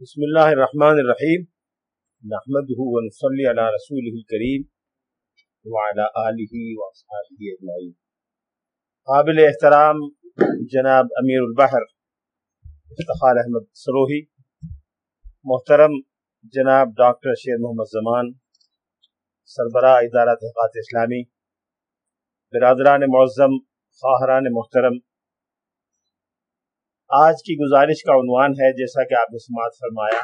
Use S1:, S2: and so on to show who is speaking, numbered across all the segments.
S1: بسم اللہ الرحمن الرحیم۔ نحمده ونصلي على رسوله آلہ واصحابہ اجمعین۔ قابل احترام جناب امیر البحر افتخار احمد سروہی، محترم جناب ڈاکٹر شیر محمد زمان، سربراہ ادارہ تحقیقات اسلامی، برادران معظم خواہران محترم آج کی گزارش کا عنوان ہے، جیسا کہ آپ نے سماعت فرمایا،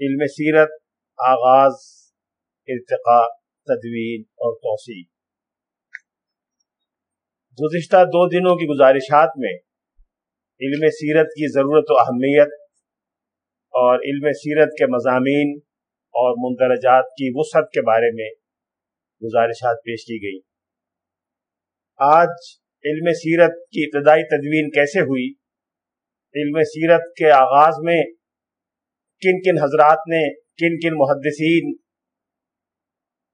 S1: علم سیرت، آغاز، ارتقاء، تدوین اور توسیع۔ گزشتہ دو دنوں کی گزارشات میں علم سیرت کی ضرورت و اہمیت اور علم سیرت کے مضامین اور مندرجات کی وسعت کے بارے میں گزارشات پیش کی گئی آج علم سیرت کی ابتدائی تدوین کیسے ہوئی؟ علم سیرت کے آغاز میں کن کن حضرات نے، کن کن محدثین،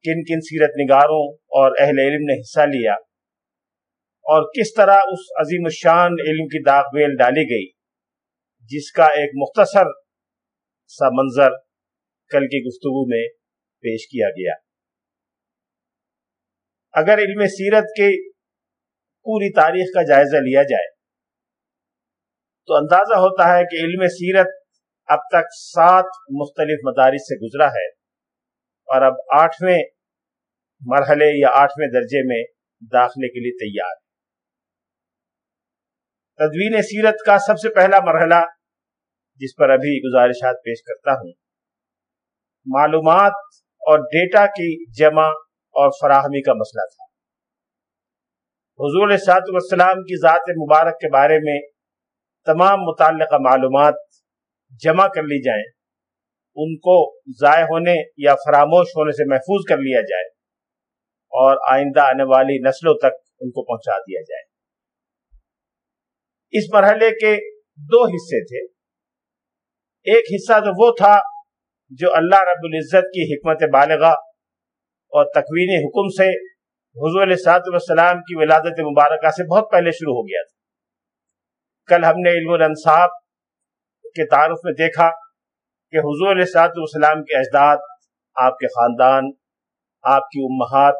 S1: کن کن سیرت نگاروں اور اہل علم نے حصہ لیا اور کس طرح اس عظیم الشان علم کی داغ بیل ڈالی گئی، جس کا ایک مختصر سا منظر کل کی گفتگو میں پیش کیا گیا۔ اگر علم سیرت کی پوری تاریخ کا جائزہ لیا جائے تو اندازہ ہوتا ہے کہ علم سیرت اب تک سات مختلف مدارس سے گزرا ہے اور اب آٹھویں مرحلے یا آٹھویں درجے میں داخلے کے لیے تیار ہے۔ تدوین سیرت کا سب سے پہلا مرحلہ جس پر ابھی گزارشات پیش کرتا ہوں، معلومات اور ڈیٹا کی جمع اور فراہمی کا مسئلہ تھا۔ حضور صاحب والسلام کی ذات مبارک کے بارے میں تمام متعلقہ معلومات جمع کر لی جائیں، ان کو ضائع ہونے یا فراموش ہونے سے محفوظ کر لیا جائے اور آئندہ آنے والی نسلوں تک ان کو پہنچا دیا جائے۔ اس مرحلے کے دو حصے تھے۔ ایک حصہ تو وہ تھا جو اللہ رب العزت کی حکمت بالغہ اور تکوین حکم سے حضور علیہ والسلام کی ولادت مبارکہ سے بہت پہلے شروع ہو گیا تھا۔ کل ہم نے علم الانصاب کے تعارف میں دیکھا کہ حضور علیہ صاحب والسلام کے اجداد، آپ کے خاندان، آپ کی امہات،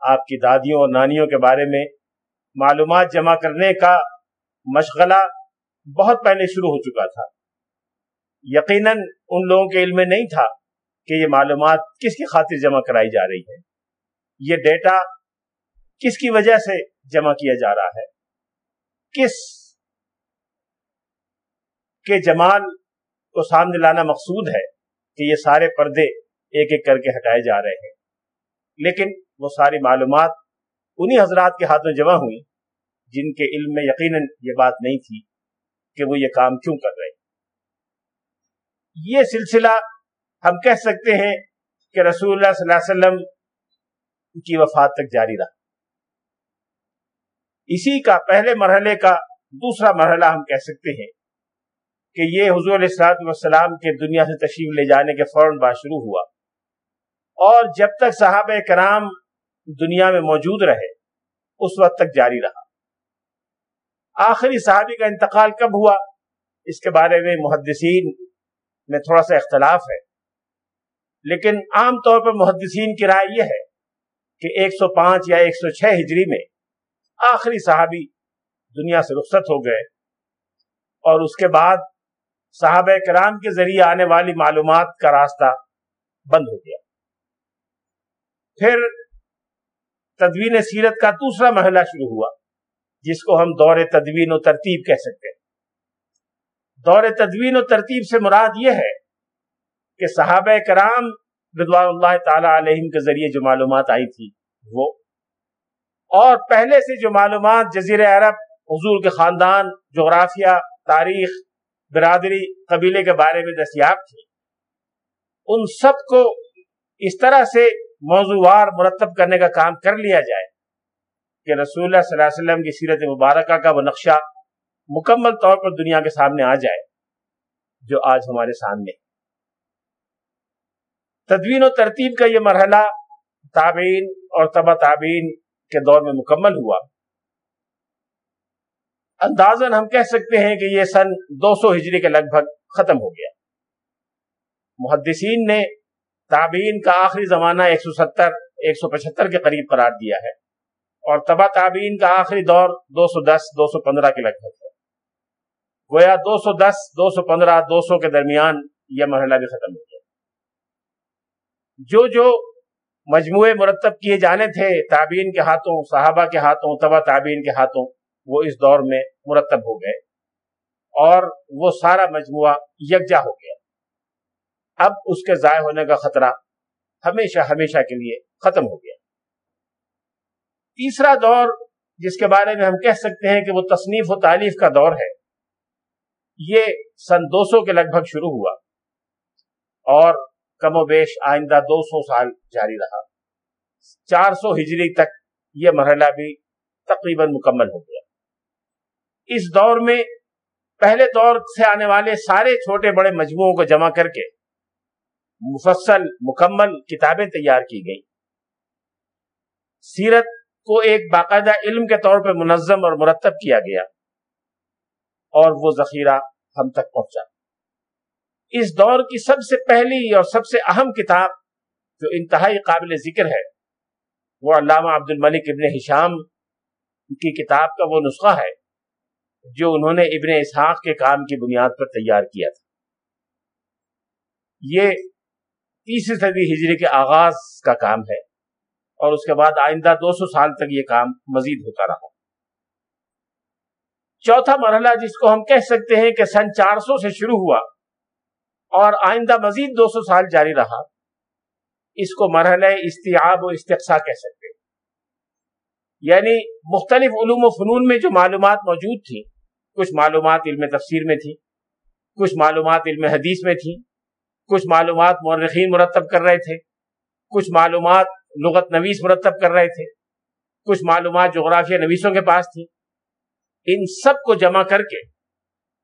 S1: آپ کی دادیوں اور نانیوں کے بارے میں معلومات جمع کرنے کا مشغلہ بہت پہلے شروع ہو چکا تھا۔ یقیناً ان لوگوں کے علم میں نہیں تھا کہ یہ معلومات کس کی خاطر جمع کرائی جا رہی ہے یہ ڈیٹا کس کی وجہ سے جمع کیا جا رہا ہے؟ کس کے جمال کو سامنے لانا مقصود ہے کہ یہ سارے پردے ایک ایک کر کے ہٹائے جا رہے ہیں۔ لیکن وہ ساری معلومات انہی حضرات کے ہاتھ میں جمع ہوئی جن کے علم میں یقیناً یہ بات نہیں تھی کہ وہ یہ کام کیوں کر رہے یہ سلسلہ ہم کہہ سکتے ہیں کہ رسول اللہ صلی اللہ علیہ وسلم کی وفات تک جاری رہا۔ اسی کا پہلے مرحلے کا دوسرا مرحلہ ہم کہہ سکتے ہیں کہ یہ حضور علیہ والسلام کے دنیا سے تشریف لے جانے کے فوراً بعد شروع ہوا۔ اور جب تک صحابہ کرام دنیا میں موجود رہے، اس وقت تک جاری رہا۔ آخری صحابی کا انتقال کب ہوا؟ اس کے بارے میں محدثین میں تھوڑا سا اختلاف ہے۔ لیکن عام طور پر محدثین کی رائے یہ ہے کہ ایک سو پانچ یا ایک سو چھ ہجری میں آخری صحابی دنیا سے رخصت ہو گئے اور اس کے بعد صحابہ کرام کے ذریعے آنے والی معلومات کا راستہ بند ہو گیا۔ پھر تدوین سیرت کا دوسرا محلہ شروع ہوا، جس کو ہم دور تدوین و ترتیب کہہ سکتے ہیں۔ دور تدوین و ترتیب سے مراد یہ ہے کہ صحابہ کرام رضوان اللہ تعالی علیہم کے ذریعے جو معلومات آئی تھی، وہ۔ اور پہلے سے جو معلومات جزیر عرب حضور کے خاندان، جغرافیہ، تاریخ برادری قبیلے کے بارے میں دستیاب تھی۔ ان سب کو اس طرح سے موضوعار مرتب کرنے کا کام کر لیا جائے کہ رسول اللہ صلی اللہ علیہ وسلم کی سیرت مبارکہ کا وہ نقشہ مکمل طور پر دنیا کے سامنے آ جائے جو آج ہمارے سامنے۔ تدوین و ترتیب کا یہ مرحلہ تابعین اور تبا تابعین کے دور میں مکمل ہوا۔ اندازن ہم کہہ سکتے ہیں کہ یہ سن دو سو ہجری کے لگ بھگ ختم ہو گیا۔ محدثین نے تابعین کا آخری زمانہ ایک سو ستر، ایک سو پچہتر کے قریب قرار دیا ہے اور تبا تابعین کا آخری دور دو سو دس، دو سو پندرہ کے لگ بھگ ہے۔ گویا دو سو دس، دو سو پندرہ، دو سو کے درمیان یہ مرحلہ بھی ختم ہو گیا۔ جو جو مجموعے مرتب کیے جانے تھے تابعین کے ہاتھوں، صحابہ کے ہاتھوں، تبا تابعین کے ہاتھوں وہ اس دور میں مرتب ہو گئے اور وہ سارا مجموعہ یکجا ہو گیا۔ اب اس کے ضائع ہونے کا خطرہ ہمیشہ ہمیشہ کے لیے ختم ہو گیا۔ تیسرا دور جس کے بارے میں ہم کہہ سکتے ہیں کہ وہ تصنیف و تعلیف کا دور ہے، یہ سن دو سو کے لگ بھگ شروع ہوا اور کم و بیش آئندہ دو سو سال جاری رہا۔ چار سو ہجری تک یہ مرحلہ بھی تقریباً مکمل ہو گیا۔ اس دور میں پہلے دور سے آنے والے سارے چھوٹے بڑے مجموعوں کو جمع کر کے مفصل، مکمل کتابیں تیار کی گئیں۔ سیرت کو ایک باقاعدہ علم کے طور پہ منظم اور مرتب کیا گیا اور وہ ذخیرہ ہم تک پہنچا۔ اس دور کی سب سے پہلی اور سب سے اہم کتاب جو انتہائی قابل ذکر ہے، وہ علامہ عبد الملک ابن ہشام کی کتاب کا وہ نسخہ ہے۔ جو انہوں نے ابن اسحاق کے کام کی بنیاد پر تیار کیا تھا۔ یہ تیسری صدی ہجری کے آغاز کا کام ہے اور اس کے بعد آئندہ دو سو سال تک یہ کام مزید ہوتا رہا۔ چوتھا مرحلہ جس کو ہم کہہ سکتے ہیں کہ سن چار سو سے شروع ہوا اور آئندہ مزید دو سو سال جاری رہا، اس کو مرحلہ استیاب و استقصا کہہ سکتے ہیں۔ یعنی مختلف علوم و فنون میں جو معلومات موجود تھیں کچھ معلومات علم تفسیر میں تھیں، کچھ معلومات علم حدیث میں تھیں، کچھ معلومات مورخین مرتب کر رہے تھے، کچھ معلومات لغت نویس مرتب کر رہے تھے، کچھ معلومات جغرافیہ نویسوں کے پاس تھیں۔ ان سب کو جمع کر کے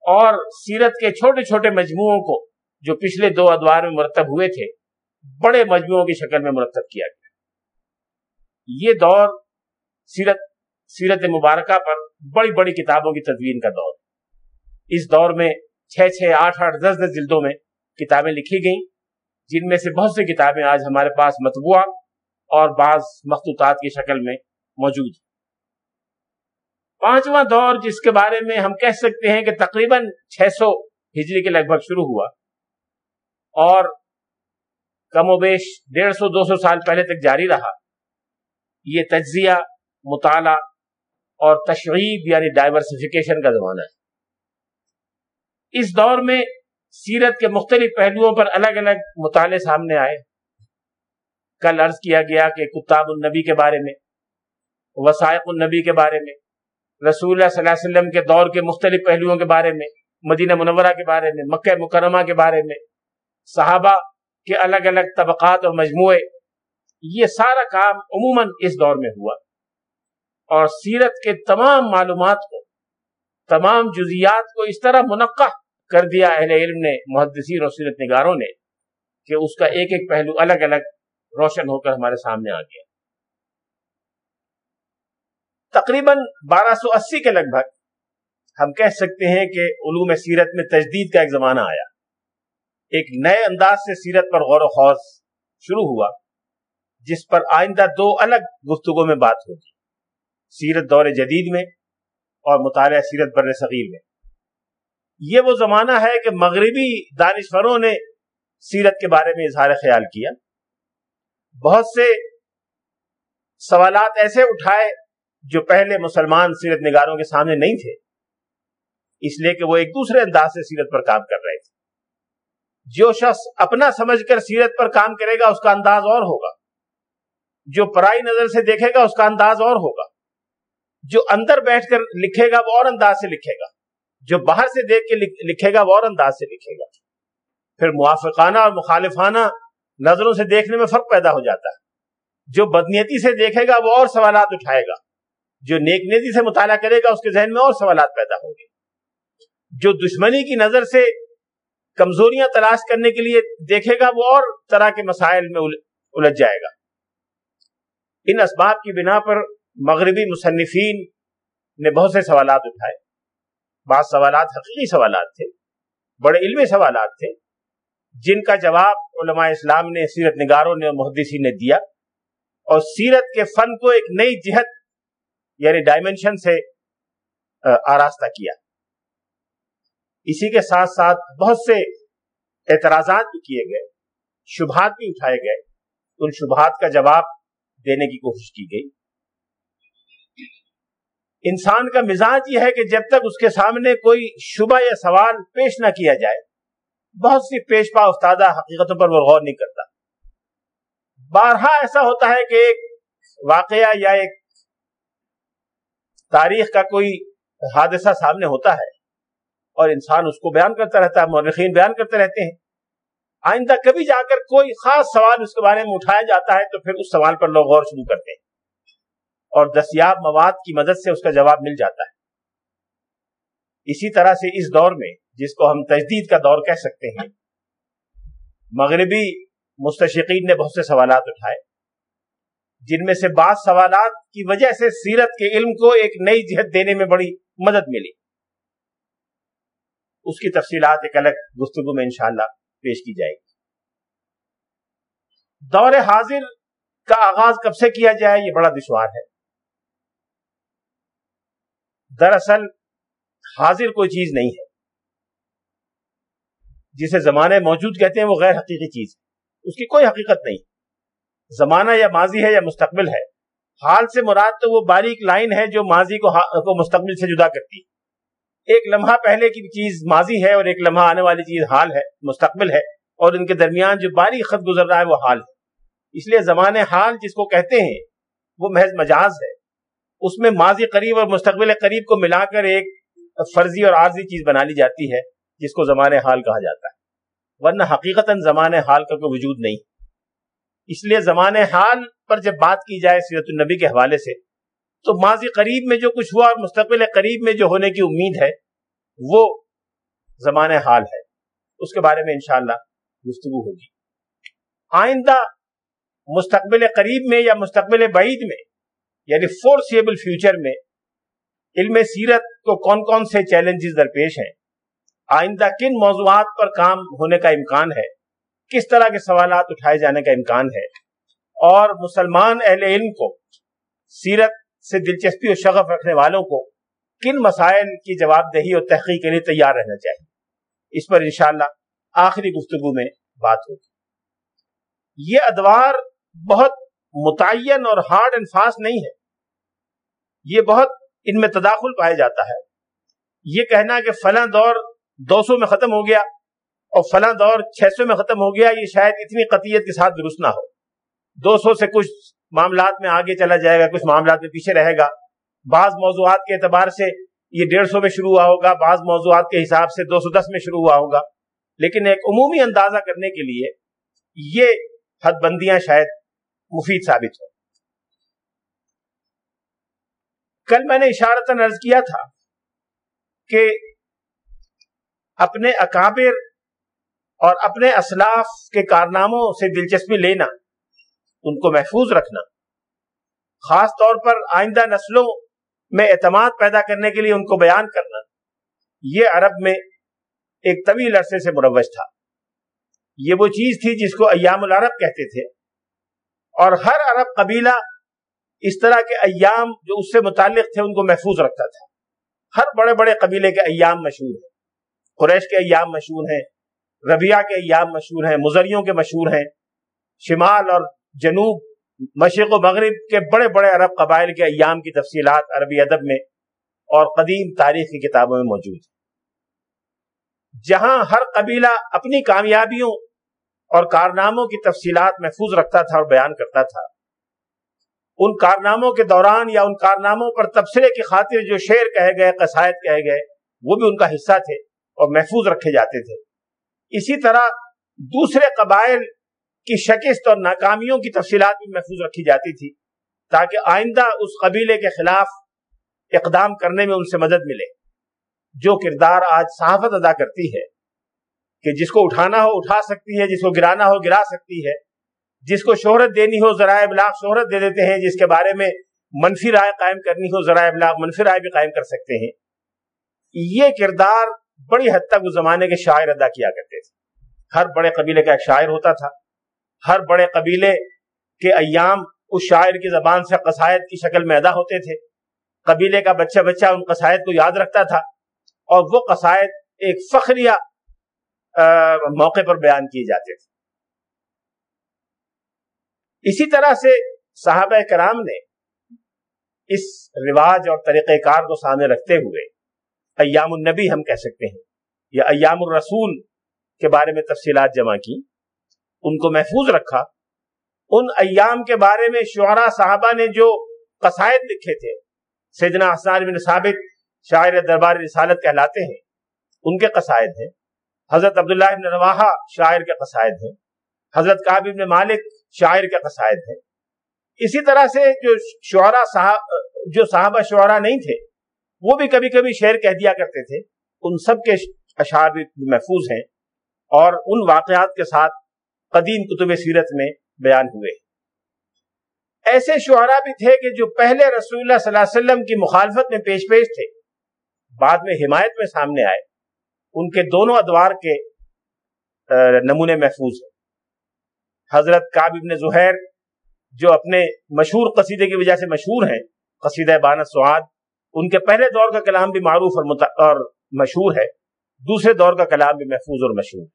S1: اور سیرت کے چھوٹے چھوٹے مجموعوں کو جو پچھلے دو ادوار میں مرتب ہوئے تھے، بڑے مجموعوں کی شکل میں مرتب کیا گیا۔ یہ دور سیرت سیرت مبارکہ پر بڑی بڑی کتابوں کی تدوین کا دور۔ اس دور میں چھ چھ آٹھ آٹھ دس دس جلدوں میں کتابیں لکھی گئیں، جن میں سے بہت سی کتابیں آج ہمارے پاس مطبوعہ اور بعض مخطوطات کی شکل میں موجود ہیں۔ پانچواں دور جس کے بارے میں ہم کہہ سکتے ہیں کہ تقریباً چھ سو ہجری کے لگ بھگ شروع ہوا اور کم و بیش ڈیڑھ سو، دو سو سال پہلے تک جاری رہا۔ یہ تجزیہ، مطالعہ اور تشریب یعنی ڈائیورسفیکیشن کا زمانہ ہے۔ اس دور میں سیرت کے مختلف پہلوؤں پر الگ الگ مطالعے سامنے آئے۔ کل عرض کیا گیا کہ کتاب النبی کے بارے میں وسائق النبی کے بارے میں، رسول اللہ صلی اللہ علیہ وسلم کے دور کے مختلف پہلوؤں کے بارے میں، مدینہ منورہ کے بارے میں، مکہ مکرمہ کے بارے میں، صحابہ کے الگ الگ طبقات اور مجموعے، یہ سارا کام عموماً اس دور میں ہوا۔ اور سیرت کے تمام معلومات کو، تمام جزیات کو اس طرح منقع کر دیا اہل علم نے، محدثین اور سیرت نگاروں نے، کہ اس کا ایک ایک پہلو الگ الگ روشن ہو کر ہمارے سامنے آ گیا۔ تقریباً بارہ سو اسی کے لگ بھگ ہم کہہ سکتے ہیں کہ علوم سیرت میں تجدید کا ایک زمانہ آیا۔ ایک نئے انداز سے سیرت پر غور و خوض شروع ہوا، جس پر آئندہ دو الگ گفتگو میں بات ہوگی۔ سیرت دور جدید میں اور مطالعہ سیرت بر صغیر میں۔ یہ وہ زمانہ ہے کہ مغربی دانشوروں نے سیرت کے بارے میں اظہار خیال کیا۔ بہت سے سوالات ایسے اٹھائے جو پہلے مسلمان سیرت نگاروں کے سامنے نہیں تھے۔ اس لیے کہ وہ ایک دوسرے انداز سے سیرت پر کام کر رہے تھے۔ جو شخص اپنا سمجھ کر سیرت پر کام کرے گا، اس کا انداز اور ہوگا۔ جو پرائی نظر سے دیکھے گا، اس کا انداز اور ہوگا۔ جو اندر بیٹھ کر لکھے گا وہ اور انداز سے لکھے گا۔ جو باہر سے دیکھ کے لکھے گا وہ اور انداز سے لکھے گا۔ پھر موافقانہ اور مخالفانہ نظروں سے دیکھنے میں فرق پیدا ہو جاتا ہے۔ جو بدنیتی سے دیکھے گا وہ اور سوالات اٹھائے گا۔ جو نیک نیتی سے مطالعہ کرے گا اس کے ذہن میں اور سوالات پیدا ہوں گے۔ جو دشمنی کی نظر سے کمزوریاں تلاش کرنے کے لیے دیکھے گا وہ اور طرح کے مسائل میں الجھ جائے گا۔ ان اسباب کی بنا پر مغربی مصنفین نے بہت سے سوالات اٹھائے۔ بعض سوالات حقیقی سوالات تھے، بڑے علمی سوالات تھے، جن کا جواب علماء اسلام نے، سیرت نگاروں نے، محدثی نے دیا۔ اور سیرت کے فن کو ایک نئی جہت یعنی ڈائمنشن سے آراستہ کیا۔ اسی کے ساتھ ساتھ بہت سے اعتراضات بھی کیے گئے، شبہات بھی اٹھائے گئے۔ ان شبہات کا جواب دینے کی کوشش کی گئی۔ انسان کا مزاج یہ ہے کہ جب تک اس کے سامنے کوئی شبہ یا سوال پیش نہ کیا جائے، بہت سی پیش پا استادہ حقیقتوں پر وہ غور نہیں کرتا۔ بارہا ایسا ہوتا ہے کہ ایک واقعہ یا ایک تاریخ کا کوئی حادثہ سامنے ہوتا ہے اور انسان اس کو بیان کرتا رہتا ہے، مورخین بیان کرتے رہتے ہیں۔ آئندہ کبھی جا کر کوئی خاص سوال اس کے بارے میں اٹھایا جاتا ہے تو پھر اس سوال پر لوگ غور شروع کرتے ہیں۔ اور دستیاب مواد کی مدد سے اس کا جواب مل جاتا ہے۔ اسی طرح سے اس دور میں، جس کو ہم تجدید کا دور کہہ سکتے ہیں، مغربی مستشقین نے بہت سے سوالات اٹھائے۔ جن میں سے بعض سوالات کی وجہ سے سیرت کے علم کو ایک نئی جہت دینے میں بڑی مدد ملی۔ اس کی تفصیلات ایک الگ گفتگو میں انشاءاللہ پیش کی جائے گی۔ دور حاضر کا آغاز کب سے کیا جائے، یہ بڑا دشوار ہے۔ دراصل حاضر کوئی چیز نہیں ہے۔ جسے زمانے موجود کہتے ہیں وہ غیر حقیقی چیز ہے۔ اس کی کوئی حقیقت نہیں۔ زمانہ یا ماضی ہے یا مستقبل ہے۔ حال سے مراد تو وہ باریک لائن ہے جو ماضی کو مستقبل سے جدا کرتی ہے۔ ایک لمحہ پہلے کی چیز ماضی ہے اور ایک لمحہ آنے والی چیز حال ہے، مستقبل ہے۔ اور ان کے درمیان جو باریک خط گزر رہا ہے وہ حال ہے۔ اس لیے زمان حال جس کو کہتے ہیں، وہ محض مجاز ہے۔ اس میں ماضی قریب اور مستقبل قریب کو ملا کر ایک فرضی اور عارضی چیز بنا لی جاتی ہے، جس کو زمان حال کہا جاتا ہے۔ ورنہ حقیقت زمان حال کا کوئی وجود نہیں۔ اس لیے زمان حال پر جب بات کی جائے سیرت النبی کے حوالے سے، تو ماضی قریب میں جو کچھ ہوا اور مستقبل قریب میں جو ہونے کی امید ہے، وہ زمان حال ہے۔ اس کے بارے میں انشاءاللہ گفتگو ہوگی۔ آئندہ مستقبل قریب میں یا مستقبل بعید میں یعنی فورسیبل فیوچر میں علم سیرت کو کون کون سے چیلنجز درپیش ہیں؟ آئندہ کن موضوعات پر کام ہونے کا امکان ہے؟ کس طرح کے سوالات اٹھائے جانے کا امکان ہے؟ اور مسلمان اہل علم کو سیرت سے دلچسپی اور شغف رکھنے والوں کو کن مسائل کی جواب دہی اور تحقیق کے لیے تیار رہنا چاہیے؟ اس پر انشاءاللہ آخری گفتگو میں بات ہوگی۔ یہ ادوار بہت متعین اور ہارڈ اینڈ فاسٹ نہیں ہے۔ یہ بہت ان میں تداخل پایا جاتا ہے۔ یہ کہنا کہ فلاں دور دو سو میں ختم ہو گیا اور فلاں دور چھ سو میں ختم ہو گیا، یہ شاید اتنی قطیت کے ساتھ درست نہ ہو۔ دو سو سے کچھ معاملات میں آگے چلا جائے گا، کچھ معاملات میں پیچھے رہے گا۔ بعض موضوعات کے اعتبار سے یہ ڈیڑھ سو میں شروع ہوا ہوگا، بعض موضوعات کے حساب سے دو سو دس میں شروع ہوا ہوگا۔ لیکن ایک عمومی اندازہ کرنے کے لیے یہ حد بندیاں شاید مفید ثابت ہو کل میں نے اشارتاً عرض کیا تھا کہ اپنے اکابر اور اپنے اسلاف کے کارناموں سے دلچسپی لینا، ان کو محفوظ رکھنا، خاص طور پر آئندہ نسلوں میں اعتماد پیدا کرنے کے لیے ان کو بیان کرنا، یہ عرب میں ایک طویل عرصے سے مروج تھا۔ یہ وہ چیز تھی جس کو ایام العرب کہتے تھے۔ اور ہر عرب قبیلہ اس طرح کے ایام جو اس سے متعلق تھے، ان کو محفوظ رکھتا تھا۔ ہر بڑے بڑے قبیلے کے ایام مشہور ہیں۔ قریش کے ایام مشہور ہیں ربیہ کے ایام مشہور ہیں مزریوں کے مشہور ہیں۔ شمال اور جنوب، مشرق و مغرب کے بڑے بڑے عرب قبائل کے ایام کی تفصیلات عربی ادب میں اور قدیم تاریخ کی کتابوں میں موجود ہیں۔ جہاں ہر قبیلہ اپنی کامیابیوں اور کارناموں کی تفصیلات محفوظ رکھتا تھا اور بیان کرتا تھا۔ ان کارناموں کے دوران یا ان کارناموں پر تبصرے کی خاطر جو شعر کہے گئے، قصائد کہے گئے، وہ بھی ان کا حصہ تھے اور محفوظ رکھے جاتے تھے۔ اسی طرح دوسرے قبائل کی شکست اور ناکامیوں کی تفصیلات بھی محفوظ رکھی جاتی تھی تاکہ آئندہ اس قبیلے کے خلاف اقدام کرنے میں ان سے مدد ملے، جو کردار آج صحافت ادا کرتی ہے۔ کہ جس کو اٹھانا ہو اٹھا سکتی ہے، جس کو گرانا ہو گرا سکتی ہے۔ جس کو شہرت دینی ہو، ذرائع ابلاغ شہرت دے دیتے ہیں، جس کے بارے میں منفی رائے قائم کرنی ہو، ذرائع ابلاغ منفی رائے بھی قائم کر سکتے ہیں۔ یہ کردار بڑی حد تک اس زمانے کے شاعر ادا کیا کرتے تھے۔ ہر بڑے قبیلے کا ایک شاعر ہوتا تھا۔ ہر بڑے قبیلے کے ایام اس شاعر کی زبان سے قصائد کی شکل میں ادا ہوتے تھے۔ قبیلے کا بچہ بچہ ان قصائد کو یاد رکھتا تھا اور وہ قصائد ایک فخریہ موقع پر بیان کیے جاتے تھے اسی طرح سے صحابہ کرام نے اس رواج اور طریقہ کار کو سامنے رکھتے ہوئے ایام النبی ہم کہہ سکتے ہیں، یا ایام الرسول کے بارے میں تفصیلات جمع کی، ان کو محفوظ رکھا۔ ان ایام کے بارے میں شعراء صحابہ نے جو قصائد لکھے تھے، سیدنا حسان بن ثابت شاعر دربار رسالت کہلاتے ہیں، ان کے قصائد ہیں۔ حضرت عبداللہ بن رواحہ شاعر کے قصائد ہیں۔ حضرت کعب بن مالک شاعر کے قصائد ہیں۔ اسی طرح سے جو شعرا صاحب جو صحابہ شعرا نہیں تھے، وہ بھی کبھی کبھی شعر کہہ دیا کرتے تھے۔ ان سب کے اشعار بھی محفوظ ہیں اور ان واقعات کے ساتھ قدیم کتب سیرت میں بیان ہوئے۔ ایسے شعرا بھی تھے کہ جو پہلے رسول اللہ صلی اللہ علیہ وسلم کی مخالفت میں پیش پیش تھے۔ بعد میں حمایت میں سامنے آئے۔ ان کے دونوں ادوار کے نمونے محفوظ ہیں۔ حضرت کعب ابن زہیر جو اپنے مشہور قصیدے کی وجہ سے مشہور ہیں قصیدہ بانت سعاد ان کے پہلے دور کا کلام بھی معروف اور, مت... اور مشہور ہے دوسرے دور کا کلام بھی محفوظ اور مشہور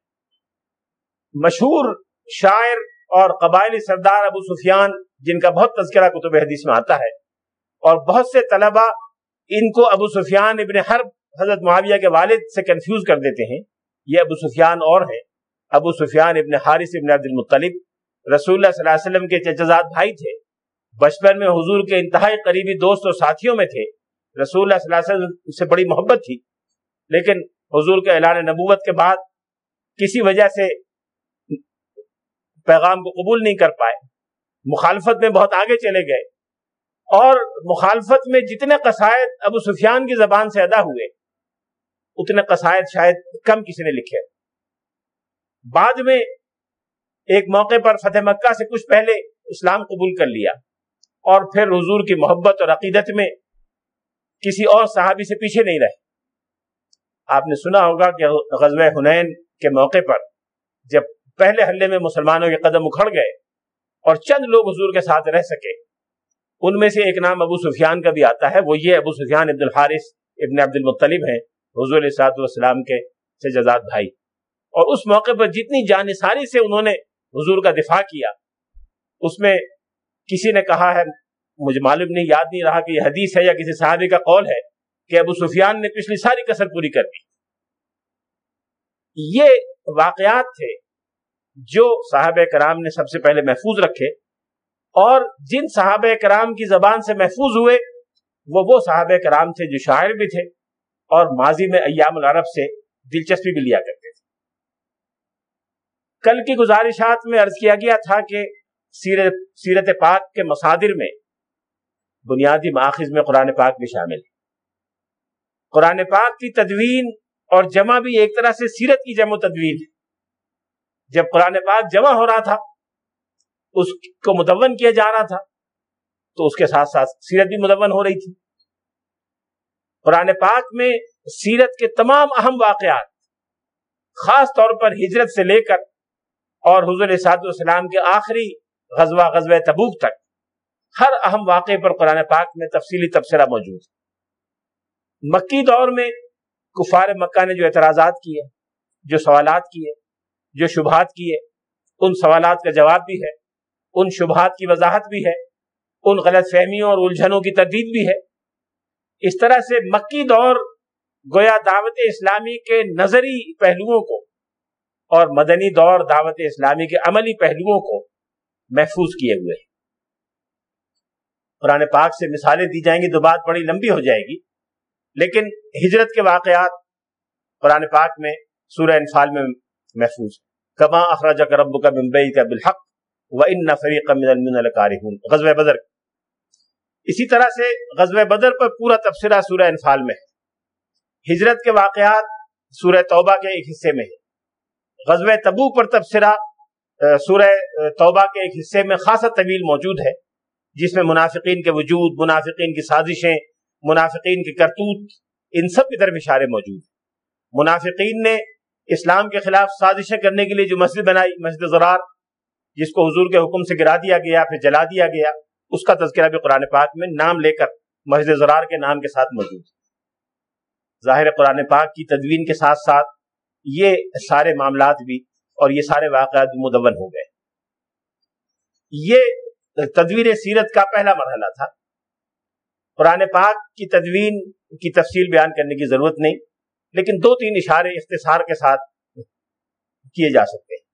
S1: مشہور شاعر اور قبائلی سردار ابو سفیان جن کا بہت تذکرہ کتب حدیث میں آتا ہے اور بہت سے طلبہ ان کو ابو سفیان ابن حرب حضرت معاویہ کے والد سے کنفیوز کر دیتے ہیں۔ یہ ابو سفیان اور ہیں۔ ابو سفیان ابن حارث ابن عبد المطلب رسول اللہ صلی اللہ علیہ وسلم کے چچزاد بھائی تھے۔ بچپن میں حضور کے انتہائی قریبی دوست اور ساتھیوں میں تھے۔ رسول اللہ صلی اللہ علیہ وسلم سے بڑی محبت تھی۔ لیکن حضور کے اعلان نبوت کے بعد کسی وجہ سے پیغام کو قبول نہیں کر پائے۔ مخالفت میں بہت آگے چلے گئے۔ اور مخالفت میں جتنے قصائد ابو سفیان کی زبان سے ادا ہوئے۔ اتنے قصائد شاید کم کسی نے لکھے۔ بعد میں ایک موقع پر فتح مکہ سے کچھ پہلے اسلام قبول کر لیا اور پھر حضور کی محبت اور عقیدت میں کسی اور صحابی سے پیچھے نہیں رہے۔ آپ نے سنا ہوگا کہ غزوہ حنین کے موقع پر جب پہلے حلے میں مسلمانوں کے قدم اکھڑ گئے اور چند لوگ حضور کے ساتھ رہ سکے، ان میں سے ایک نام ابو سفیان کا بھی آتا ہے، وہ یہ ابو سفیان عبد الحارث ابن عبد المطلب ہیں۔ حضور صاحب والسلام کے سے جزاد بھائی۔ اور اس موقع پر جتنی جانساری سے انہوں نے حضور کا دفاع کیا، اس میں کسی نے کہا ہے، مجھے معلوم نہیں، یاد نہیں رہا کہ یہ حدیث ہے یا کسی صحابی کا قول ہے کہ ابو سفیان نے پچھلی ساری کسر پوری کر دی۔ یہ واقعات تھے جو صحابہ کرام نے سب سے پہلے محفوظ رکھے، اور جن صحابہ کرام کی زبان سے محفوظ ہوئے، وہ وہ صحابہ کرام تھے جو شاعر بھی تھے۔ اور ماضی میں ایام العرب سے دلچسپی بھی لیا کرتے تھے۔ کل کی گزارشات میں عرض کیا گیا تھا کہ سیرت سیرت پاک کے مصادر میں بنیادی ماخذ میں قرآن پاک بھی شامل ہے۔ قرآن پاک کی تدوین اور جمع بھی ایک طرح سے سیرت کی جمع و تدوین ہے۔ جب قرآن پاک جمع ہو رہا تھا، اس کو مدون کیا جا رہا تھا، تو اس کے ساتھ ساتھ سیرت بھی مدون ہو رہی تھی۔ قرآن پاک میں سیرت کے تمام اہم واقعات، خاص طور پر ہجرت سے لے کر اور حضور صاحب السلام کے آخری غزوہ غزوہ تبوک تک، ہر اہم واقعے پر قرآن پاک میں تفصیلی تبصرہ موجود ہے۔ مکی دور میں کفار مکہ نے جو اعتراضات کیے، جو سوالات کیے، جو شبہات کیے، ان سوالات کا جواب بھی ہے، ان شبہات کی وضاحت بھی ہے، ان غلط فہمیوں اور الجھنوں کی تردید بھی ہے۔ اس طرح سے مکی دور گویا دعوت اسلامی کے نظری پہلوؤں کو اور مدنی دور دعوت اسلامی کے عملی پہلوؤں کو محفوظ کیے ہوئے قرآن پاک سے مثالیں دی جائیں گی تو بات بڑی لمبی ہو جائے گی، لیکن ہجرت کے واقعات قرآن پاک میں سورہ انفال میں محفوظ کما اخراج کا رب کا ممبئی کا بالحق و ان فریق غزب بدر اسی طرح سے غزب بدر پر پورا تبصرہ سورہ انفال میں ہے۔ ہجرت کے واقعات سورہ توبہ کے ایک حصے میں ہے غزوہ تبو پر تبصرہ سورہ توبہ کے ایک حصے میں خاصا طویل موجود ہے، جس میں منافقین کے وجود، منافقین کی سازشیں، منافقین کی کرتوت، ان سب کی طرف اشارے موجود ہیں۔ منافقین نے اسلام کے خلاف سازشیں کرنے کے لیے جو مسجد بنائی، مسجد زرار جس کو حضور کے حکم سے گرا دیا گیا، پھر جلا دیا گیا اس کا تذکرہ بھی قرآن پاک میں نام لے کر مسجد زرار کے نام کے ساتھ موجود ہے۔ ظاہر قرآن پاک کی تدوین کے ساتھ ساتھ یہ سارے معاملات بھی اور یہ سارے واقعات بھی مدون ہو گئے۔ یہ تدویر سیرت کا پہلا مرحلہ تھا۔ قرآن پاک کی تدوین کی تفصیل بیان کرنے کی ضرورت نہیں، لیکن دو تین اشارے اختصار کے ساتھ کیے جا سکتے ہیں۔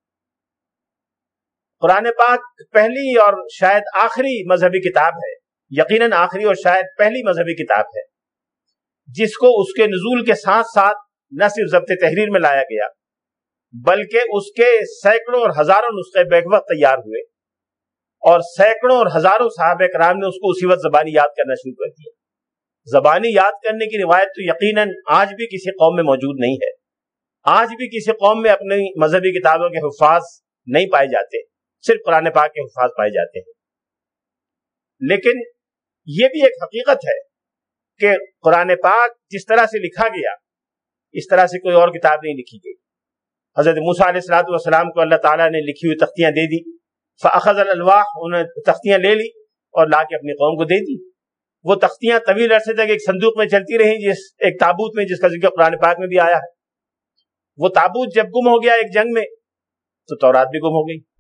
S1: قرآن پاک پہلی اور شاید آخری مذہبی کتاب ہے۔ یقیناً آخری اور شاید پہلی مذہبی کتاب ہے۔ جس کو اس کے نزول کے ساتھ ساتھ نہ صرف ضبط تحریر میں لایا گیا، بلکہ اس کے سینکڑوں اور ہزاروں نسخے بیک وقت تیار ہوئے۔ اور سینکڑوں اور ہزاروں صحابہ کرام نے اس کو اسی وقت زبانی یاد کرنا شروع کر دیا۔ زبانی یاد کرنے کی روایت تو یقیناً آج بھی کسی قوم میں موجود نہیں ہے۔ آج بھی کسی قوم میں اپنی مذہبی کتابوں کے حفاظ نہیں پائے جاتے۔ صرف قرآن پاک کے حفاظ پائے جاتے ہیں۔ لیکن یہ بھی ایک حقیقت ہے کہ قرآن پاک جس طرح سے لکھا گیا، اس طرح سے کوئی اور کتاب نہیں لکھی گئی۔ حضرت موسیٰ علیہ السلاۃ والسلام کو اللہ تعالیٰ نے لکھی ہوئی تختیاں دے دی۔ فخذ الواح انہیں تختیاں لے لی اور لا کے اپنی قوم کو دے دی۔ وہ تختیاں طویل عرصے تک ایک صندوق میں چلتی رہی جس، ایک تابوت میں، جس کا ذکر قرآن پاک میں بھی آیا ہے۔ وہ تابوت جب گم ہو گیا ایک جنگ میں، تو تورات بھی گم ہو گئی۔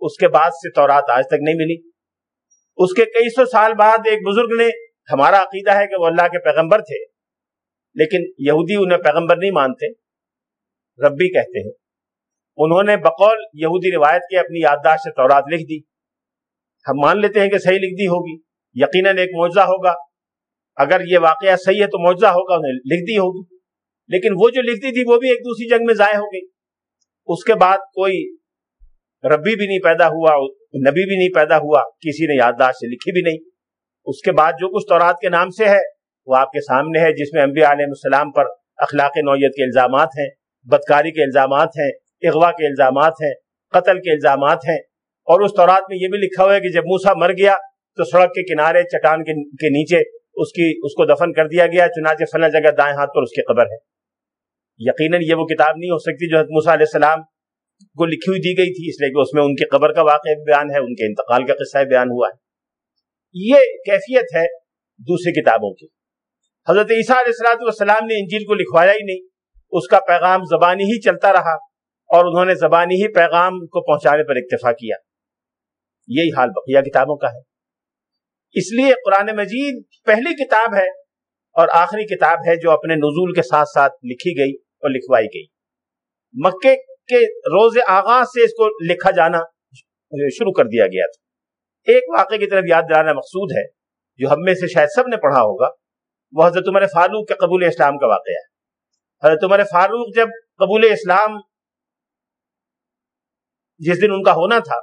S1: اس کے بعد سے تورات آج تک نہیں ملی۔ اس کے کئی سو سال بعد ایک بزرگ نے ہمارا عقیدہ ہے کہ وہ اللہ کے پیغمبر تھے، لیکن یہودی انہیں پیغمبر نہیں مانتے، ربی کہتے ہیں۔ انہوں نے بقول یہودی روایت کے اپنی یادداشت سے تورات لکھ دی۔ ہم مان لیتے ہیں کہ صحیح لکھ دی ہوگی، یقیناً ایک معجزہ ہوگا۔ اگر یہ واقعہ صحیح ہے تو معجزہ ہوگا، انہیں لکھ دی ہوگی۔ لیکن وہ جو لکھتی تھی وہ بھی ایک دوسری جنگ میں ضائع ہو گئی۔ اس کے بعد کوئی ربی بھی نہیں پیدا ہوا، نبی بھی نہیں پیدا ہوا، کسی نے یادداشت سے لکھی بھی نہیں۔ اس کے بعد جو کچھ تورات کے نام سے ہے، وہ آپ کے سامنے ہے، جس میں انبیاء علیہ السلام پر اخلاق نوعیت کے الزامات ہیں، بدکاری کے الزامات ہیں، اغوا کے الزامات ہیں، قتل کے الزامات ہیں۔ اور اس تورات میں یہ بھی لکھا ہوا ہے کہ جب موسا مر گیا، تو سڑک کے کنارے، چٹان کے نیچے اس کی، اس کو دفن کر دیا گیا، چنانچہ فلاں جگہ دائیں ہاتھ پر اس کی قبر ہے۔ یقیناً یہ وہ کتاب نہیں ہو سکتی جو موسیٰ علیہ السلام کو لکھی ہوئی دی گئی تھی، اس لیے کہ اس میں ان کی قبر کا واقعہ بیان ہے، ان کے انتقال کا قصہ بیان ہوا ہے۔ یہ کیفیت ہے دوسری کتابوں کی۔ حضرت عیسیٰ علیہ السلاۃ والسلام نے انجیل کو لکھوایا ہی نہیں، اس کا پیغام زبانی ہی چلتا رہا اور انہوں نے زبانی ہی پیغام کو پہنچانے پر اکتفا کیا۔ یہی حال بقیہ کتابوں کا ہے۔ اس لیے قرآن مجید پہلی کتاب ہے اور آخری کتاب ہے جو اپنے نزول کے ساتھ ساتھ لکھی گئی اور لکھوائی گئی۔ مکے کے روز آغاز سے اس کو لکھا جانا شروع کر دیا گیا تھا۔ ایک واقعے کی طرف یاد دلانا مقصود ہے، جو ہم میں سے شاید سب نے پڑھا ہوگا، وہ حضرت عمر فاروق کے قبول اسلام کا واقعہ ہے۔ حضرت عمر فاروق جب قبول اسلام جس دن ان کا ہونا تھا،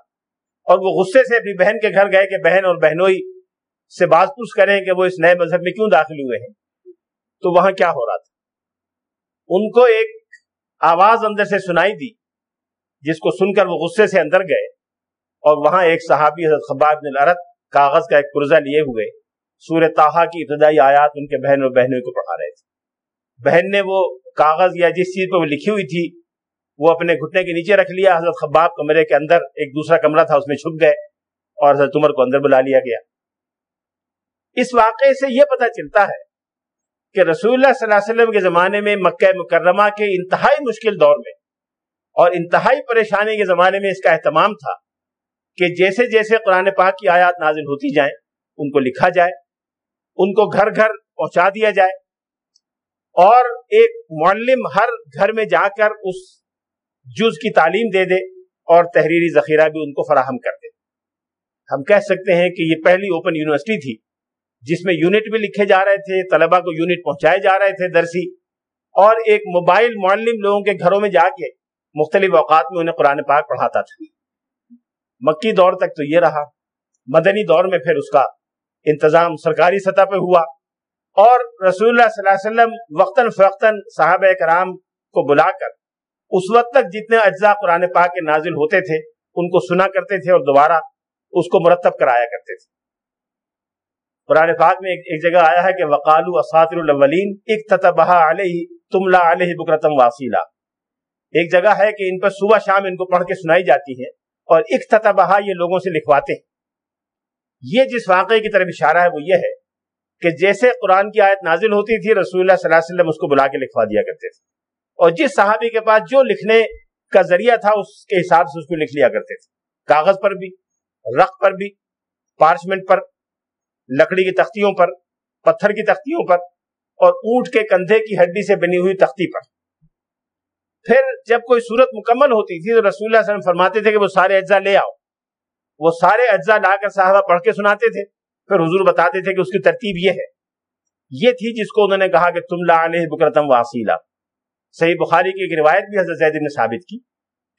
S1: اور وہ غصے سے اپنی بہن کے گھر گئے کہ بہن اور بہنوئی سے باز پوچھ کریں کہ وہ اس نئے مذہب میں کیوں داخل ہوئے ہیں، تو وہاں کیا ہو رہا تھا؟ ان کو ایک آواز اندر سے سنائی دی جس کو سن کر وہ غصے سے اندر گئے اور وہاں ایک صحابی حضرت خباب بن الرت کاغذ کا ایک پرزہ لیے ہوئے سور تاہا کی ابتدائی آیات ان کے بہن اور بہنوں کو پڑھا رہے تھے۔ بہن نے وہ کاغذ یا جس چیز پہ وہ لکھی ہوئی تھی وہ اپنے گھٹنے کے نیچے رکھ لیا، حضرت خباب کمرے کے اندر ایک دوسرا کمرہ تھا، اس میں چھپ گئے اور حضرت عمر کو اندر بلا لیا گیا۔ اس واقعے سے یہ پتہ چلتا ہے کہ رسول اللہ صلی اللہ علیہ وسلم کے زمانے میں مکہ مکرمہ کے انتہائی مشکل دور میں اور انتہائی پریشانی کے زمانے میں اس کا اہتمام تھا کہ جیسے جیسے قرآن پاک کی آیات نازل ہوتی جائیں، ان کو لکھا جائے، ان کو گھر گھر پہنچا دیا جائے اور ایک معلم ہر گھر میں جا کر اس جز کی تعلیم دے دے اور تحریری ذخیرہ بھی ان کو فراہم کر دے۔ ہم کہہ سکتے ہیں کہ یہ پہلی اوپن یونیورسٹی تھی، جس میں یونٹ بھی لکھے جا رہے تھے، طلبہ کو یونٹ پہنچائے جا رہے تھے درسی اور ایک موبائل معلم لوگوں کے گھروں میں جا کے مختلف اوقات میں انہیں قرآن پاک پڑھاتا تھا۔ مکی دور تک تو یہ رہا۔ مدنی دور میں پھر اس کا انتظام سرکاری سطح پہ ہوا۔ اور رسول اللہ صلی اللہ علیہ وسلم وقتاً فوقتاً صحابہ کرام کو بلا کر اس وقت تک جتنے اجزاء قرآن پاک کے نازل ہوتے تھے، ان کو سنا کرتے تھے اور دوبارہ اس کو مرتب کرایا کرتے تھے۔ قرآن پاک میں ایک جگہ آیا ہے کہ وقالو اساطر الاولین اکتتبہ علیہ تملا علیہ بکرتم واسیلا ایک جگہ ہے کہ ان پر صبح شام ان کو پڑھ کے سنائی جاتی ہے اور اختتبہ یہ لوگوں سے لکھواتے ہیں۔ یہ جس واقعے کی طرف اشارہ ہے وہ یہ ہے کہ جیسے قرآن کی آیت نازل ہوتی تھی، رسول اللہ صلی اللہ علیہ وسلم اس کو بلا کے لکھوا دیا کرتے تھے۔ اور جس صحابی کے پاس جو لکھنے کا ذریعہ تھا، اس کے حساب سے اس کو لکھ لیا کرتے تھے۔ کاغذ پر بھی، رق پر بھی، پارچمنٹ پر، لکڑی کی تختیوں پر، پتھر کی تختیوں پر اور اونٹ کے کندھے کی ہڈی سے بنی ہوئی تختی پر۔ پھر جب کوئی صورت مکمل ہوتی تھی تو رسول اللہ علیہ وسلم فرماتے تھے کہ وہ سارے اجزاء لے آؤ۔ وہ سارے اجزاء لا کر صحابہ پڑھ کے سناتے تھے۔ پھر حضور بتاتے تھے کہ اس کی ترتیب یہ ہے۔ یہ تھی جس کو انہوں نے کہا کہ تم لا علیہ بکرتم واسیلہ صحیح بخاری کی ایک روایت بھی حضرت زید نے ثابت کی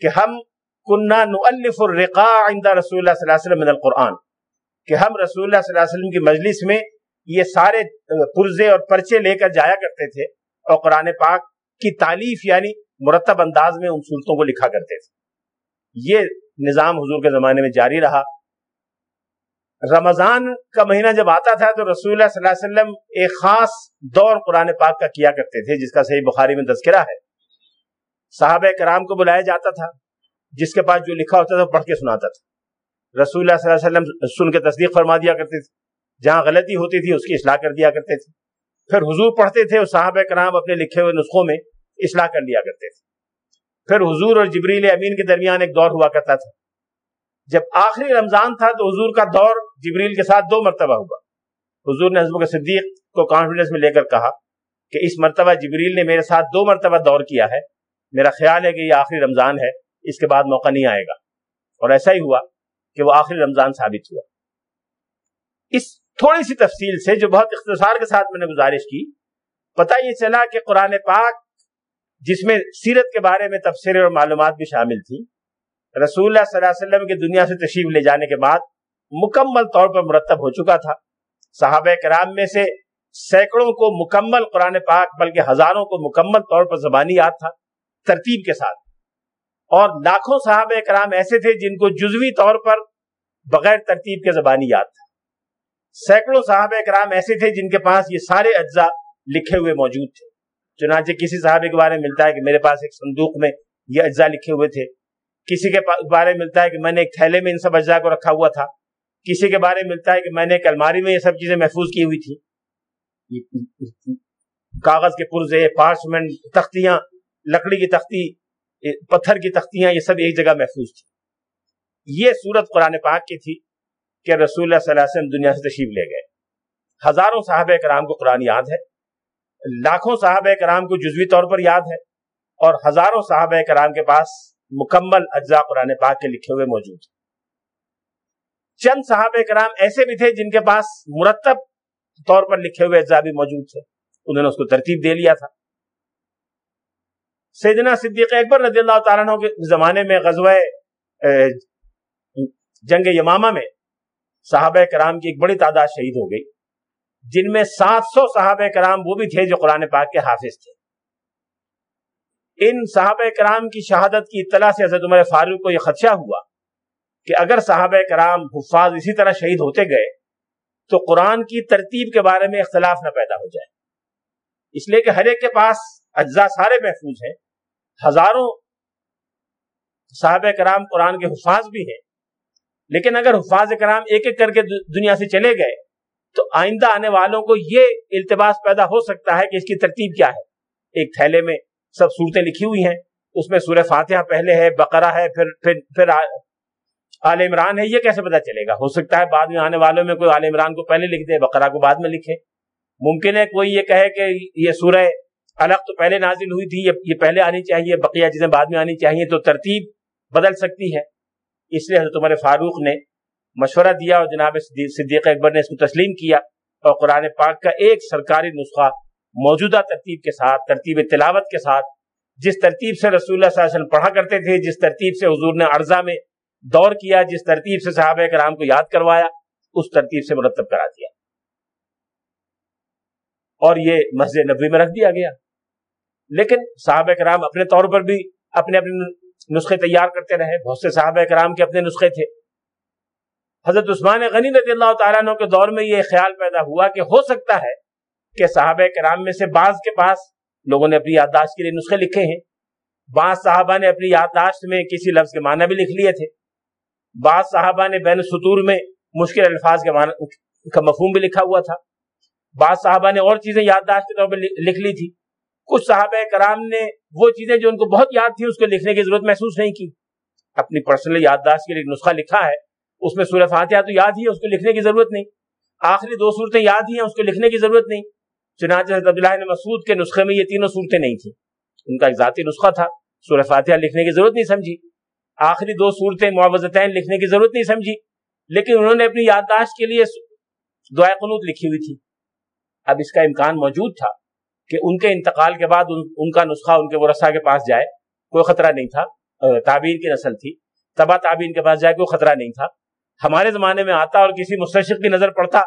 S1: کہ ہم کنہ نؤلف الرقاء عند رسول اللہ صلی اللہ علیہ وسلم من القرآن۔ کہ ہم رسول اللہ صلی اللہ علیہ وسلم کی مجلس میں یہ سارے پرزے اور پرچے لے کر جایا کرتے تھے اور قرآن پاک کی تعلیف یعنی مرتب انداز میں ان صورتوں کو لکھا کرتے تھے۔ یہ نظام حضور کے زمانے میں جاری رہا۔ رمضان کا مہینہ جب آتا تھا تو رسول اللہ صلی اللہ علیہ وسلم ایک خاص دور قرآن پاک کا کیا کرتے تھے، جس کا صحیح بخاری میں تذکرہ ہے۔ صحابہ کرام کو بلایا جاتا تھا، جس کے پاس جو لکھا ہوتا تھا پڑھ کے سناتا تھا۔ رسول اللہ صلی اللہ علیہ وسلم سن کے تصدیق فرما دیا کرتے تھے۔ جہاں غلطی ہوتی تھی، اس کی اصلاح کر دیا کرتے تھے۔ پھر حضور پڑھتے تھے اور صحابہ کرام اپنے لکھے ہوئے نسخوں میں اصلاح کر لیا کرتے تھے۔ پھر حضور اور جبریل امین کے درمیان ایک دور ہوا کرتا تھا۔ جب آخری رمضان تھا تو حضور کا دور جبریل کے ساتھ دو مرتبہ ہوا۔ حضور نے حضرت صدیق کو کانفیڈنس میں لے کر کہا کہ اس مرتبہ جبریل نے میرے ساتھ دو مرتبہ دور کیا ہے۔ میرا خیال ہے کہ یہ آخری رمضان ہے، اس کے بعد موقع نہیں آئے گا۔ اور ایسا ہی ہوا کہ وہ آخری رمضان ثابت ہوا۔ اس تھوڑی سی تفصیل سے جو بہت اختصار کے ساتھ میں نے گزارش کی، پتہ یہ چلا کہ قرآن پاک جس میں سیرت کے بارے میں تفسیر اور معلومات بھی شامل تھی رسول اللہ صلی اللہ علیہ وسلم کی دنیا سے تشریف لے جانے کے بعد مکمل طور پر مرتب ہو چکا تھا۔ صحابہ کرام میں سے سینکڑوں کو مکمل قرآن پاک، بلکہ ہزاروں کو مکمل طور پر زبانی یاد تھا ترتیب کے ساتھ۔ اور لاکھوں صحابہ کرام ایسے تھے جن کو جزوی طور پر بغیر ترتیب کے زبانی یاد تھا۔ سینکڑوں صحابہ کرام ایسے تھے جن کے پاس یہ سارے اجزاء لکھے ہوئے موجود تھے۔ چنانچہ کسی صحابے کے بارے میں ملتا ہے کہ میرے پاس ایک صندوق میں یہ اجزاء لکھے ہوئے تھے۔ کسی کے بارے میں ملتا ہے کہ میں نے ایک تھیلے میں ان سب اجزاء کو رکھا ہوا تھا۔ کسی کے بارے میں ملتا ہے کہ میں نے ایک الماری میں یہ سب چیزیں محفوظ کی ہوئی تھی۔ کاغذ کے پرزے پارچمنٹ، تختیاں، لکڑی کی تختی پتھر کی تختیاں، یہ سب ایک جگہ محفوظ تھی۔ یہ صورت قرآن پاک کی تھی کہ رسول اللہ صلی اللہ علیہ وسلم دنیا سے تشریف لے گئے۔ ہزاروں صحابہ کرام کو قرآن یاد ہے۔ لاکھوں صحابہ کرام کو جزوی طور پر یاد ہے اور ہزاروں صحابہ کرام کے پاس مکمل اجزاء قرآن پاک کے لکھے ہوئے موجود ہیں۔ چند صحابہ کرام ایسے بھی تھے جن کے پاس مرتب طور پر لکھے ہوئے اجزاء بھی موجود تھے۔ انہوں نے اس کو ترتیب دے لیا تھا۔ سیدنا صدیق اکبر رضی اللہ تعالیٰ عنہ کے زمانے میں غزوہ جنگ یمامہ میں صحابہ کرام کی ایک بڑی تعداد شہید ہو گئی۔ جن میں سات سو صحابہ کرام وہ بھی تھے جو قرآن پاک کے حافظ تھے۔ ان صحابہ کرام کی شہادت کی اطلاع سے حضرت عمر فاروق کو یہ خدشہ ہوا کہ اگر صحابہ کرام حفاظ اسی طرح شہید ہوتے گئے تو قرآن کی ترتیب کے بارے میں اختلاف نہ پیدا ہو جائے۔ اس لیے کہ ہر ایک کے پاس اجزاء سارے محفوظ ہیں۔ ہزاروں صحابہ کرام قرآن کے حفاظ بھی ہیں۔ لیکن اگر حفاظ کرام ایک ایک کر کے دنیا سے چلے گئے تو آئندہ آنے والوں کو یہ التباس پیدا ہو سکتا ہے کہ اس کی ترتیب کیا ہے۔ ایک تھیلے میں سب صورتیں لکھی ہوئی ہیں۔ اس میں سورہ فاتحہ پہلے ہے، بقرہ ہے، پھر پھر پھر آل عمران ہے۔ یہ کیسے پتا چلے گا؟ ہو سکتا ہے بعد میں آنے والوں میں کوئی آل عمران کو پہلے لکھ دے، بقرہ کو بعد میں لکھے۔ ممکن ہے کوئی یہ کہے کہ یہ سورہ الگ تو پہلے نازل ہوئی تھی یہ پہلے آنی چاہیے، بقیہ چیزیں بعد میں آنی چاہیے، تو ترتیب بدل سکتی ہے۔ اس لیے حضرت عمر فاروق نے مشورہ دیا اور جناب صدیق اکبر نے اس کو تسلیم کیا اور قرآن پاک کا ایک سرکاری نسخہ موجودہ ترتیب کے ساتھ، ترتیب تلاوت کے ساتھ، جس ترتیب سے رسول اللہ صلی اللہ علیہ وسلم پڑھا کرتے تھے، جس ترتیب سے حضور نے عرضہ میں دور کیا، جس ترتیب سے صحابہ کرام کو یاد کروایا، اس ترتیب سے مرتب کرا دیا۔ اور یہ مسجد نبوی میں رکھ دیا گیا۔ لیکن صحابہ کرام اپنے طور پر بھی اپنے اپنے نسخے تیار کرتے رہے۔ بہت سے صحابہ کرام کے اپنے نسخے تھے۔ حضرت عثمان غنی رضی اللہ تعالیٰ عنہ کے دور میں یہ خیال پیدا ہوا کہ ہو سکتا ہے کہ صحابہ کرام میں سے بعض کے پاس لوگوں نے اپنی یادداشت کے لیے نسخے لکھے ہیں۔ بعض صحابہ نے اپنی یادداشت میں کسی لفظ کے معنی بھی لکھ لیے تھے۔ بعض صحابہ نے بین سطور میں مشکل الفاظ کے معنی کا مفہوم بھی لکھا ہوا تھا۔ بعض صحابہ نے اور چیزیں یادداشت کے طور پر لکھ لی تھی۔ کچھ صحابہ کرام نے وہ چیزیں جو ان کو بہت یاد تھی اس کو لکھنے کی ضرورت محسوس نہیں کی۔ اپنی پرسنل یادداشت کے لیے نسخہ لکھا ہے۔ اس میں سورہ فاتحہ تو یاد ہی ہے اس کو لکھنے کی ضرورت نہیں۔ آخری دو صورتیں یاد ہی ہیں اس کو لکھنے کی ضرورت نہیں۔ چنانچہ حضرت عبداللہ مسعود کے نسخے میں یہ تینوں صورتیں نہیں تھیں۔ ان کا ایک ذاتی نسخہ تھا۔ سورہ فاتحہ لکھنے کی ضرورت نہیں سمجھی۔ آخری دو صورتیں معوضتین لکھنے کی ضرورت نہیں سمجھی۔ لیکن انہوں نے اپنی یادداشت کے لیے دعائے قنوت لکھی ہوئی تھی۔ اب اس کا امکان موجود تھا کہ ان کے انتقال کے بعد ان, ان کا نسخہ ان کے ورثہ کے پاس جائے۔ کوئی خطرہ نہیں تھا۔ تعبیر کی نسل تھی۔ تبا تعبیر کے پاس جائے کوئی خطرہ نہیں تھا۔ ہمارے زمانے میں آتا اور کسی مستشق کی نظر پڑتا،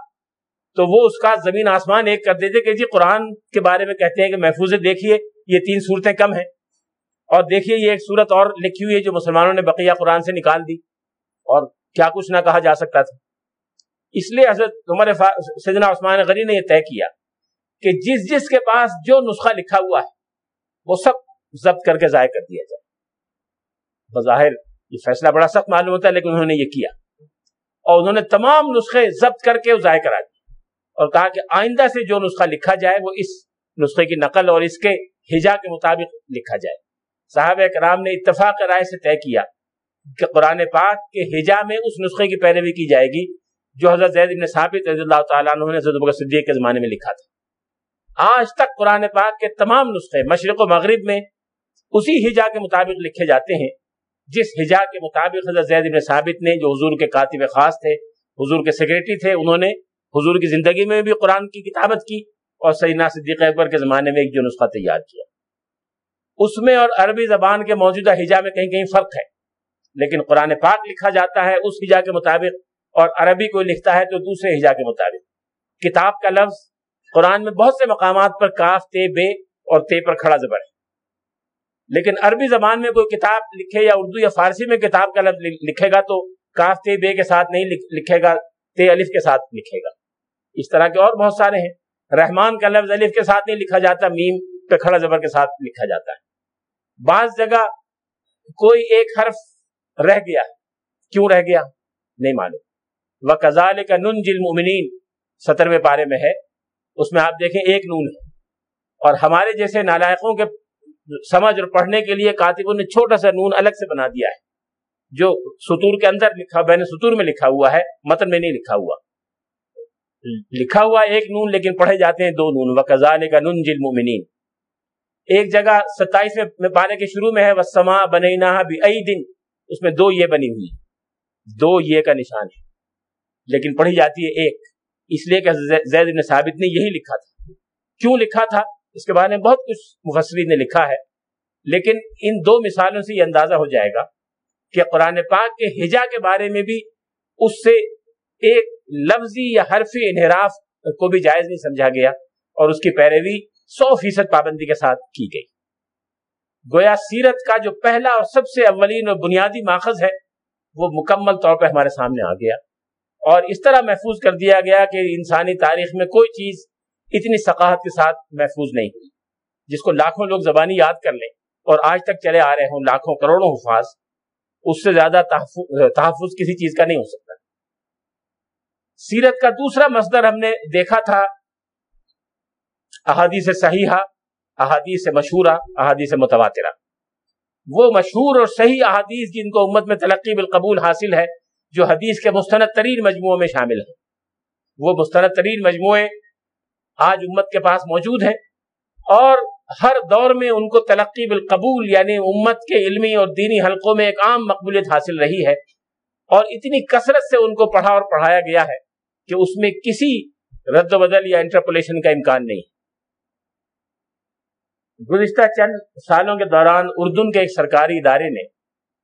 S1: تو وہ اس کا زمین آسمان ایک کر دیتے کہ جی قرآن کے بارے میں کہتے ہیں کہ محفوظ دیکھیے یہ تین صورتیں کم ہیں۔ اور دیکھیے یہ ایک صورت اور لکھی ہوئی ہے جو مسلمانوں نے بقیہ قرآن سے نکال دی۔ اور کیا کچھ نہ کہا جا سکتا تھا۔ اس لیے حضرت عمر سجنا عثمان غری نے یہ طے کیا کہ جس جس کے پاس جو نسخہ لکھا ہوا ہے، وہ سب ضبط کر کے ضائع کر دیا جائے۔ بظاہر یہ فیصلہ بڑا سخت معلوم ہوتا ہے، لیکن انہوں نے یہ کیا۔ اور انہوں نے تمام نسخے ضبط کر کے ضائع کرا دیے اور کہا کہ آئندہ سے جو نسخہ لکھا جائے وہ اس نسخے کی نقل اور اس کے ہجا کے مطابق لکھا جائے۔ صاحب کرام نے اتفاق رائے سے طے کیا کہ قرآن پاک کے ہجا میں اس نسخے کی پیروی کی جائے گی جو حضرت زید بن ثابت رضی اللہ تعالیٰ عنہ نے حضرت صدیق کے زمانے میں لکھا تھا۔ آج تک قرآن پاک کے تمام نسخے مشرق و مغرب میں اسی ہجا کے مطابق لکھے جاتے ہیں جس ہجا کے مطابق حضرت زید بن ثابت نے، جو حضور کے کاتب خاص تھے، حضور کے سیکریٹری تھے، انہوں نے حضور کی زندگی میں بھی قرآن کی کتابت کی اور سیدنا صدیق اکبر کے زمانے میں ایک جو نسخہ تیار کیا۔ اس میں اور عربی زبان کے موجودہ ہجا میں کہیں کہیں فرق ہے، لیکن قرآن پاک لکھا جاتا ہے اس ہجا کے مطابق اور عربی کو لکھتا ہے تو دوسرے ہجا کے مطابق۔ کتاب کا لفظ قرآن میں بہت سے مقامات پر کاف، تے، بے اور تے پر کھڑا زبر ہے۔ لیکن عربی زبان میں کوئی کتاب لکھے یا اردو یا فارسی میں کتاب کا لفظ لکھے گا تو کاف تے بے کے ساتھ نہیں لکھے گا، تے الف کے ساتھ لکھے گا۔ اس طرح کے اور بہت سارے ہیں۔ رحمان کا لفظ الف کے ساتھ نہیں لکھا جاتا، میم پہ کھڑا زبر کے ساتھ لکھا جاتا ہے۔ بعض جگہ کوئی ایک حرف رہ گیا، کیوں رہ گیا؟ نہیں معلوم۔ وہ کزال کا نن جل سترویں پارے میں ہے۔ اس میں آپ دیکھیں، ایک نون ہے۔ اور ہمارے جیسے نالائقوں کے سمجھ اور پڑھنے کے لیے کاتبوں نے چھوٹا سا نون الگ سے بنا دیا ہے، جو سطور کے اندر لکھا بین سطور میں لکھا ہوا ہے، متن میں نہیں لکھا ہوا۔ لکھا ہوا ایک نون، لیکن پڑھے جاتے ہیں دو نون۔ و کا نن جل مومنین ایک جگہ ستائیس میں پانے کے شروع میں ہے وسما بنینا بھی دن اس میں دو یہ بنی ہوئی دو یہ کا نشان ہے۔ لیکن پڑھی جاتی ہے ایک۔ اس لیے کہ زید بن ثابت نے یہی لکھا تھا۔ کیوں لکھا تھا؟ اس کے بارے میں بہت کچھ مفسرین نے لکھا ہے، لیکن ان دو مثالوں سے یہ اندازہ ہو جائے گا کہ قرآن پاک کے ہجا کے بارے میں بھی اس سے ایک لفظی یا حرفی انحراف کو بھی جائز نہیں سمجھا گیا اور اس کی پیروی سو فیصد پابندی کے ساتھ کی گئی۔ گویا سیرت کا جو پہلا اور سب سے اولین اور بنیادی ماخذ ہے، وہ مکمل طور پہ ہمارے سامنے آ گیا اور اس طرح محفوظ کر دیا گیا کہ انسانی تاریخ میں کوئی چیز اتنی ثقافت کے ساتھ محفوظ نہیں ہوئی، جس کو لاکھوں لوگ زبانی یاد کر لیں اور آج تک چلے آ رہے ہوں لاکھوں کروڑوں حفاظ، اس سے زیادہ تحفظ کسی چیز کا نہیں ہو سکتا۔ سیرت کا دوسرا مصدر ہم نے دیکھا تھا، احادیث صحیحہ، احادیث مشہورہ، احادیث متواترہ۔ وہ مشہور اور صحیح احادیث جن کو امت میں تلقی بالقبول حاصل ہے، جو حدیث کے مستند ترین مجموعوں میں شامل ہیں۔ وہ مستند ترین مجموعے آج امت کے پاس موجود ہیں اور ہر دور میں ان کو تلقی بالقبول یعنی امت کے علمی اور دینی حلقوں میں ایک عام مقبولیت حاصل رہی ہے۔ اور اتنی کثرت سے ان کو پڑھا اور پڑھایا گیا ہے کہ اس میں کسی رد و بدل یا انٹرپولیشن کا امکان نہیں۔ گزشتہ چند سالوں کے دوران اردن کے ایک سرکاری ادارے نے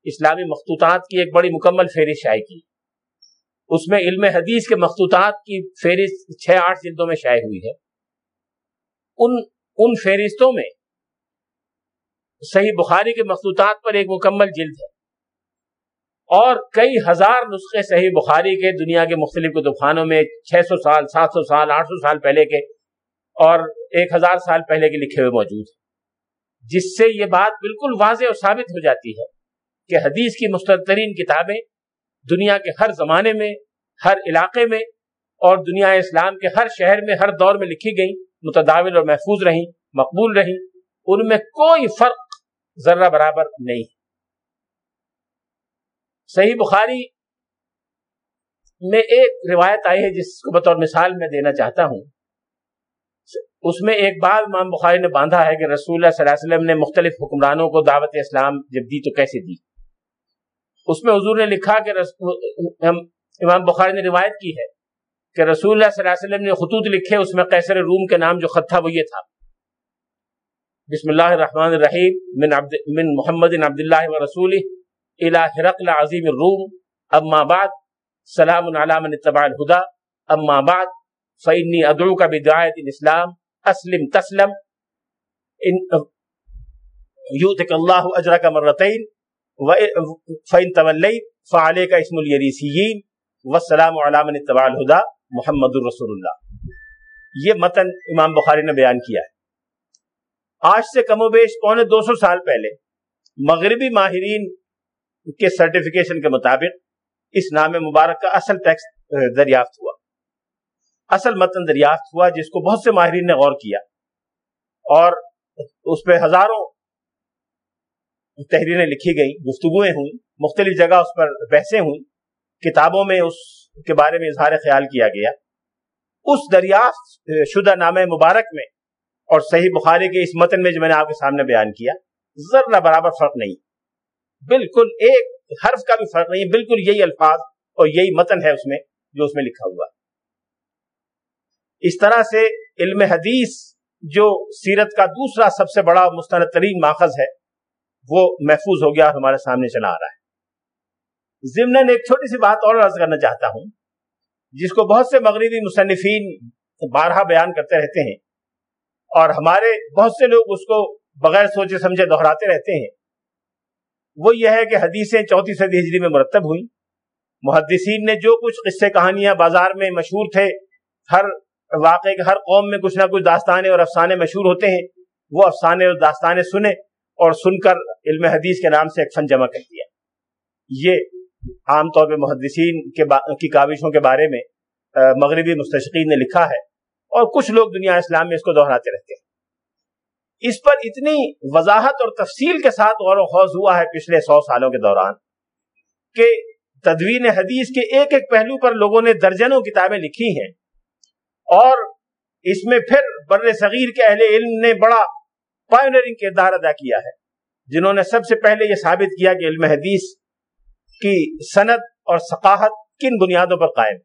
S1: اسلامی مخطوطات کی ایک بڑی مکمل فہرست شائع کی۔ اس میں علم حدیث کے مخطوطات کی فہرست چھ آٹھ جلدوں میں شائع ہوئی ہے۔ ان ان فہرستوں میں صحیح بخاری کے مخطوطات پر ایک مکمل جلد ہے۔ اور کئی ہزار نسخے صحیح بخاری کے دنیا کے مختلف کتب خانوں میں چھ سو سال، سات سو سال، آٹھ سو سال پہلے کے اور ایک ہزار سال پہلے کے لکھے ہوئے موجود ہیں۔ جس سے یہ بات بالکل واضح اور ثابت ہو جاتی ہے کہ حدیث کی مسترین کتابیں دنیا کے ہر زمانے میں، ہر علاقے میں اور دنیا اسلام کے ہر شہر میں، ہر دور میں لکھی گئی متداول اور محفوظ رہیں، مقبول رہیں، ان میں کوئی فرق ذرہ برابر نہیں۔ صحیح بخاری میں ایک روایت آئی ہے، جس کو بطور مثال میں دینا چاہتا ہوں۔ اس میں ایک بار امام بخاری نے باندھا ہے کہ رسول اللہ صلی اللہ علیہ وسلم نے مختلف حکمرانوں کو دعوت اسلام جب دی تو کیسے دی؟ اس میں حضور نے لکھا کہ امام بخاری نے روایت کی ہے کہ رسول اللہ صلی اللہ علیہ وسلم نے خطوط لکھے اس میں قیصر روم کے نام جو خط تھا وہ یہ تھا۔ بسم اللہ الرحمن الرحیم من, عبد من محمد عبداللہ و رسول الى عظیم الروم اما بعد سلام علی من اتبع الہدا اما بعد فإنی ادعو کا بدعایت الاسلام اسلم تسلم ان یوتک اللہ اجرک مرتین فإن تولیت فعلیک اسم الیریسیین۔ والسلام علی من اتبع الہدا محمد الرسول اللہ۔ یہ متن امام بخاری نے بیان کیا ہے۔ آج سے کم و بیش پونے دو سو سال پہلے مغربی ماہرین کے سرٹیفکیشن کے مطابق اس نام مبارک کا اصل ٹیکسٹ دریافت ہوا۔ اصل متن دریافت ہوا جس کو بہت سے ماہرین نے غور کیا۔ اور اس پہ ہزاروں تحریریں لکھی گئیں، گفتگویں ہوئیں، مختلف جگہ اس پر بحثیں ہوئیں۔ کتابوں میں اس کے بارے میں اظہار خیال کیا گیا۔ اس دریافت، شدہ نام مبارک میں اور صحیح بخاری کے اس متن میں جو میں نے آپ کے سامنے بیان کیا ذرا برابر فرق نہیں۔ بالکل ایک حرف کا بھی فرق نہیں، بالکل یہی الفاظ اور یہی متن ہے اس میں جو اس میں لکھا ہوا۔ اس طرح سے علم حدیث جو سیرت کا دوسرا سب سے بڑا مستند ترین ماخذ ہے، وہ محفوظ ہو گیا اور ہمارے سامنے چلا آ رہا ہے۔ ضمن ایک چھوٹی سی بات اور عرض کرنا چاہتا ہوں، جس کو بہت سے مغربی مصنفین بارہا بیان کرتے رہتے ہیں اور ہمارے بہت سے لوگ اس کو بغیر سوچے سمجھے دہراتے رہتے ہیں۔ وہ یہ ہے کہ حدیثیں چوتھی صدی ہجری میں مرتب ہوئیں۔ محدثین نے جو کچھ قصے کہانیاں بازار میں مشہور تھے، ہر واقعے کے ہر قوم میں کچھ نہ کچھ داستانے اور افسانے مشہور ہوتے ہیں۔ وہ افسانے اور داستانے سنے اور سن کر علم حدیث کے نام سے ایک فن جمع کر دیا۔ یہ عام طور پہ محدثین کے با... کی کاوشوں کے بارے میں مغربی مستشقین نے لکھا ہے اور کچھ لوگ دنیا اسلام میں اس کو دہراتے رہتے ہیں۔ اس پر اتنی وضاحت اور تفصیل کے ساتھ غور و خوض ہوا ہے پچھلے سو سالوں کے دوران کہ تدوین حدیث کے ایک ایک پہلو پر لوگوں نے درجنوں کتابیں لکھی ہیں اور اس میں پھر بر صغیر کے اہل علم نے بڑا پائنرنگ کردار ادا کیا ہے، جنہوں نے سب سے پہلے یہ ثابت کیا کہ علم حدیث کی صنعت اور ثقافت کن بنیادوں پر قائم؟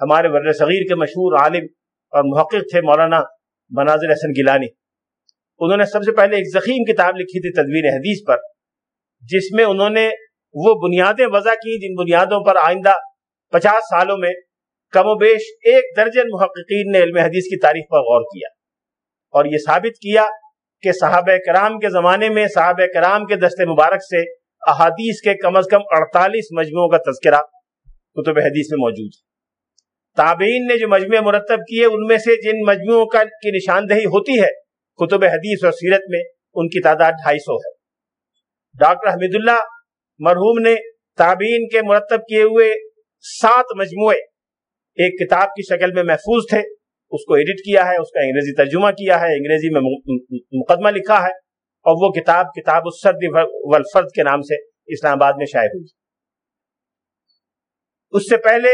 S1: ہمارے ور صغیر کے مشہور عالم اور محقق تھے مولانا مناظر حسن گیلانی۔ انہوں نے سب سے پہلے ایک ضخیم کتاب لکھی تھی تدویر حدیث پر، جس میں انہوں نے وہ بنیادیں وضع کی جن بنیادوں پر آئندہ پچاس سالوں میں کم و بیش ایک درجن محققین نے علم حدیث کی تاریخ پر غور کیا اور یہ ثابت کیا کہ صحابہ کرام کے زمانے میں صحابہ کرام کے دست مبارک سے احادیث کے کم از کم اڑتالیس مجموعوں کا تذکرہ کتب حدیث میں موجود ہے۔ تابعین نے جو مجموعے مرتب کیے، ان میں سے جن مجموعوں کا کی نشاندہی ہوتی ہے، کتب حدیث اور سیرت میں ان کی تعداد ڈھائی سو ہے۔ ڈاکٹر حمید اللہ مرحوم نے تابعین کے مرتب کیے ہوئے سات مجموعے ایک کتاب کی شکل میں محفوظ تھے، اس کو ایڈٹ کیا ہے، اس کا انگریزی ترجمہ کیا ہے، انگریزی میں مقدمہ لکھا ہے۔ اور وہ کتاب کتاب السرد والفرد کے نام سے اسلام آباد میں شائع ہوئی۔ اس سے پہلے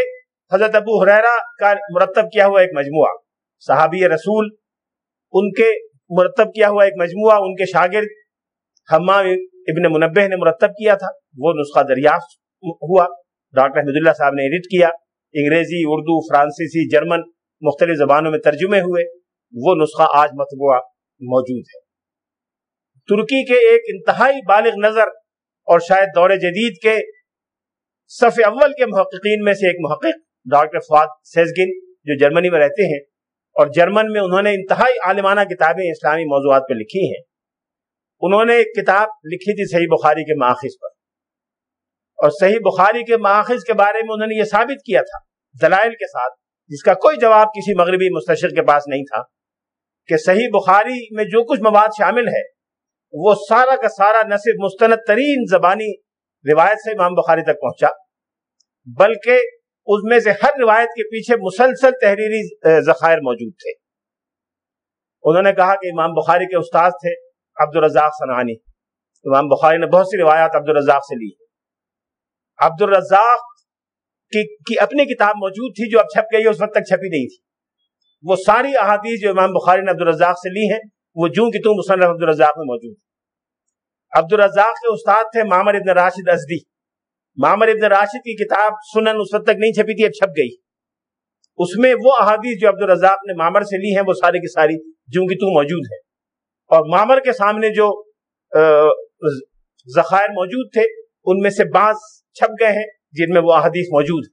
S1: حضرت ابو حریرہ کا مرتب کیا ہوا ایک مجموعہ، صحابی رسول، ان کے مرتب کیا ہوا ایک مجموعہ، ان کے شاگرد، حمام ابن منبہ نے مرتب کیا تھا، وہ نسخہ دریافت ہوا۔ ڈاکٹر حمد اللہ صاحب نے ایڈٹ کیا۔ انگریزی، اردو، فرانسیسی، جرمن مختلف زبانوں میں ترجمے ہوئے۔ وہ نسخہ آج مطبوعہ موجود ہے۔ ترکی کے ایک انتہائی بالغ نظر اور شاید دور جدید کے صف اول کے محققین میں سے ایک محقق، ڈاکٹر فواد سیزگن، جو جرمنی میں رہتے ہیں اور جرمن میں انہوں نے انتہائی عالمانہ کتابیں اسلامی موضوعات پہ لکھی ہیں۔ انہوں نے ایک کتاب لکھی تھی صحیح بخاری کے ماخذ پر۔ اور صحیح بخاری کے ماخذ کے بارے میں انہوں نے یہ ثابت کیا تھا دلائل کے ساتھ، جس کا کوئی جواب کسی مغربی مستشر کے پاس نہیں تھا، کہ صحیح بخاری میں جو کچھ مواد شامل ہے وہ سارا کا سارا نہ صرف مستند ترین زبانی روایت سے امام بخاری تک پہنچا بلکہ اس میں سے ہر روایت کے پیچھے مسلسل تحریری ذخائر موجود تھے۔ انہوں نے کہا کہ امام بخاری کے استاد تھے عبد الرزاق سنانی امام بخاری نے بہت سی روایات عبد الرزاق سے لی۔ عبد الرزاق کی, کی اپنی کتاب موجود تھی جو اب چھپ گئی اس وقت تک چھپی نہیں تھی۔ وہ ساری احادیث جو امام بخاری نے عبد الرزاق سے لی ہیں وہ جوں کی توں مصنف عبد الرزاق میں موجود عبد الرزاق کے استاد تھے مامر ابن راشد ازدی۔ مامر ابن راشد کی کتاب سنن اس وقت تک نہیں چھپی تھی، اب چھپ گئی۔ اس میں وہ احادیث جو عبد الرزاق نے مامر سے لی ہیں، وہ ساری کی ساری جوں کی توں موجود ہے اور مامر کے سامنے جو ذخائر موجود تھے، ان میں سے بعض چھپ گئے ہیں جن میں وہ احادیث موجود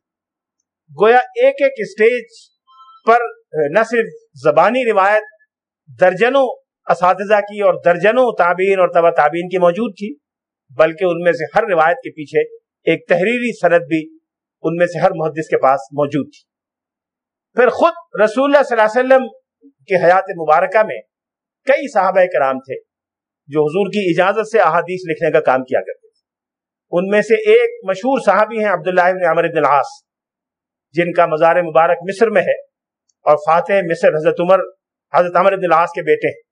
S1: گویا ایک ایک اسٹیج پر نہ صرف زبانی روایت، درجنوں اساتذہ کی اور درجنوں تابین اور تبا تابین کی موجود تھی، بلکہ ان میں سے ہر روایت کے پیچھے ایک تحریری صنعت بھی ان میں سے ہر محدث کے پاس موجود تھی۔ پھر خود رسول اللہ صلی اللہ علیہ وسلم کے حیات مبارکہ میں کئی صحابہ کرام تھے جو حضور کی اجازت سے احادیث لکھنے کا کام کیا کرتے تھے۔ ان میں سے ایک مشہور صحابی ہیں عبداللہ بن عمر بن العاص، جن کا مزار مبارک مصر میں ہے اور فاتح مصر حضرت عمر حضرت عمر بن العاص کے بیٹے ہیں۔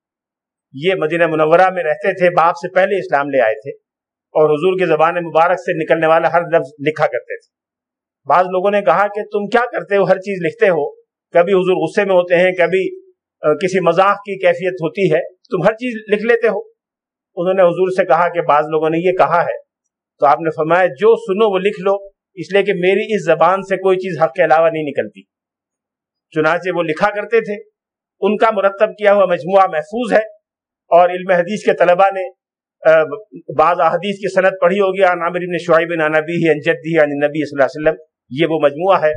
S1: یہ مدینہ منورہ میں رہتے تھے، باپ سے پہلے اسلام لے آئے تھے اور حضور کے زبان مبارک سے نکلنے والا ہر لفظ لکھا کرتے تھے۔ بعض لوگوں نے کہا کہ تم کیا کرتے ہو؟ ہر چیز لکھتے ہو۔ کبھی حضور غصے میں ہوتے ہیں، کبھی کسی مذاق کی کیفیت ہوتی ہے۔ تم ہر چیز لکھ لیتے ہو۔ انہوں نے حضور سے کہا کہ بعض لوگوں نے یہ کہا ہے۔ تو آپ نے فرمایا، جو سنو وہ لکھ لو۔ اس لیے کہ میری اس زبان سے کوئی چیز حق کے علاوہ نہیں نکلتی۔ چنانچہ وہ لکھا کرتے تھے۔ ان کا مرتب کیا ہوا مجموعہ محفوظ ہے۔ اور علم حدیث کے طلبہ نے بعض احادیث کی صنعت پڑھی ہوگی، عن عمر ابن شعیب نبی عن جدی عن نبی صلی اللہ علیہ وسلم، یہ وہ مجموعہ ہے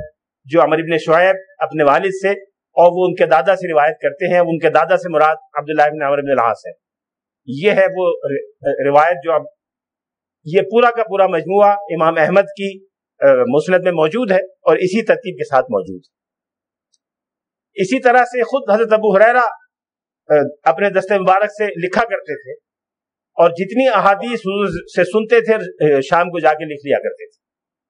S1: جو عمر ابن شعیب اپنے والد سے اور وہ ان کے دادا سے روایت کرتے ہیں، ان کے دادا سے مراد عبداللہ ابن عمر ابن العاص ہے۔ یہ ہے وہ روایت جو اب یہ پورا کا پورا مجموعہ امام احمد کی مسند میں موجود ہے اور اسی ترتیب کے ساتھ موجود ہے۔ اسی طرح سے خود حضرت ابو حریرہ اپنے دست مبارک سے لکھا کرتے تھے اور جتنی احادیث سے سنتے تھے شام کو جا کے لکھ لیا کرتے تھے۔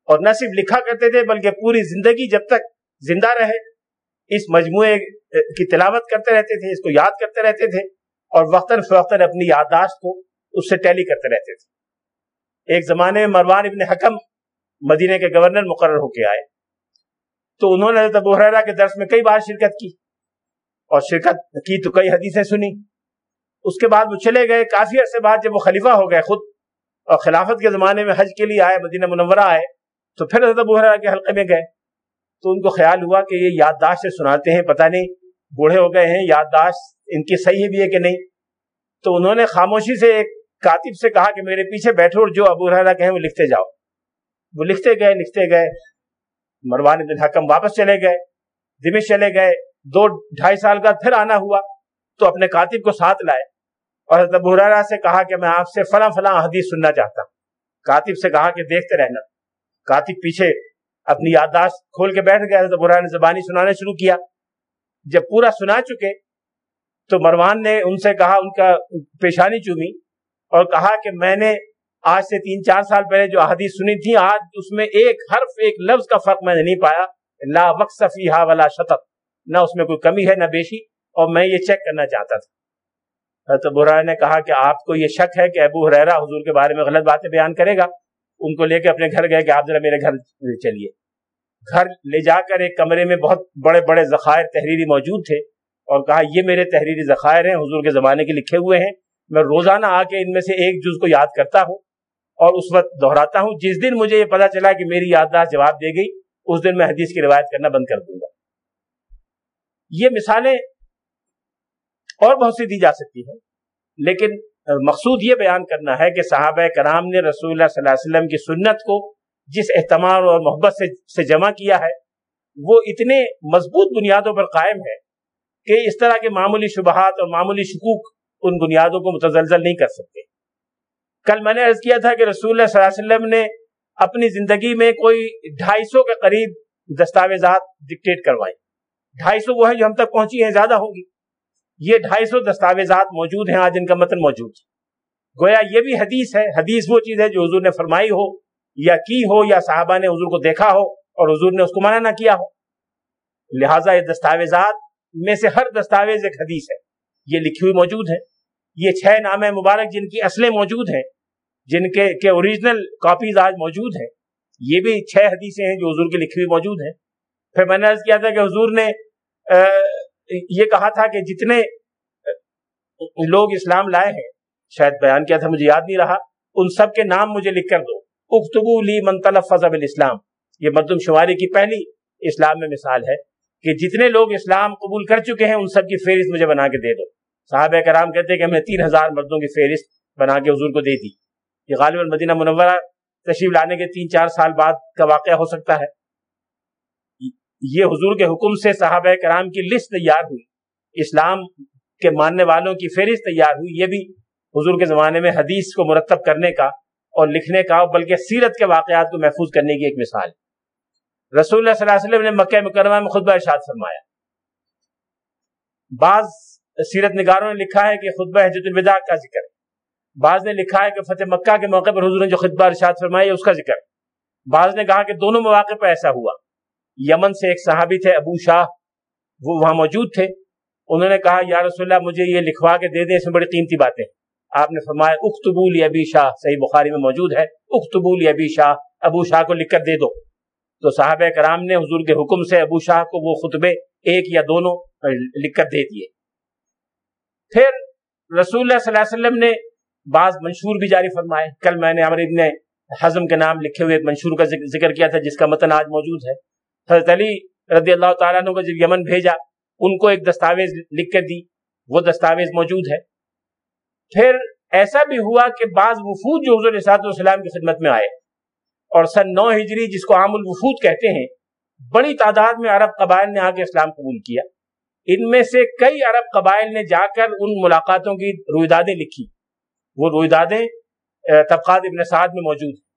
S1: اور نہ صرف لکھا کرتے تھے، بلکہ پوری زندگی جب تک زندہ رہے، اس مجموعے کی تلاوت کرتے رہتے تھے، اس کو یاد کرتے رہتے تھے اور وقتاً فوقتاً اپنی یادداشت کو اس سے ٹیلی کرتے رہتے تھے۔ ایک زمانے میں مروان ابن حکم مدینہ کے گورنر مقرر ہو کے آئے۔ تو انہوں نے ابو حریرہ کے درس میں کئی بار شرکت کی۔ اور شرکت کی تو کئی حدیثیں سنی۔ اس کے بعد وہ چلے گئے۔ کافی عرصے بعد جب وہ خلیفہ ہو گئے خود اور خلافت کے زمانے میں حج کے لیے آئے، مدینہ منورہ آئے، تو پھر حضرت ابو حریرہ کے حلقے میں گئے۔ تو ان کو خیال ہوا کہ یہ یادداشت سے سناتے ہیں، پتہ نہیں بوڑھے ہو گئے ہیں، یادداشت ان کی صحیح بھی ہے کہ نہیں۔ تو انہوں نے خاموشی سے ایک کاتب سے کہا کہ میرے پیچھے بیٹھو اور جو ابو حریرہ کہیں وہ لکھتے جاؤ۔ وہ لکھتے گئے لکھتے گئے۔ مروان بن حکم واپس چلے گئے دمش چلے گئے۔ دو ڈھائی سال کا پھر آنا ہوا تو اپنے کاتب کو ساتھ لائے اور حضرت حریرہ سے کہا کہ میں آپ سے فلاں فلاں حدیث سننا چاہتا ہوں۔ کاتب سے کہا کہ دیکھتے رہنا۔ کاتب پیچھے اپنی یادداشت کھول کے بیٹھ گئے۔ حضرت حریرہ نے زبانی سنانے شروع کیا۔ جب پورا سنا چکے تو مروان نے ان سے کہا، ان کا پیشانی چومی اور کہا کہ میں نے آج سے تین چار سال پہلے جو احادیث سنی تھی آج اس میں ایک حرف، ایک لفظ کا فرق میں نے نہیں پایا۔ لا وقصفی ہا ولا شطط۔ نہ اس میں کوئی کمی ہے نہ بیشی، اور میں یہ چیک کرنا چاہتا تھا۔ حضرت برائے نے کہا کہ آپ کو یہ شک ہے کہ ابو حریرہ حضور کے بارے میں غلط باتیں بیان کرے گا۔ ان کو لے کے اپنے گھر گئے کہ آپ ذرا میرے گھر چلیے۔ گھر لے جا کر ایک کمرے میں بہت بڑے بڑے ذخائر تحریری موجود تھے اور کہا، یہ میرے تحریری ذخائر ہیں، حضور کے زمانے کے لکھے ہوئے ہیں۔ میں روزانہ آ کے ان میں سے ایک جز کو یاد کرتا ہوں اور اس وقت دہراتا ہوں۔ جس دن مجھے یہ پتا چلا کہ میری یادداشت جواب دے گئی، اس دن میں حدیث کی روایت کرنا بند کر دوں گا۔ یہ مثالیں اور بہت سی دی جا سکتی ہیں۔ لیکن مقصود یہ بیان کرنا ہے کہ صحابہ کرام نے رسول اللہ صلی اللہ علیہ وسلم کی سنت کو جس اہتمام اور محبت سے جمع کیا ہے، وہ اتنے مضبوط بنیادوں پر قائم ہے کہ اس طرح کے معمولی شبہات اور معمولی شکوک ان بنیادوں کو متزلزل نہیں کر سکتے۔ کل میں نے عرض کیا تھا کہ رسول اللہ صلی اللہ علیہ وسلم نے اپنی زندگی میں کوئی ڈھائی سو کے قریب دستاویزات ڈکٹیٹ کروائی۔ ڈھائی سو وہ ہیں جو ہم تک پہنچی ہیں، زیادہ ہوگی یہ ڈھائی سو دستاویزات موجود ہیں، آج ان کا متن موجود گویا یہ بھی حدیث ہے، حدیث وہ چیز ہے جو حضور نے فرمائی ہو، یا کی ہو، یا صحابہ نے حضور کو دیکھا ہو اور حضور نے اس کو منع نہ کیا ہو۔ لہٰذا یہ دستاویزات میں سے ہر دستاویز ایک حدیث ہے۔ یہ لکھی ہوئی موجود ہے یہ چھ نام مبارک جن کی اصلیں موجود ہیں، جن کے کے اوریجنل کاپیز آج موجود ہیں۔ یہ بھی چھ حدیثیں ہیں جو حضور کی لکھی ہوئی موجود ہیں۔ پھر میں نے عرض کیا تھا کہ حضور نے یہ کہا تھا کہ جتنے لوگ اسلام لائے ہیں، شاید بیان کیا تھا، مجھے یاد نہیں رہا، ان سب کے نام مجھے لکھ کر دو۔ اختبو لی منطلف فضب الاسلام یہ مردم شماری کی پہلی اسلام میں مثال ہے کہ جتنے لوگ اسلام قبول کر چکے ہیں، ان سب کی فہرست مجھے بنا کے دے دو۔ صحابہ کرام کہتے ہیں کہ ہم نے تین ہزار مردوں کی فہرست بنا کے حضور کو دے دی۔ یہ غالب المدینہ منورہ تشریف لانے کے تین چار سال بعد کا واقعہ ہو سکتا ہے۔ یہ حضور کے حکم سے صحابہ کرام کی لسٹ تیار ہوئی۔ اسلام کے ماننے والوں کی فہرست تیار ہوئی۔ یہ بھی حضور کے زمانے میں حدیث کو مرتب کرنے کا اور لکھنے کا بلکہ سیرت کے واقعات کو محفوظ کرنے کی ایک مثال رسول اللہ صلی اللہ علیہ وسلم نے مکہ مکرمہ میں خطبہ ارشاد فرمایا۔ بعض سیرت نگاروں نے لکھا ہے کہ خطبہ حجت الوداع کا ذکر بعض نے لکھا ہے کہ فتح مکہ کے موقع پر حضور نے جو خطبہ ارشاد فرمایا اس کا ذکر بعض نے کہا کہ دونوں مواقع پر ایسا ہوا۔ یمن سے ایک صحابی تھے، ابو شاہ، وہ وہاں موجود تھے۔ انہوں نے کہا، یا رسول اللہ، مجھے یہ لکھوا کے دے دیں، اس میں بڑی قیمتی باتیں۔ آپ نے فرمایا اختبول ابی شاہ، صحیح بخاری میں موجود ہے۔ اختبول ابی شاہ، ابو شاہ کو لکھ کر دے دو۔ تو صحابہ کرام نے حضور کے حکم سے ابو شاہ کو وہ خطبے ایک یا دونوں لکھ کر دے دیے۔ پھر رسول اللہ صلی اللہ علیہ وسلم نے بعض منشور بھی جاری فرمائے۔ کل میں نے عمر ابن حزم کے نام لکھے ہوئے ایک منشور کا ذکر کیا تھا، جس کا متن آج موجود ہے۔ حضرت علی رضی اللہ تعالیٰ عنہ کو جب یمن بھیجا، ان کو ایک دستاویز لکھ کر دی، وہ دستاویز موجود ہے۔ پھر ایسا بھی ہوا کہ بعض وفود جو حضور صاحب السلام کی خدمت میں آئے اور سن نو ہجری جس کو عام الوفود کہتے ہیں، بڑی تعداد میں عرب قبائل نے آ کے اسلام قبول کیا۔ ان میں سے کئی عرب قبائل نے جا کر ان ملاقاتوں کی رویدادیں لکھی۔ وہ رویدادیں طبقات ابن سعد میں موجود۔ ہیں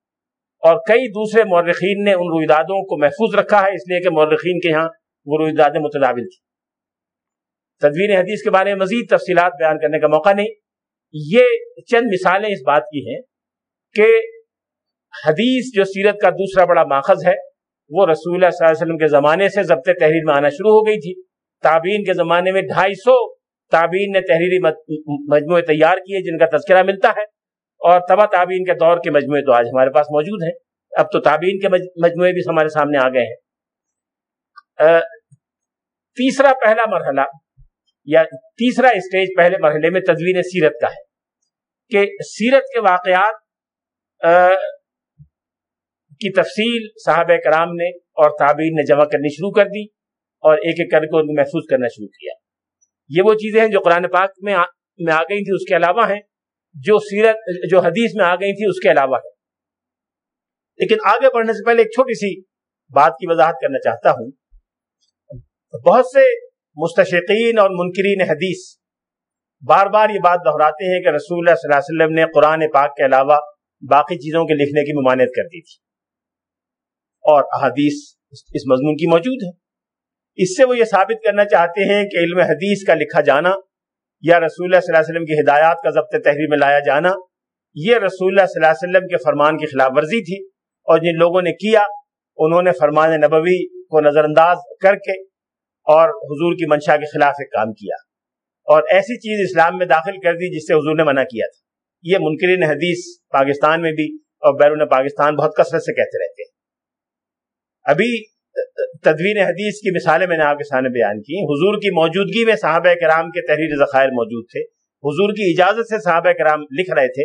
S1: اور کئی دوسرے مورخین نے ان رویدادوں کو محفوظ رکھا ہے، اس لیے کہ مورخین کے ہاں وہ رویدادیں متداول تھیں۔ تدوین حدیث کے بارے میں مزید تفصیلات بیان کرنے کا موقع نہیں۔ یہ چند مثالیں اس بات کی ہیں کہ حدیث جو سیرت کا دوسرا بڑا ماخذ ہے، وہ رسول اللہ صلی اللہ علیہ وسلم کے زمانے سے ضبط تحریر میں آنا شروع ہو گئی تھی۔ تابعین کے زمانے میں ڈھائی سو تابعین نے تحریری مجموعے تیار کیے، جن کا تذکرہ ملتا ہے۔ اور تبا تابعین کے دور کے مجموعے تو آج ہمارے پاس موجود ہیں۔ اب تو تابعین کے مجموعے بھی ہمارے سامنے آ گئے ہیں۔ تیسرا پہلا مرحلہ یا تیسرا اسٹیج پہلے مرحلے میں تدوین سیرت کا ہے کہ سیرت کے واقعات کی تفصیل صحابہ کرام نے اور تابعین نے جمع کرنی شروع کر دی اور ایک ایک کر ان کو محفوظ کرنا شروع کیا۔ یہ وہ چیزیں ہیں جو قرآن پاک میں آ, میں آ گئی تھی اس کے علاوہ ہیں۔ جو سیرت، جو حدیث میں آ گئی تھی، اس کے علاوہ ہے۔ لیکن آگے بڑھنے سے پہلے ایک چھوٹی سی بات کی وضاحت کرنا چاہتا ہوں۔ بہت سے مستشقین اور منکرین حدیث بار بار یہ بات دہراتے ہیں کہ رسول اللہ صلی اللہ علیہ وسلم نے قرآن پاک کے علاوہ باقی چیزوں کے لکھنے کی ممانعت کر دی تھی۔ اور احادیث اس مضمون کی موجود ہے اس سے وہ یہ ثابت کرنا چاہتے ہیں کہ علم حدیث کا لکھا جانا یا رسول اللہ صلی اللہ علیہ وسلم کی ہدایات کا ضبط تحریر میں لایا جانا، یہ رسول اللہ صلی اللہ علیہ وسلم کے فرمان کی خلاف ورزی تھی اور جن لوگوں نے کیا، انہوں نے فرمان نبوی کو نظر انداز کر کے اور حضور کی منشا کے خلاف ایک کام کیا۔ اور ایسی چیز اسلام میں داخل کر دی جس سے حضور نے منع کیا تھا۔ یہ منکرین حدیث پاکستان میں بھی اور بیرون پاکستان بہت کثرت سے کہتے رہتے ہیں۔ ابھی تدوین حدیث کی مثالیں میں نے آپ کے سامنے بیان کی حضور کی موجودگی میں صحابہ کرام کے تحریر ذخائر موجود تھے۔ حضور کی اجازت سے صحابہ کرام لکھ رہے تھے۔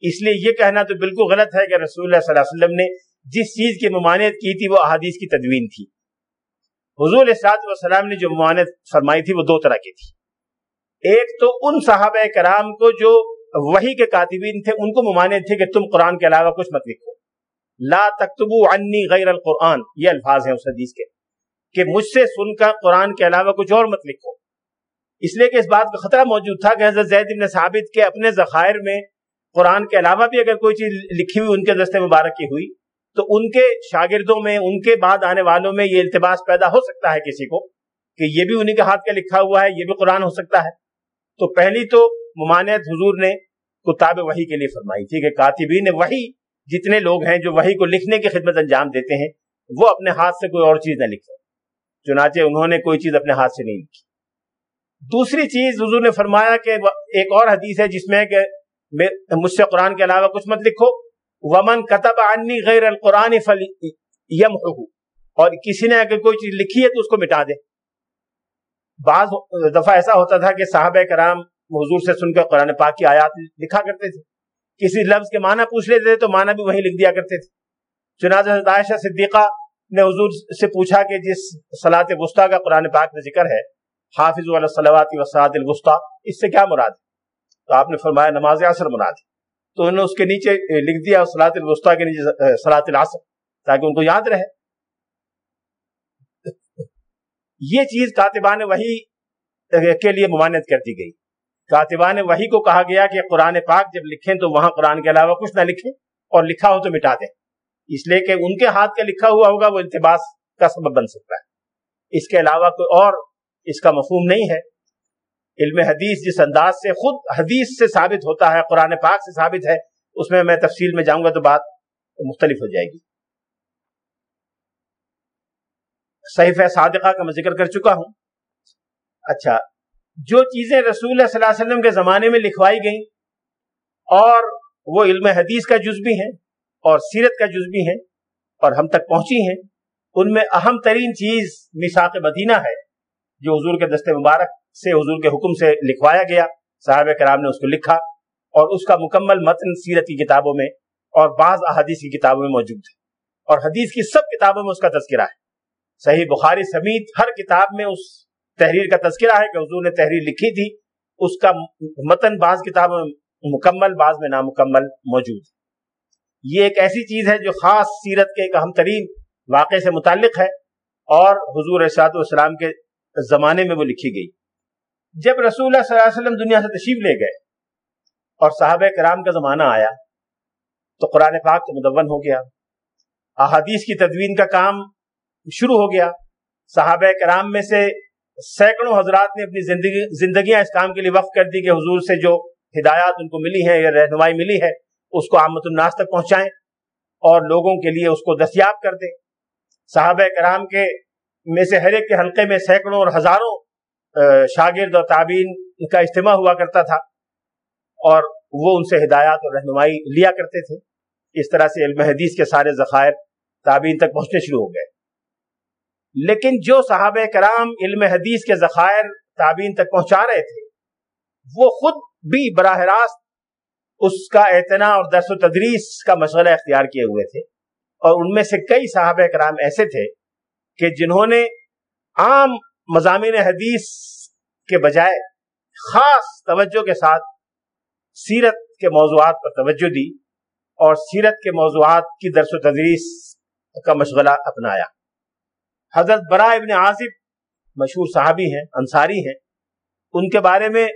S1: اس لیے یہ کہنا تو بالکل غلط ہے کہ رسول اللہ صلی اللہ علیہ وسلم نے جس چیز کی ممانعت کی تھی وہ احادیث کی تدوین تھی۔ حضور اسرات والسلام نے جو ممانت فرمائی تھی وہ دو طرح کی تھی۔ ایک تو ان صحابہ کرام کو جو وہی کے کاتبین تھے، ان کو ممانعت تھے کہ تم قرآن کے علاوہ کچھ مت لکھو۔ لا تکتبو عنی غیر القرآن۔ یہ الفاظ ہیں اس حدیث کے۔ کہ مجھ سے سن کر قرآن کے علاوہ کچھ اور مت لکھو۔ اس لیے کہ اس بات کا خطرہ موجود تھا کہ حضرت زید بن ثابت کے اپنے ذخائر میں قرآن کے علاوہ بھی اگر کوئی چیز لکھی ہوئی ان کے دستے مبارک کی ہوئی، تو ان کے شاگردوں میں، ان کے بعد آنے والوں میں یہ التباس پیدا ہو سکتا ہے کسی کو کہ یہ بھی انہی کے ہاتھ کا لکھا ہوا ہے، یہ بھی قرآن ہو سکتا ہے۔ تو پہلی تو ممانعت حضور نے کتاب وحی کے لیے فرمائی تھی کہ کاتبین وحی جتنے لوگ ہیں جو وحی کو لکھنے کی خدمت انجام دیتے ہیں، وہ اپنے ہاتھ سے کوئی اور چیز نہ لکھے چنانچہ انہوں نے کوئی چیز اپنے ہاتھ سے نہیں لکھی۔ دوسری چیز حضور نے فرمایا کہ ایک اور حدیث ہے جس میں کہ مجھ سے قرآن کے علاوہ کچھ مت لکھو۔ ومن کتب عنی غیر القرآن فل یم اور کسی نے اگر کوئی چیز لکھی ہے تو اس کو مٹا دے۔ بعض دفعہ ایسا ہوتا تھا کہ صحابہ کرام حضور سے سن کر قرآن پاک کی آیات لکھا کرتے تھے۔ کسی لفظ کے معنی پوچھ لیتے تھے تو معنی بھی وہیں لکھ دیا کرتے تھے۔ چنانچہ عائشہ صدیقہ نے حضور سے پوچھا کہ جس صلاحت وسطی کا قرآن پاک میں ذکر ہے، حافظ صلاحات وسعت الوسطی، اس سے کیا مراد؟ ہے تو آپ نے فرمایا نماز عصر مراد ہے۔ تو انہوں نے اس کے نیچے لکھ دیا صلاحت الوسطی کے نیچے صلاحت العصر، تاکہ ان کو یاد رہے۔ یہ چیز کاتبان وحی کے لیے ممانت کر دی گئی۔ کاتبان وحی کو کہا گیا کہ قرآن پاک جب لکھیں تو وہاں قرآن کے علاوہ کچھ نہ لکھیں اور لکھا ہو تو مٹا دیں۔ اس لیے کہ ان کے ہاتھ کا لکھا ہوا ہوگا وہ التباس کا سبب بن سکتا ہے۔ اس کے علاوہ کوئی اور اس کا مفہوم نہیں ہے۔ علم حدیث جس انداز سے خود حدیث سے ثابت ہوتا ہے، قرآن پاک سے ثابت ہے، اس میں میں تفصیل میں جاؤں گا تو بات مختلف ہو جائے گی۔ صحیح صادقہ کا میں ذکر کر چکا ہوں۔ اچھا جو چیزیں رسول اللہ صلی اللہ علیہ وسلم کے زمانے میں لکھوائی گئیں، اور وہ علم حدیث کا جز بھی ہیں، اور سیرت کا جز بھی ہیں، اور ہم تک پہنچی ہیں، ان میں اہم ترین چیز مساق مدینہ ہے، جو حضور کے دست مبارک سے، حضور کے حکم سے لکھوایا گیا۔ صاحب کرام نے اس کو لکھا، اور اس کا مکمل متن سیرت کی کتابوں میں، اور بعض احادیث کی کتابوں میں موجود ہے۔ اور حدیث کی سب کتابوں میں اس کا تذکرہ ہے۔ صحیح بخاری سمیت ہر کتاب میں اس تحریر کا تذکرہ ہے کہ حضور نے تحریر لکھی تھی، اس کا متن بعض کتابوں میں مکمل، بعض میں نامکمل موجود ہے۔ یہ ایک ایسی چیز ہے جو خاص سیرت کے ایک اہم ترین واقعے سے متعلق ہے اور حضور ارشاد والسلام کے زمانے میں وہ لکھی گئی۔ جب رسول اللہ صلی اللہ علیہ وسلم دنیا سے تشریف لے گئے اور صحابہ کرام کا زمانہ آیا تو قرآن پاک تو مدون ہو گیا، احادیث کی تدوین کا کام شروع ہو گیا، صحابہ کرام میں سے سینکڑوں حضرات نے اپنی زندگی زندگیاں اس کام کے لیے وقف کر دی کہ حضور سے جو ہدایات ان کو ملی ہے یا رہنمائی ملی ہے، اس کو آمد الناس تک پہنچائیں اور لوگوں کے لیے اس کو دستیاب کر دیں۔ صحابہ کرام کے میں سے ہر ایک کے حلقے میں سینکڑوں اور ہزاروں شاگرد اور تعبین کا اجتماع ہوا کرتا تھا اور وہ ان سے ہدایات اور رہنمائی لیا کرتے تھے۔ اس طرح سے علم حدیث کے سارے ذخائر تعبین تک پہنچنے شروع ہو گئے۔ لیکن جو صحابہ کرام علم حدیث کے ذخائر تعبین تک پہنچا رہے تھے، وہ خود بھی براہ راست اس کا اعتنا اور درس و تدریس کا مشغلہ اختیار کیے ہوئے تھے۔ اور ان میں سے کئی صحابہ کرام ایسے تھے کہ جنہوں نے عام مضامین حدیث کے بجائے خاص توجہ کے ساتھ سیرت کے موضوعات پر توجہ دی اور سیرت کے موضوعات کی درس و تدریس کا مشغلہ اپنایا۔ حضرت برا ابن عاصف مشہور صحابی ہیں، انصاری ہیں، ان کے بارے میں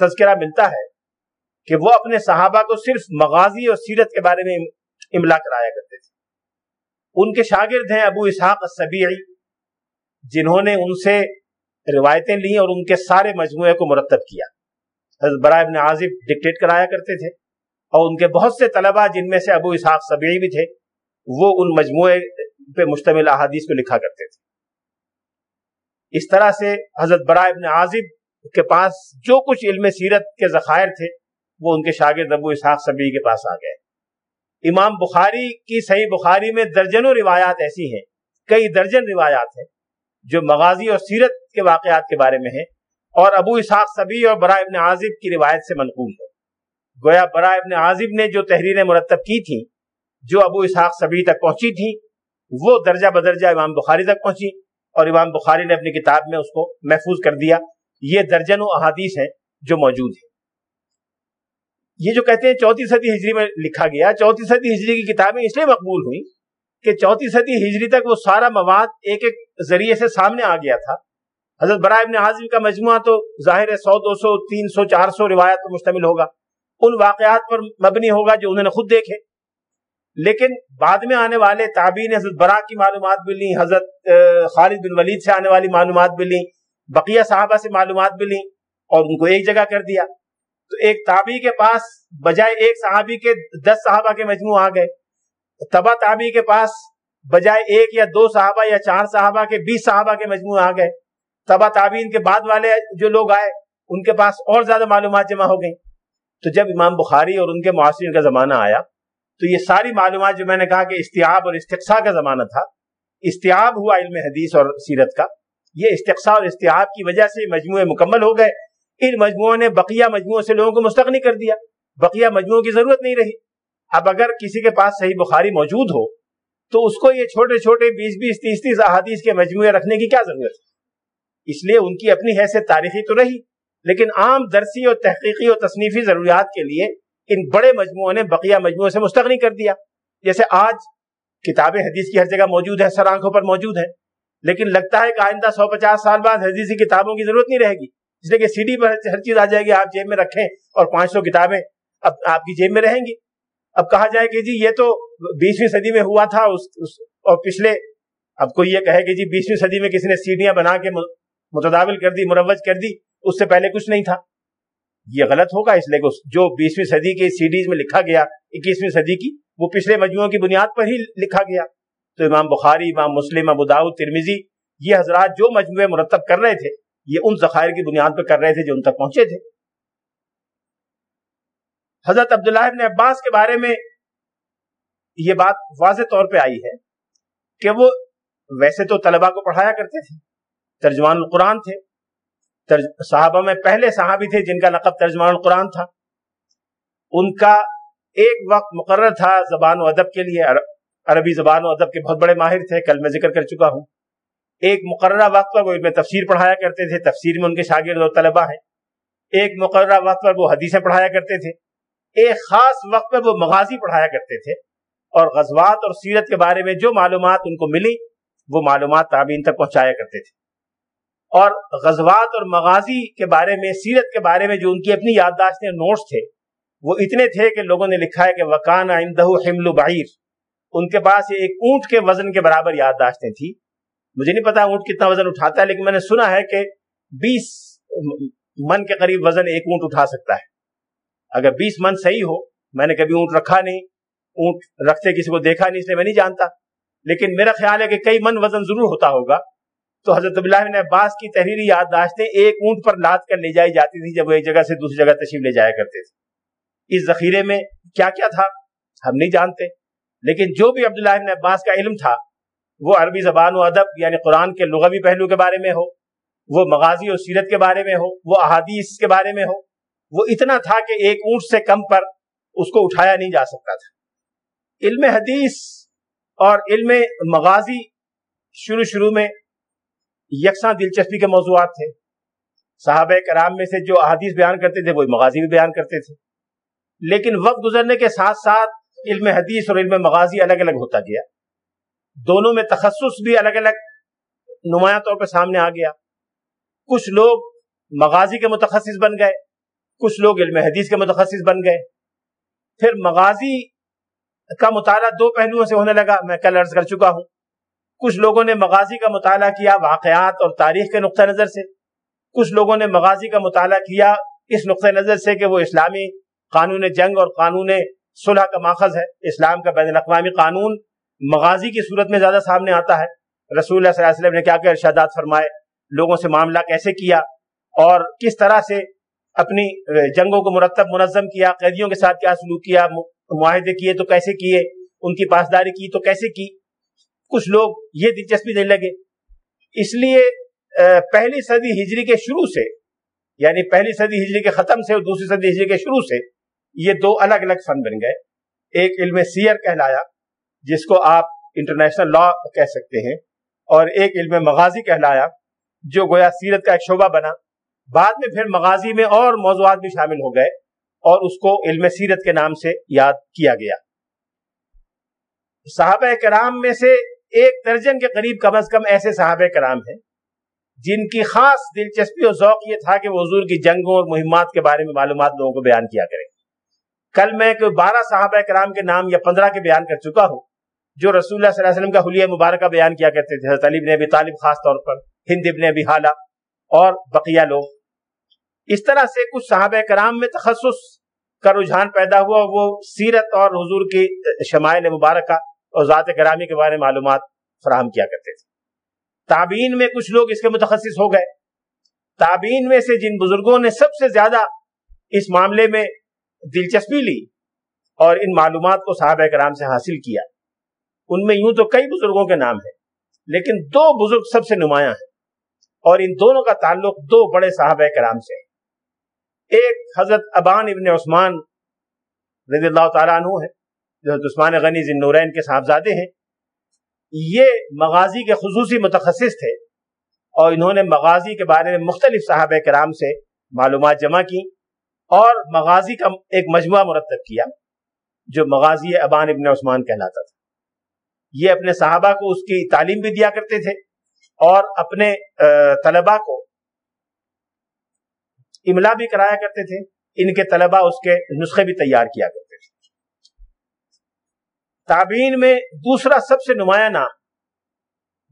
S1: تذکرہ ملتا ہے کہ وہ اپنے صحابہ کو صرف مغازی اور سیرت کے بارے میں املا کرایا کرتے تھے۔ ان کے شاگرد ہیں ابو اسحاق السبیعی، جنہوں نے ان سے روایتیں لی اور ان کے سارے مجموعے کو مرتب کیا۔ حضرت برا ابن عاصف ڈکٹیٹ کرایا کرتے تھے اور ان کے بہت سے طلبہ جن میں سے ابو اسحاق سبیعی بھی تھے، وہ ان مجموعے پہ مشتمل احادیث کو لکھا کرتے تھے۔ اس طرح سے حضرت برا ابن عازب کے پاس جو کچھ علم سیرت کے ذخائر تھے، وہ ان کے شاگرد ابو اسحاق سبی کے پاس آ گئے۔ امام بخاری کی صحیح بخاری میں درجنوں روایات ایسی ہیں، کئی درجن روایات ہیں، جو مغازی اور سیرت کے واقعات کے بارے میں ہیں، اور ابو اسحاق سبی اور برا ابن عازب کی روایت سے منقول ہے گویا برا ابن عازب نے جو تحریریں مرتب کی تھیں، جو ابو اسحاق سبی تک پہنچی تھیں وہ درجہ بدرجہ امام بخاری تک پہنچی اور امام بخاری نے اپنی کتاب میں اس کو محفوظ کر دیا۔ یہ درجن و احادیث ہیں جو موجود ہیں۔ یہ جو کہتے ہیں چوتھی صدی ہجری میں لکھا گیا، چوتھی صدی ہجری کی کتابیں اس لیے مقبول ہوئی کہ چوتھی صدی ہجری تک وہ سارا مواد ایک ایک ذریعے سے سامنے آ گیا تھا۔ حضرت برائے ابن حاضر کا مجموعہ تو ظاہر ہے سو، دو سو، تین سو، چار سو روایت پر مشتمل ہوگا۔ ان واقعات پر مبنی ہوگا جو انہوں نے خود دیکھے۔ لیکن بعد میں آنے والے تابعین حضرت برا کی معلومات بھی لیں، حضرت خالد بن ولید سے آنے والی معلومات بھی لیں، بقیہ صحابہ سے معلومات بھی لیں اور ان کو ایک جگہ کر دیا۔ تو ایک تابی کے پاس بجائے ایک صحابی کے دس صحابہ کے مجموع آ گئے۔ تبا تابی کے پاس بجائے ایک یا دو صحابہ یا چار صحابہ کے بیس صحابہ کے مجموع آ گئے۔ تبا تابین کے بعد والے جو لوگ آئے، ان کے پاس اور زیادہ معلومات جمع ہو گئیں۔ تو جب امام بخاری اور ان کے معاشرین کا زمانہ آیا تو یہ ساری معلومات جو میں نے کہا کہ استیاب اور استقصا کا زمانہ تھا، استیاب ہوا علم حدیث اور سیرت کا۔ یہ استقصا اور استیاب کی وجہ سے مجموعے مکمل ہو گئے۔ ان مجموعوں نے بقیہ مجموعوں سے لوگوں کو مستغنی کر دیا۔ بقیہ مجموعوں کی ضرورت نہیں رہی۔ اب اگر کسی کے پاس صحیح بخاری موجود ہو، تو اس کو یہ چھوٹے چھوٹے بیس بیس تیس تیس احادیث کے مجموعے رکھنے کی کیا ضرورت ہے؟ اس لیے ان کی اپنی حیثیت تاریخی تو رہی، لیکن عام درسی اور تحقیقی اور تصنیفی ضروریات کے لیے ان بڑے مجموعوں نے بقیہ مجموعوں سے مستغنی کر دیا۔ جیسے آج کتابیں حدیث کی ہر جگہ موجود ہیں سر آنکھوں پر موجود ہیں لیکن لگتا ہے کہ آئندہ سو پچاس سال بعد حدیثی کتابوں کی ضرورت نہیں رہے گی۔ اس لیے کہ سی ڈی پر ہر چیز آ جائے گی آپ جیب میں رکھیں اور پانچ سو کتابیں اب آپ کی جیب میں رہیں گی۔ اب کہا جائے کہ جی یہ تو بیسویں صدی میں ہوا تھا اس, اس اور پچھلے اب کوئی یہ کہے کہ جی بیسویں صدی میں کسی نے سیڑھیاں بنا کے متداول کر دی مروج کر دی اس سے پہلے کچھ نہیں تھا۔ یہ غلط ہوگا اس لیے کہ جو بیسویں صدی کی سیڈیز میں لکھا گیا، اکیسویں صدی کی، وہ پچھلے مجموعوں کی بنیاد پر ہی لکھا گیا۔ تو امام بخاری، امام مسلم، ابو داؤد ترمیزی یہ حضرات جو مجموعے مرتب کر رہے تھے، یہ ان ذخائر کی بنیاد پہ کر رہے تھے جو ان تک پہنچے تھے۔ حضرت عبداللہ ابن عباس کے بارے میں یہ بات واضح طور پہ آئی ہے کہ وہ ویسے تو طلبہ کو پڑھایا کرتے تھے، ترجمان القرآن تھے صحابہ میں پہلے صحابی تھے جن کا لقب ترجمان القرآن تھا۔ ان کا ایک وقت مقرر تھا زبان و ادب کے لیے عربی زبان و ادب کے بہت بڑے ماہر تھے، کل میں ذکر کر چکا ہوں۔ ایک مقررہ وقت پر وہ علم تفسیر پڑھایا کرتے تھے، تفسیر میں ان کے شاگرد اور طلبہ ہیں۔ ایک مقررہ وقت پر وہ حدیثیں پڑھایا کرتے تھے۔ ایک خاص وقت پر وہ مغازی پڑھایا کرتے تھے۔ اور غزوات اور سیرت کے بارے میں جو معلومات ان کو ملی، وہ معلومات تعبین تک پہنچایا کرتے تھے۔ اور غزوات اور مغازی کے بارے میں، سیرت کے بارے میں جو ان کی اپنی یادداشتیں نوٹس تھے، وہ اتنے تھے کہ لوگوں نے لکھا ہے کہ وکان آئندہ حمل بعیر ان کے پاس ایک اونٹ کے وزن کے برابر یادداشتیں تھی مجھے نہیں پتا اونٹ کتنا وزن اٹھاتا ہے، لیکن میں نے سنا ہے کہ بیس من کے قریب وزن ایک اونٹ اٹھا سکتا ہے۔ اگر بیس من صحیح ہو، میں نے کبھی اونٹ رکھا نہیں، اونٹ رکھتے کسی کو دیکھا نہیں، اس لیے میں نہیں جانتا۔ لیکن میرا خیال ہے کہ کئی من وزن ضرور ہوتا ہوگا۔ تو حضرت اللہ عباس کی تحریری یادداشتیں ایک اونٹ پر لاد کر لے جائی جاتی تھی جب وہ ایک جگہ سے دوسری جگہ تشریف لے جایا کرتے تھے۔ اس ذخیرے میں کیا کیا تھا؟ ہم نہیں جانتے۔ لیکن جو بھی عبداللہ ابن عباس کا علم تھا، وہ عربی زبان و ادب یعنی قرآن کے لغوی پہلو کے بارے میں ہو، وہ مغازی اور سیرت کے بارے میں ہو، وہ احادیث کے بارے میں ہو، وہ اتنا تھا کہ ایک اونٹ سے کم پر اس کو اٹھایا نہیں جا سکتا تھا۔ علم حدیث اور علم مغازی شروع شروع میں یکساں دلچسپی کے موضوعات تھے۔ صحابہ کرام میں سے جو احادیث بیان کرتے تھے، وہ مغازی بھی بیان کرتے تھے۔ لیکن وقت گزرنے کے ساتھ ساتھ علم حدیث اور علم مغازی الگ الگ ہوتا گیا۔ دونوں میں تخصص بھی الگ الگ نمایاں طور پہ سامنے آ گیا۔ کچھ لوگ مغازی کے متخصص بن گئے، کچھ لوگ علم حدیث کے متخصص بن گئے۔ پھر مغازی کا مطالعہ دو پہلوؤں سے ہونے لگا، میں کل عرض کر چکا ہوں۔ کچھ لوگوں نے مغازی کا مطالعہ کیا واقعات اور تاریخ کے نقطہ نظر سے۔ کچھ لوگوں نے مغازی کا مطالعہ کیا اس نقطہ نظر سے کہ وہ اسلامی قانون جنگ اور قانون صلح کا ماخذ ہے۔ اسلام کا بین الاقوامی قانون مغازی کی صورت میں زیادہ سامنے آتا ہے۔ رسول اللہ صلی اللہ علیہ وسلم نے کیا کیا؟ ارشادات فرمائے، لوگوں سے معاملہ کیسے کیا اور کس طرح سے اپنی جنگوں کو مرتب، منظم کیا، قیدیوں کے ساتھ کیا سلوک کیا معاہدے کیے تو کیسے کیے، ان کی پاسداری کی تو کیسے کی؟ کچھ لوگ یہ دلچسپی دینے لگے۔ اس لیے پہلی صدی ہجری کے شروع سے یعنی پہلی صدی ہجری کے ختم سے اور دوسری صدی ہجری کے شروع سے یہ دو الگ الگ فن بن گئے۔ ایک علم سیر کہلایا، جس کو آپ انٹرنیشنل لا کہہ سکتے ہیں، اور ایک علم مغازی کہلایا، جو گویا سیرت کا ایک شعبہ بنا۔ بعد میں پھر مغازی میں اور موضوعات بھی شامل ہو گئے، اور اس کو علم سیرت کے نام سے یاد کیا گیا۔ صحابہ کرام میں سے ایک درجن کے قریب کم از کم ایسے صحابہ کرام ہیں، جن کی خاص دلچسپی اور ذوق یہ تھا کہ وہ حضور کی جنگوں اور مہمات کے بارے میں معلومات لوگوں کو بیان کیا کریں۔ کل میں کوئی بارہ صحابہ کرام کے نام یا پندرہ کے بیان کر چکا ہوں، جو رسول اللہ صلی اللہ علیہ وسلم کا حلیہ مبارکہ بیان کیا کرتے تھے۔ حضرت علی بن ابی طالب خاص طور پر، ہند ابن ابی حالہ اور بقیہ لوگ۔ اس طرح سے کچھ صحابہ کرام میں تخصص کا رجحان پیدا ہوا وہ سیرت اور حضور کی شمائل مبارکہ اور ذات کرامی کے بارے میں معلومات فراہم کیا کرتے تھے۔ تابعین میں کچھ لوگ اس کے متخصص ہو گئے۔ تابعین میں سے جن بزرگوں نے سب سے زیادہ اس معاملے میں دلچسپی لی اور ان معلومات کو صحابہ کرام سے حاصل کیا، ان میں یوں تو کئی بزرگوں کے نام ہیں، لیکن دو بزرگ سب سے نمایاں ہیں اور ان دونوں کا تعلق دو بڑے صحابہ کرام سے ایک حضرت ابان ابن عثمان رضی اللہ تعالیٰ عنہ ہے جو عثمان غنی ذن نورین کے صاحبزادے ہیں، یہ مغازی کے خصوصی متخصص تھے اور انہوں نے مغازی کے بارے میں مختلف صحابہ کرام سے معلومات جمع کی اور مغازی کا ایک مجموعہ مرتب کیا جو مغازی ابان ابن عثمان کہلاتا تھا۔ یہ اپنے صحابہ کو اس کی تعلیم بھی دیا کرتے تھے اور اپنے طلبہ کو املا بھی کرایا کرتے تھے۔ ان کے طلبہ اس کے نسخے بھی تیار کیا کرتے تابعین میں دوسرا سب سے نمایاں نام،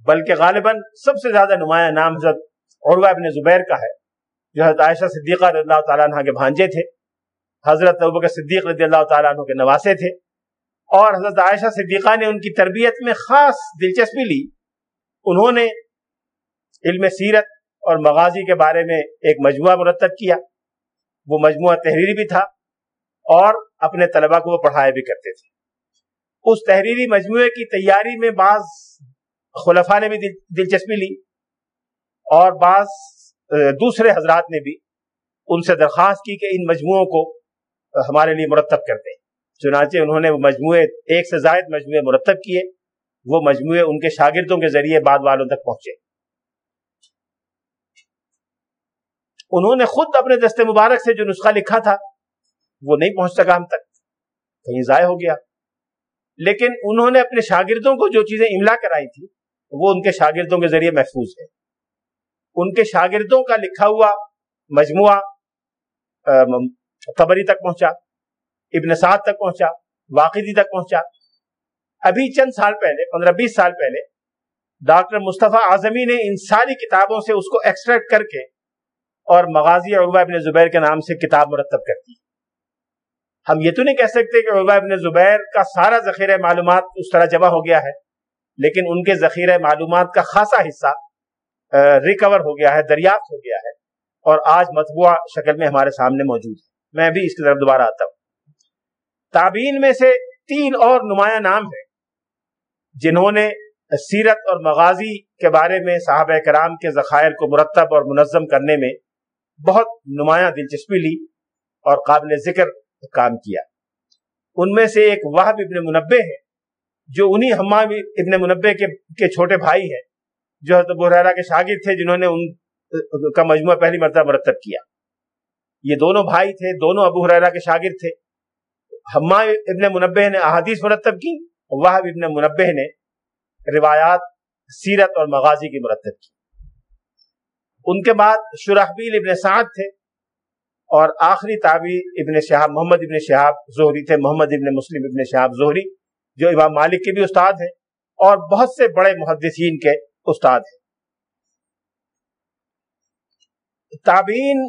S1: بلکہ غالباً سب سے زیادہ نمایاں نام حضرت عروہ ابن زبیر کا ہے، جو حضرت عائشہ صدیقہ رضی اللہ تعالیٰ عنہ کے بھانجے تھے، حضرت ابوبکر صدیق رضی اللہ تعالیٰ عنہ کے نواسے تھے، اور حضرت عائشہ صدیقہ نے ان کی تربیت میں خاص دلچسپی لی۔ انہوں نے علم سیرت اور مغازی کے بارے میں ایک مجموعہ مرتب کیا۔ وہ مجموعہ تحریری بھی تھا اور اپنے طلبہ کو وہ پڑھایا بھی کرتے تھے۔ اس تحریری مجموعے کی تیاری میں بعض خلفاء نے بھی دلچسپی لی اور بعض دوسرے حضرات نے بھی ان سے درخواست کی کہ ان مجموعوں کو ہمارے لیے مرتب کر دیں چنانچہ انہوں نے وہ مجموعے، ایک سے زائد مجموعے مرتب کیے، وہ مجموعے ان کے شاگردوں کے ذریعے بعد والوں تک پہنچے۔ انہوں نے خود اپنے دست مبارک سے جو نسخہ لکھا تھا، وہ نہیں پہنچ سکا ہم تک، کہیں ضائع ہو گیا۔ لیکن انہوں نے اپنے شاگردوں کو جو چیزیں املا کرائی تھی، وہ ان کے شاگردوں کے ذریعے محفوظ ہے ان کے شاگردوں کا لکھا ہوا مجموعہ تبری تک پہنچا، ابن سعد تک پہنچا، واقعی تک پہنچا۔ ابھی چند سال پہلے، پندرہ بیس سال پہلے، ڈاکٹر مصطفیٰ اعظمی نے ان ساری کتابوں سے اس کو ایکسٹریکٹ کر کے اور مغازی عربہ ابن زبیر کے نام سے کتاب مرتب کر دی۔ ہم یہ تو نہیں کہہ سکتے کہ عربہ ابن زبیر کا سارا ذخیرہ معلومات اس طرح جمع ہو گیا ہے، لیکن ان کے ذخیرہ معلومات کا خاصا حصہ ریکور ہو گیا ہے، دریافت ہو گیا ہے، اور آج مطبوعہ شکل میں ہمارے سامنے موجود ہے۔ میں بھی اس کی طرف دوبارہ آتا ہوں۔ تابعین میں سے تین اور نمایاں نام ہیں، جنہوں نے سیرت اور مغازی کے بارے میں صحابہ کرام کے ذخائر کو مرتب اور منظم کرنے میں بہت نمایاں دلچسپی لی اور قابل ذکر کام کیا۔ ان میں سے ایک واحب ابن منبع ہے، جو انہی حمام ابن منبع کے چھوٹے بھائی ہیں، جو حضرت برحرہ کے شاگرد تھے، جنہوں نے ان، کا مجموعہ پہلی مرتبہ مرتب کیا۔ یہ دونوں بھائی تھے، دونوں ابو حرارہ کے شاگرد تھے۔ حما ابن منبع نے احادیث مرتب کی وہ ابن منبع نے روایات، سیرت اور مغازی کی مرتب کی۔ ان کے بعد شرحبیل ابن سعد تھے اور آخری تابی ابن شہاب، محمد ابن شہاب زہری تھے، محمد ابن مسلم ابن شہاب زہری، جو امام مالک کے بھی استاد ہیں اور بہت سے بڑے محدثین کے استاد ہیں۔ تابعین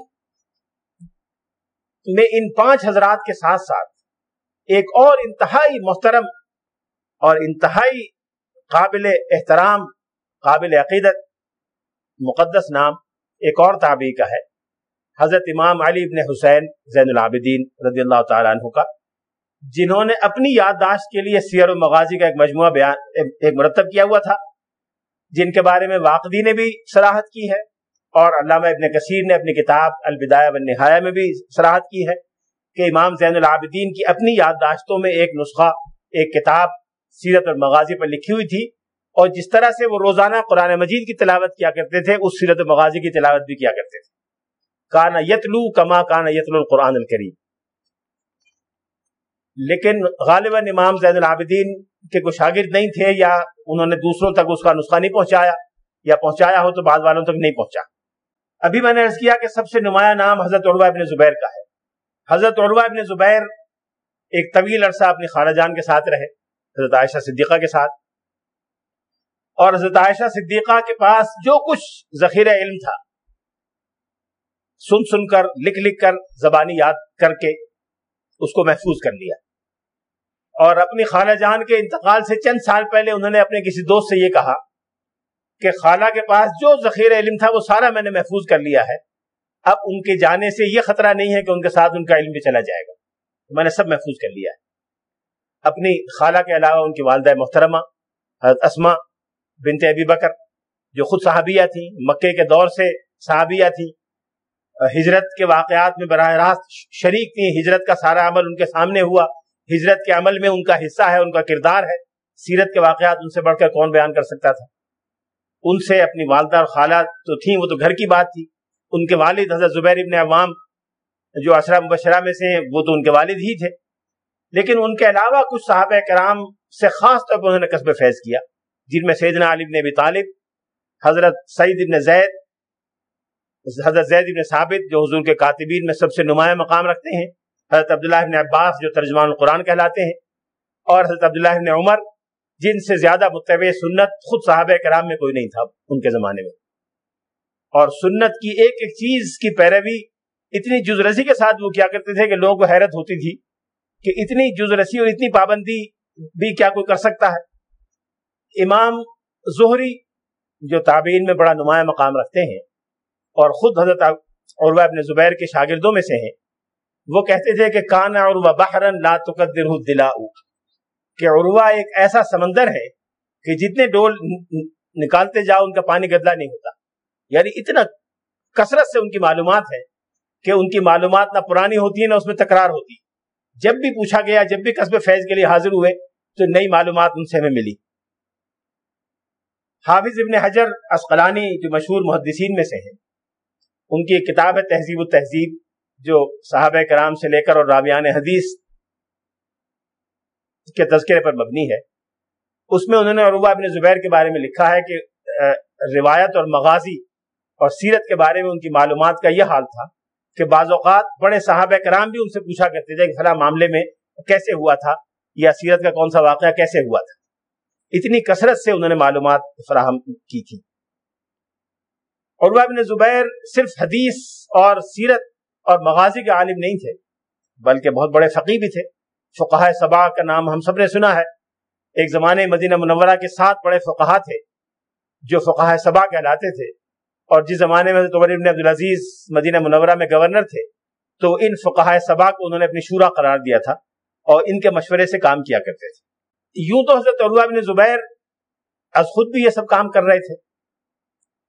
S1: میں ان پانچ حضرات کے ساتھ ساتھ ایک اور انتہائی محترم اور انتہائی قابل احترام، قابل عقیدت، مقدس نام ایک اور تابعی کا ہے۔ حضرت امام علی ابن حسین زین العابدین رضی اللہ تعالیٰ عنہ کا، جنہوں نے اپنی یادداشت کے لیے سیر و مغازی کا ایک مجموعہ بیان، ایک مرتب کیا ہوا تھا، جن کے بارے میں واقعی نے بھی سراحت کی ہے اور علامہ ابن کثیر نے اپنی کتاب البدایہ والنہایہ میں بھی سراحت کی ہے کہ امام زین العابدین کی اپنی یادداشتوں میں ایک نسخہ، ایک کتاب سیرت اور مغازی پر لکھی ہوئی تھی اور جس طرح سے وہ روزانہ قرآن مجید کی تلاوت کیا کرتے تھے، اس سیرت و مغازی کی تلاوت بھی کیا کرتے تھے۔ کانا یتلو کما کانا یتلو القرآن الکریم۔ لیکن غالباً امام زین العابدین کے کوئی شاگرد نہیں تھے یا انہوں نے دوسروں تک اس کا نسخہ نہیں پہنچایا یا پہنچایا ہو تو بعض والوں تک نہیں پہنچا۔ ابھی میں نے عرض کیا کہ سب سے نمایاں نام حضرت عربہ ابن زبیر کا ہے۔ حضرت عروہ ابن زبیر ایک طویل عرصہ اپنی خانہ جان کے ساتھ رہے، حضرت عائشہ صدیقہ کے ساتھ۔ اور حضرت عائشہ صدیقہ کے پاس جو کچھ ذخیرہ علم تھا سن سن کر، لکھ لکھ کر زبانی یاد کر کے اس کو محفوظ کر لیا۔ اور اپنی خالہ جان کے انتقال سے چند سال پہلے انہوں نے اپنے کسی دوست سے یہ کہا کہ خالہ کے پاس جو ذخیرہ علم تھا وہ سارا میں نے محفوظ کر لیا ہے۔ اب ان کے جانے سے یہ خطرہ نہیں ہے کہ ان کے ساتھ ان کا علم بھی چلا جائے گا۔ میں نے سب محفوظ کر لیا ہے۔ اپنی خالہ کے علاوہ ان کی والدہ محترمہ، حضرت اسما بنت ابی بکر، جو خود صحابیہ تھیں، مکے کے دور سے صحابیہ تھیں ہجرت کے واقعات میں براہ راست شریک تھیں۔ ہجرت کا سارا عمل ان کے سامنے ہوا۔ ہجرت کے عمل میں ان کا حصہ ہے، ان کا کردار ہے۔ سیرت کے واقعات ان سے بڑھ کر کون بیان کر سکتا تھا؟ ان سے اپنی والدہ اور خالہ تو تھیں، وہ تو گھر کی بات تھی۔ ان کے والد حضرت زبیر ابن عوام جو اشرا مبشرہ میں سے ہیں، وہ تو ان کے والد ہی تھے۔ لیکن ان کے علاوہ کچھ صحابہ کرام سے خاص طور پر انہوں نے قصب فیض کیا، جن میں سیدنا علی بن ابی طالب، حضرت سعید ابن زید حضرت زید ابن ثابت جو حضور کے کاتبین میں سب سے نمایاں مقام رکھتے ہیں، حضرت عبداللہ ابن عباس جو ترجمان القرآن کہلاتے ہیں، اور حضرت عبداللہ ابن عمر جن سے زیادہ متبع سنت خود صحابہ کرام میں کوئی نہیں تھا ان کے زمانے میں۔ اور سنت کی ایک ایک چیز کی پیروی اتنی جز رسی کے ساتھ وہ کیا کرتے تھے کہ لوگوں کو حیرت ہوتی تھی کہ اتنی جز رسی اور اتنی پابندی بھی کیا کوئی کر سکتا ہے۔ امام زہری جو تابعین میں بڑا نمایاں مقام رکھتے ہیں اور خود حضرت عروہ ابن زبیر کے شاگردوں میں سے ہیں۔ وہ کہتے تھے کہ کانا عروہ بحرن لا تقدر دلا کہ عروہ ایک ایسا سمندر ہے کہ جتنے ڈول نکالتے جاؤ ان کا پانی گدلا نہیں ہوتا۔ یعنی اتنا کثرت سے ان کی معلومات ہے کہ ان کی معلومات نہ پرانی ہوتی ہے نہ اس میں تکرار ہوتی جب بھی پوچھا گیا، جب بھی قصب فیض کے لیے حاضر ہوئے تو نئی معلومات ان سے ہمیں ملی۔ حافظ ابن حجر اسقلانی جو مشہور محدثین میں سے ہیں۔ ان کی ایک کتاب ہے تہذیب و تہذیب جو صحابہ کرام سے لے کر اور راویان حدیث کے تذکرے پر مبنی ہے۔ اس میں انہوں نے عروبہ ابن زبیر کے بارے میں لکھا ہے کہ روایت اور مغازی اور سیرت کے بارے میں ان کی معلومات کا یہ حال تھا کہ بعض اوقات بڑے صحابہ کرام بھی ان سے پوچھا کرتے تھے کہ فلاں معاملے میں کیسے ہوا تھا یا سیرت کا کون سا واقعہ کیسے ہوا تھا۔ اتنی کثرت سے انہوں نے معلومات فراہم کی تھی۔ عروہ ابن زبیر صرف حدیث اور سیرت اور مغازی کے عالم نہیں تھے، بلکہ بہت بڑے فقی بھی تھے۔ فقہ صبا کا نام ہم سب نے سنا ہے۔ ایک زمانے مدینہ منورہ کے سات بڑے فقہ تھے جو فقہ صبا کہلاتے تھے۔ اور جس زمانے میں ابن عبدالعزیز مدینہ منورہ میں گورنر تھے، تو ان فقہ صبا کو انہوں نے اپنی شورا قرار دیا تھا اور ان کے مشورے سے کام کیا کرتے تھے۔ یوں تو حضرت عروہ بن زبیر از خود بھی یہ سب کام کر رہے تھے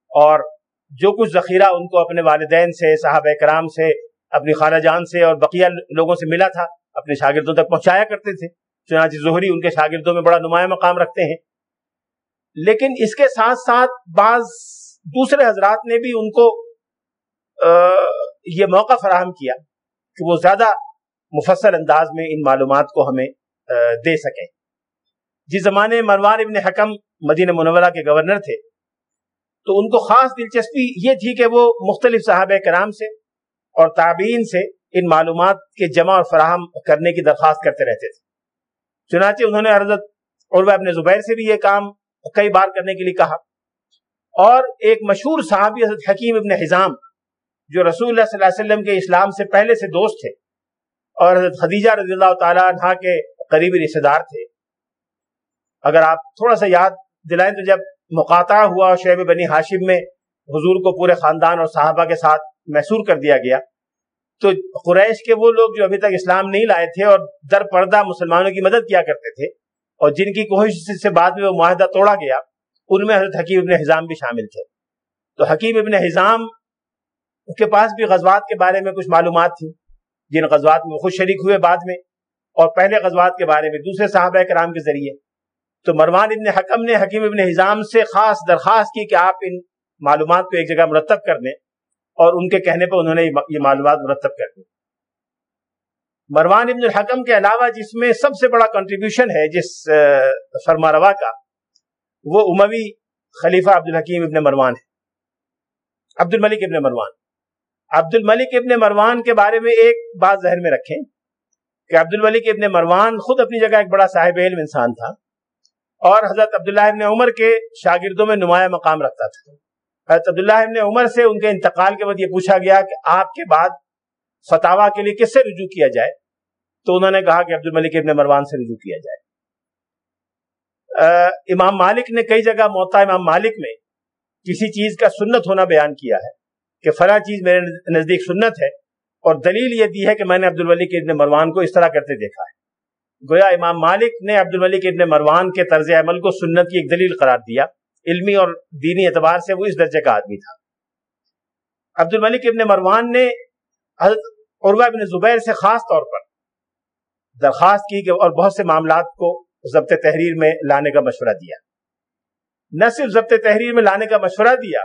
S1: اور جو کچھ ذخیرہ ان کو اپنے والدین سے، صحابہ کرام سے، اپنی خالہ جان سے اور بقیہ لوگوں سے ملا تھا، اپنے شاگردوں تک پہنچایا کرتے تھے۔ چنانچہ ظہری ان کے شاگردوں میں بڑا نمایاں مقام رکھتے ہیں۔ لیکن اس کے ساتھ ساتھ بعض دوسرے حضرات نے بھی ان کو یہ موقع فراہم کیا کہ وہ زیادہ مفصل انداز میں ان معلومات کو ہمیں دے سکیں۔ جس زمانے مروان ابن حکم مدینہ منورہ کے گورنر تھے تو ان کو خاص دلچسپی یہ تھی کہ وہ مختلف صحابہ کرام سے اور تابعین سے ان معلومات کے جمع اور فراہم کرنے کی درخواست کرتے رہتے تھے۔ چنانچہ انہوں نے حضرت عروہ ابن زبیر سے بھی یہ کام کئی بار کرنے کے لیے کہا۔ اور ایک مشہور صحابی حضرت حکیم ابن حزام، جو رسول اللہ صلی اللہ علیہ وسلم کے اسلام سے پہلے سے دوست تھے اور حضرت خدیجہ رضی اللہ تعالیٰ عنہ کے قریبی رشتے دار تھے۔ اگر آپ تھوڑا سا یاد دلائیں تو جب مقاطع ہوا شعب بنی ہاشم میں حضور کو پورے خاندان اور صحابہ کے ساتھ محسور کر دیا گیا۔ تو قریش کے وہ لوگ جو ابھی تک اسلام نہیں لائے تھے اور در پردہ مسلمانوں کی مدد کیا کرتے تھے اور جن کی کوشش سے بعد میں وہ معاہدہ توڑا گیا، ان میں حضرت حکیم ابن حزام بھی شامل تھے۔ تو حکیم ابن حزام کے پاس بھی غزوات کے بارے میں کچھ معلومات تھیں۔ جن غزوات میں خود شریک ہوئے بعد میں اور پہلے غزوات کے بارے میں دوسرے صحابہ کرام کے ذریعے۔ تو مروان ابن حکم نے حکیم ابن حزام سے خاص درخواست کی کہ آپ ان معلومات کو ایک جگہ مرتب کر دیں اور ان کے کہنے پر انہوں نے یہ معلومات مرتب کر دی مروان ابن الحکم کے علاوہ جس میں سب سے بڑا کنٹریبیوشن ہے جس فرما روا کا، وہ اموی خلیفہ عبد الحکیم ابن مروان ہے۔ عبد الملک ابن مروان۔ عبد الملک ابن مروان کے بارے میں ایک بات ذہن میں رکھیں کہ عبد الملک ابن مروان خود اپنی جگہ ایک بڑا صاحب علم انسان تھا۔ اور حضرت عبداللہ ابن عمر کے شاگردوں میں نمایاں مقام رکھتا تھا۔ حضرت عبداللہ ابن عمر سے ان کے انتقال کے بعد یہ پوچھا گیا کہ آپ کے بعد فتوا کے لیے کس سے رجوع کیا جائے؟ تو انہوں نے کہا کہ عبد الملک ابن مروان سے رجوع کیا جائے۔ امام مالک نے کئی جگہ موتا امام مالک میں کسی چیز کا سنت ہونا بیان کیا ہے کہ فلاں چیز میرے نزدیک سنت ہے اور دلیل یہ دی ہے کہ میں نے عبد الملک ابن مروان کو اس طرح کرتے دیکھا ہے۔ گویا امام مالک نے عبد الملک ابن مروان کے طرز عمل کو سنت کی ایک دلیل قرار دیا۔ علمی اور دینی اعتبار سے وہ اس درجے کا آدمی تھا۔ عبد الملک ابن مروان نے حضرت عروہ بن زبیر سے خاص طور پر درخواست کی کہ اور بہت سے معاملات کو ضبط تحریر میں لانے کا مشورہ دیا۔ نہ صرف ضبط تحریر میں لانے کا مشورہ دیا،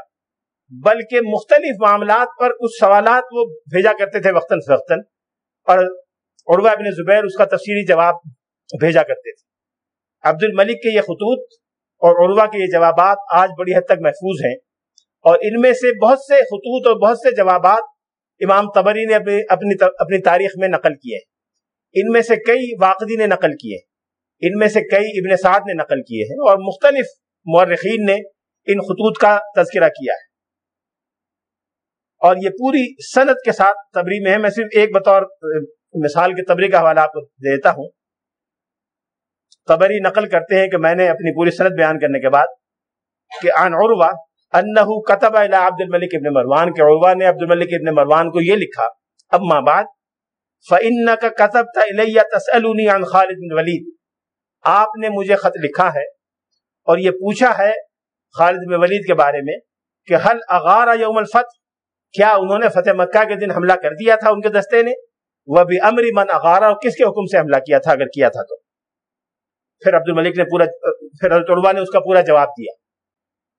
S1: بلکہ مختلف معاملات پر کچھ سوالات وہ بھیجا کرتے تھے وقتاً فوقتاً اور عروہ بن زبیر اس کا تفصیلی جواب بھیجا کرتے تھے۔ عبد الملک کے یہ خطوط اور عروہ کے یہ جوابات آج بڑی حد تک محفوظ ہیں۔ اور ان میں سے بہت سے خطوط اور بہت سے جوابات امام تبری نے اپنی اپنی تاریخ میں نقل کیے ہیں۔ ان میں سے کئی واقعی نے نقل کیے ہیں۔ ان میں سے کئی ابن سعد نے نقل کیے ہیں۔ اور مختلف مورخین نے ان خطوط کا تذکرہ کیا ہے۔ اور یہ پوری صنعت کے ساتھ تبری میں ہے۔ میں صرف ایک بطور مثال کے تبری کا حوالہ آپ کو دیتا ہوں۔ تبری نقل کرتے ہیں کہ میں نے اپنی پوری صنعت بیان کرنے کے بعد کہ عن عروہ انہو کتب الى عبد الملک ابن مروان، کہ عروہ نے عبد الملک ابن مروان کو یہ لکھا۔ اب ماں بعد فَإِنَّكَ كَتَبْتَ إِلَيَّ تَسْأَلُونِي عَنْ خالد بن ولید۔ آپ نے مجھے خط لکھا ہے اور یہ پوچھا ہے خالد بن ولید کے بارے میں کہ حل اغارا یوم الفتح؟ کیا انہوں نے فتح مکہ کے دن حملہ کر دیا تھا ان کے دستے نے؟ وہ بھی امری من اغارا اور کس کے حکم سے حملہ کیا تھا؟ اگر کیا تھا تو۔ پھر عبد الملک نے پورا پھر حضرت عربا نے اس کا پورا جواب دیا۔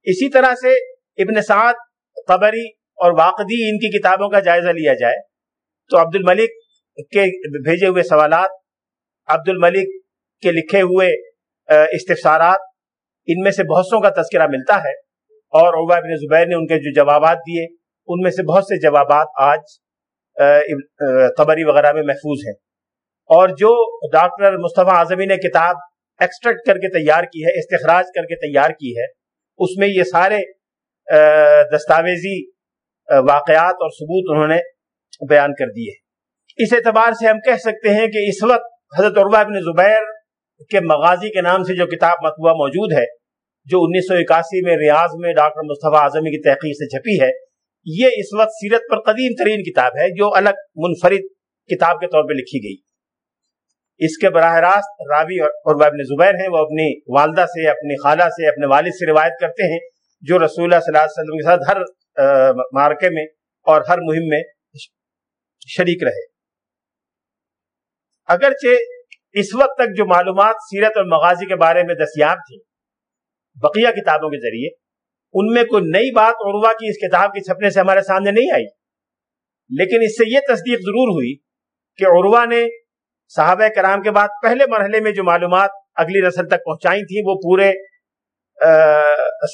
S1: اسی طرح سے ابن سعد قبری اور واقعی ان کی کتابوں کا جائزہ لیا جائے تو عبد الملک کے بھیجے ہوئے سوالات، عبد الملک کے لکھے ہوئے استفسارات، ان میں سے بہت سو کا تذکرہ ملتا ہے اور عبا بن زبیر نے ان کے جو جوابات دیے، ان میں سے بہت سے جوابات آج قبری وغیرہ میں محفوظ ہیں۔ اور جو ڈاکٹر مصطفیٰ اعظمی نے کتاب ایکسٹریکٹ کر کے تیار کی ہے، استخراج کر کے تیار کی ہے، اس میں یہ سارے دستاویزی واقعات اور ثبوت انہوں نے بیان کر دیے۔ اس اعتبار سے ہم کہہ سکتے ہیں کہ اس وقت حضرت عربہ بن زبیر کے مغازی کے نام سے جو کتاب مطبوعہ موجود ہے، جو انیس سو اکاسی میں ریاض میں ڈاکٹر مصطفیٰ اعظمی کی تحقیق سے چھپی ہے یہ اس وقت سیرت پر قدیم ترین کتاب ہے جو الگ منفرد کتاب کے طور پہ لکھی گئی۔ اس کے براہ راست راوی اور ابن زبیر ہیں، وہ اپنی والدہ سے، اپنی خالہ سے، اپنے والد سے روایت کرتے ہیں، جو رسول اللہ صلی اللہ علیہ وسلم کے ساتھ ہر مارکے میں اور ہر مہم میں شریک رہے۔ اگرچہ اس وقت تک جو معلومات سیرت اور مغازی کے بارے میں دستیاب تھی بقیہ کتابوں کے ذریعے ان میں کوئی نئی بات عروا کی اس کتاب کے چھپنے سے ہمارے سامنے نہیں آئی۔ لیکن اس سے یہ تصدیق ضرور ہوئی کہ عروا نے صحابہ کرام کے بعد پہلے مرحلے میں جو معلومات اگلی نسل تک پہنچائی تھیں، وہ پورے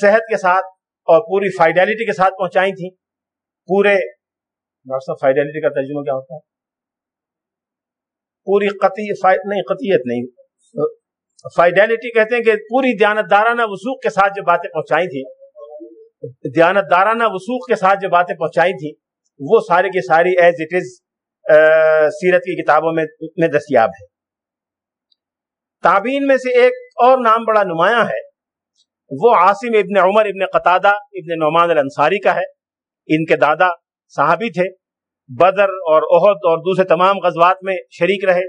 S1: صحت کے ساتھ اور پوری فائڈیلٹی کے ساتھ پہنچائی تھیں۔ پورے فائڈیلٹی کا ترجمہ کیا ہوتا ہے؟ پوری قطعی نہیں، قطعیت نہیں۔ فائڈیلٹی کہتے ہیں کہ پوری دیانت دارانہ وسوخ کے ساتھ جو باتیں پہنچائی تھی دیانت دارانہ وسوخ کے ساتھ جو باتیں پہنچائی تھی وہ سارے کی ساری ایز اٹ از سیرت کی کتابوں میں میں دستیاب ہے۔ تابین میں سے ایک اور نام بڑا نمایاں ہے۔ وہ عاصم ابن عمر ابن قطادہ ابن نعمان الانصاری کا ہے۔ ان کے دادا صحابی تھے۔ بدر اور عہد اور دوسرے تمام غزوات میں شریک رہے۔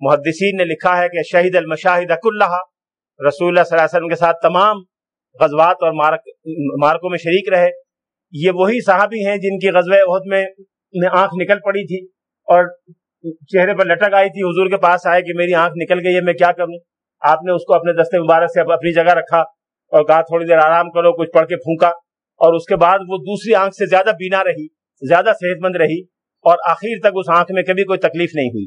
S1: محدثین نے لکھا ہے کہ شہید المشاہد اک اللہ رسول اللہ صلی اللہ علیہ وسلم کے ساتھ تمام غزوات اور مارک، مارکوں میں شریک رہے۔ یہ وہی صحابی ہیں جن کی غزوہ عہد میں میں آنکھ نکل پڑی تھی اور چہرے پر لٹک آئی تھی، حضور کے پاس آئے کہ میری آنکھ نکل گئی ہے، میں کیا کروں؟ آپ نے اس کو اپنے دستے مبارک سے اپنی جگہ رکھا اور کہا تھوڑی دیر آرام کرو، کچھ پڑھ کے پھونکا۔ اور اس کے بعد وہ دوسری آنکھ سے زیادہ بینا رہی، زیادہ صحت مند رہی اور آخر تک اس آنکھ میں کبھی کوئی تکلیف نہیں ہوئی۔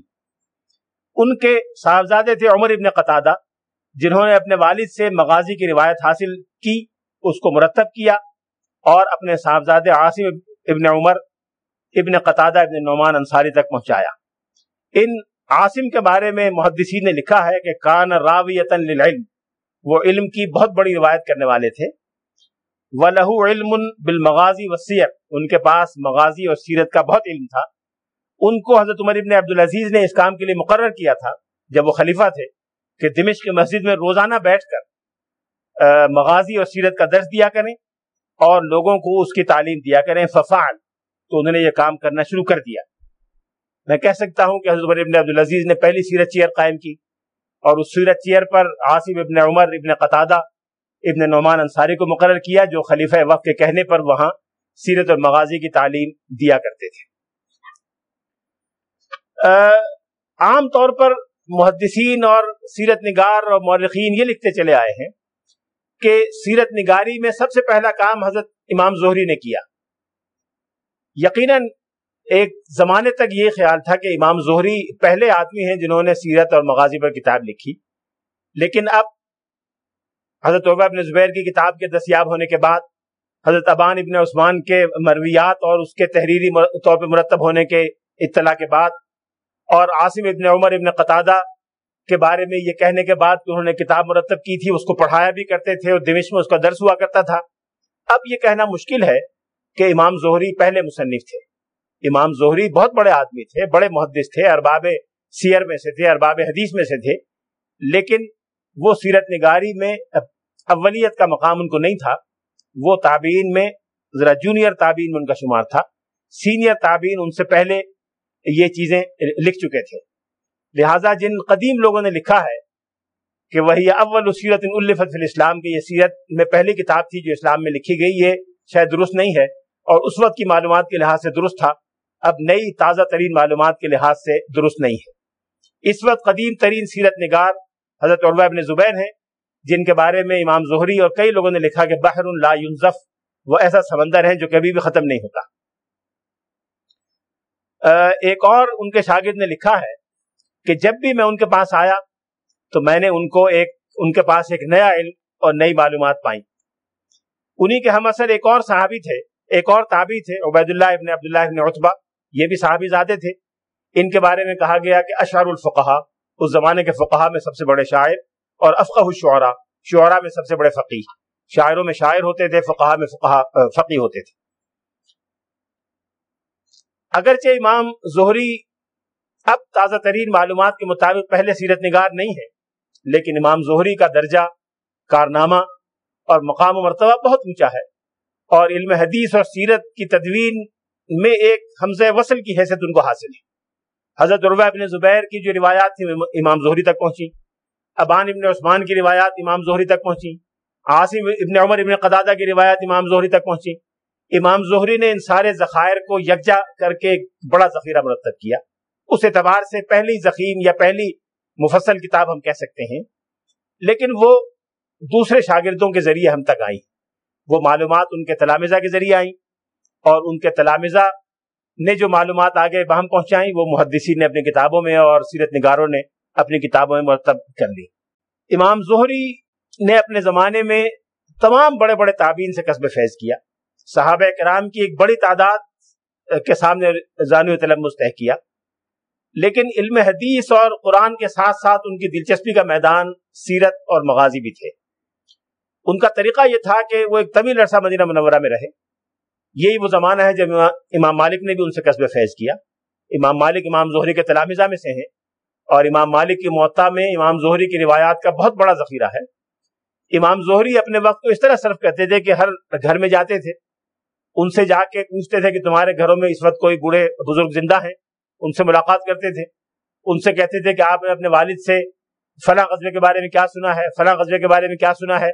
S1: ان کے صاحبزادے تھے عمر ابن قطادہ۔ جنہوں نے اپنے والد سے مغازی کی روایت حاصل کی، اس کو مرتب کیا اور اپنے صاحبزادے عاصم ابن عمر، ابن قطادہ ابن نعمان انصاری تک پہنچایا۔ ان عاصم کے بارے میں محدثین نے لکھا ہے کہ کان راویتن للعلم، وہ علم کی بہت بڑی روایت کرنے والے تھے۔ و لہو علم بالمغازی و سیر ان کے پاس مغازی اور سیرت کا بہت علم تھا۔ ان کو حضرت عمر ابن عبدالعزیز نے اس کام کے لیے مقرر کیا تھا، جب وہ خلیفہ تھے۔ کہ دمشق کی مسجد میں روزانہ بیٹھ کر مغازی اور سیرت کا درس دیا کریں اور لوگوں کو اس کی تعلیم دیا کریں۔ ففال تو انہوں نے یہ کام کرنا شروع کر دیا۔ میں کہہ سکتا ہوں کہ حضرت عمر ابن عبدالعزیز نے پہلی سیرت چیئر قائم کی اور اس سیرت چیئر پر عاصم ابن عمر، ابن قطادہ، ابن نعمان انصاری کو مقرر کیا، جو خلیفہ وقت کے کہنے پر وہاں سیرت اور مغازی کی تعلیم دیا کرتے تھے۔ عام طور پر محدثین اور سیرت نگار اور مورخین یہ لکھتے چلے آئے ہیں کہ سیرت نگاری میں سب سے پہلا کام حضرت امام زہری نے کیا۔ یقیناً ایک زمانے تک یہ خیال تھا کہ امام زہری پہلے آدمی ہیں جنہوں نے سیرت اور مغازی پر کتاب لکھی۔ لیکن اب حضرت عبا ابن زبیر کی کتاب کے دستیاب ہونے کے بعد حضرت ابان ابن عثمان کے مرویات اور اس کے تحریری طور پہ مرتب ہونے کے اطلاع کے بعد اور عاصم ابن عمر ابن قطادہ کے بارے میں یہ کہنے کے بعد کہ انہوں نے کتاب مرتب کی تھی، اس کو پڑھایا بھی کرتے تھے اور دمش میں اس کا درس ہوا کرتا تھا۔ اب یہ کہنا مشکل ہے کہ امام زہری پہلے مصنف تھے۔ امام زہری بہت بڑے آدمی تھے، بڑے محدث تھے، ارباب سیر میں سے تھے، ارباب حدیث میں سے تھے۔ لیکن وہ سیرت نگاری میں اولیت کا مقام ان کو نہیں تھا۔ وہ تابعین میں، ذرا جونیئر تابعین میں ان کا شمار تھا۔ سینئر تابعین ان سے پہلے یہ چیزیں لکھ چکے تھے۔ لہٰذا جن قدیم لوگوں نے لکھا ہے کہ وہی اول سیرت الفت الاسلام کی، یہ سیرت میں پہلی کتاب تھی جو اسلام میں لکھی گئی، یہ شاید درست نہیں ہے۔ اور اس وقت کی معلومات کے لحاظ سے درست تھا۔ اب نئی تازہ ترین معلومات کے لحاظ سے درست نہیں ہے۔ اس وقت قدیم ترین سیرت نگار حضرت عربہ ابن زبیر ہیں، جن کے بارے میں امام زہری اور کئی لوگوں نے لکھا کہ بحر لا ينزف وہ ایسا سمندر ہے جو کبھی بھی ختم نہیں ہوتا۔ ایک اور ان کے شاگرد نے لکھا ہے کہ جب بھی میں ان کے پاس آیا تو میں نے ان کو ایک، ان کے پاس ایک نیا علم اور نئی معلومات پائی۔ انہی کے ہم اثر ایک اور صحابی تھے، ایک اور تابی تھے عبید اللہ ابن عبداللہ ابن عطبہ یہ بھی صحابی زادے تھے۔ ان کے بارے میں کہا گیا کہ اشعر الفقہ اس زمانے کے فقہا میں سب سے بڑے شاعر اور افقہ الشعراء، شعراء میں سب سے بڑے فقی شاعروں میں شاعر ہوتے تھے فقہا میں فقہ فقی ہوتے تھے۔ اگرچہ امام زہری اب تازہ ترین معلومات کے مطابق پہلے سیرت نگار نہیں ہے لیکن امام زہری کا درجہ، کارنامہ اور مقام و مرتبہ بہت اونچا ہے اور علم حدیث اور سیرت کی تدوین میں ایک حمز وصل کی حیثیت ان کو حاصل ہے۔ حضرت عربہ ابن زبیر کی جو روایات تھی امام زہری تک پہنچی ابان ابن عثمان کی روایات امام زہری تک پہنچی عاصم ابن عمر ابن قدادہ کی روایات امام زہری تک پہنچی امام زہری نے ان سارے ذخائر کو یکجا کر کے ایک بڑا ذخیرہ مرتب کیا۔ اس اعتبار سے پہلی ذخیم یا پہلی مفصل کتاب ہم کہہ سکتے ہیں۔ لیکن وہ دوسرے شاگردوں کے ذریعے ہم تک آئی وہ معلومات ان کے تلامزہ کے ذریعے آئیں۔ اور ان کے تلامزہ نے جو معلومات آگے بہم پہنچائیں، وہ محدثین نے اپنی کتابوں میں اور سیرت نگاروں نے اپنی کتابوں میں مرتب کر لی امام زہری نے اپنے زمانے میں تمام بڑے بڑے تعبین سے قصب فیض کیا۔ صحابہ کرام کی ایک بڑی تعداد کے سامنے زانو تلمس طے کیا۔ لیکن علم حدیث اور قرآن کے ساتھ ساتھ ان کی دلچسپی کا میدان سیرت اور مغازی بھی تھے۔ ان کا طریقہ یہ تھا کہ وہ ایک طویل عرصہ مدینہ منورہ میں رہے۔ یہی وہ زمانہ ہے جب امام مالک نے بھی ان سے قصب فیض کیا۔ امام مالک، امام زہری کے تلامزہ میں سے ہیں۔ اور امام مالک کی معطا میں امام زہری کی روایات کا بہت بڑا ذخیرہ ہے۔ امام زہری اپنے وقت کو اس طرح صرف کرتے تھے کہ ہر گھر میں جاتے تھے۔ ان سے جا کے پوچھتے تھے کہ تمہارے گھروں میں اس وقت کوئی بوڑھے بزرگ زندہ ہیں؟ ان سے ملاقات کرتے تھے۔ ان سے کہتے تھے کہ آپ نے اپنے والد سے فلاں غزبے کے بارے میں کیا سنا ہے؟ فلاں غزبے کے بارے میں کیا سنا ہے؟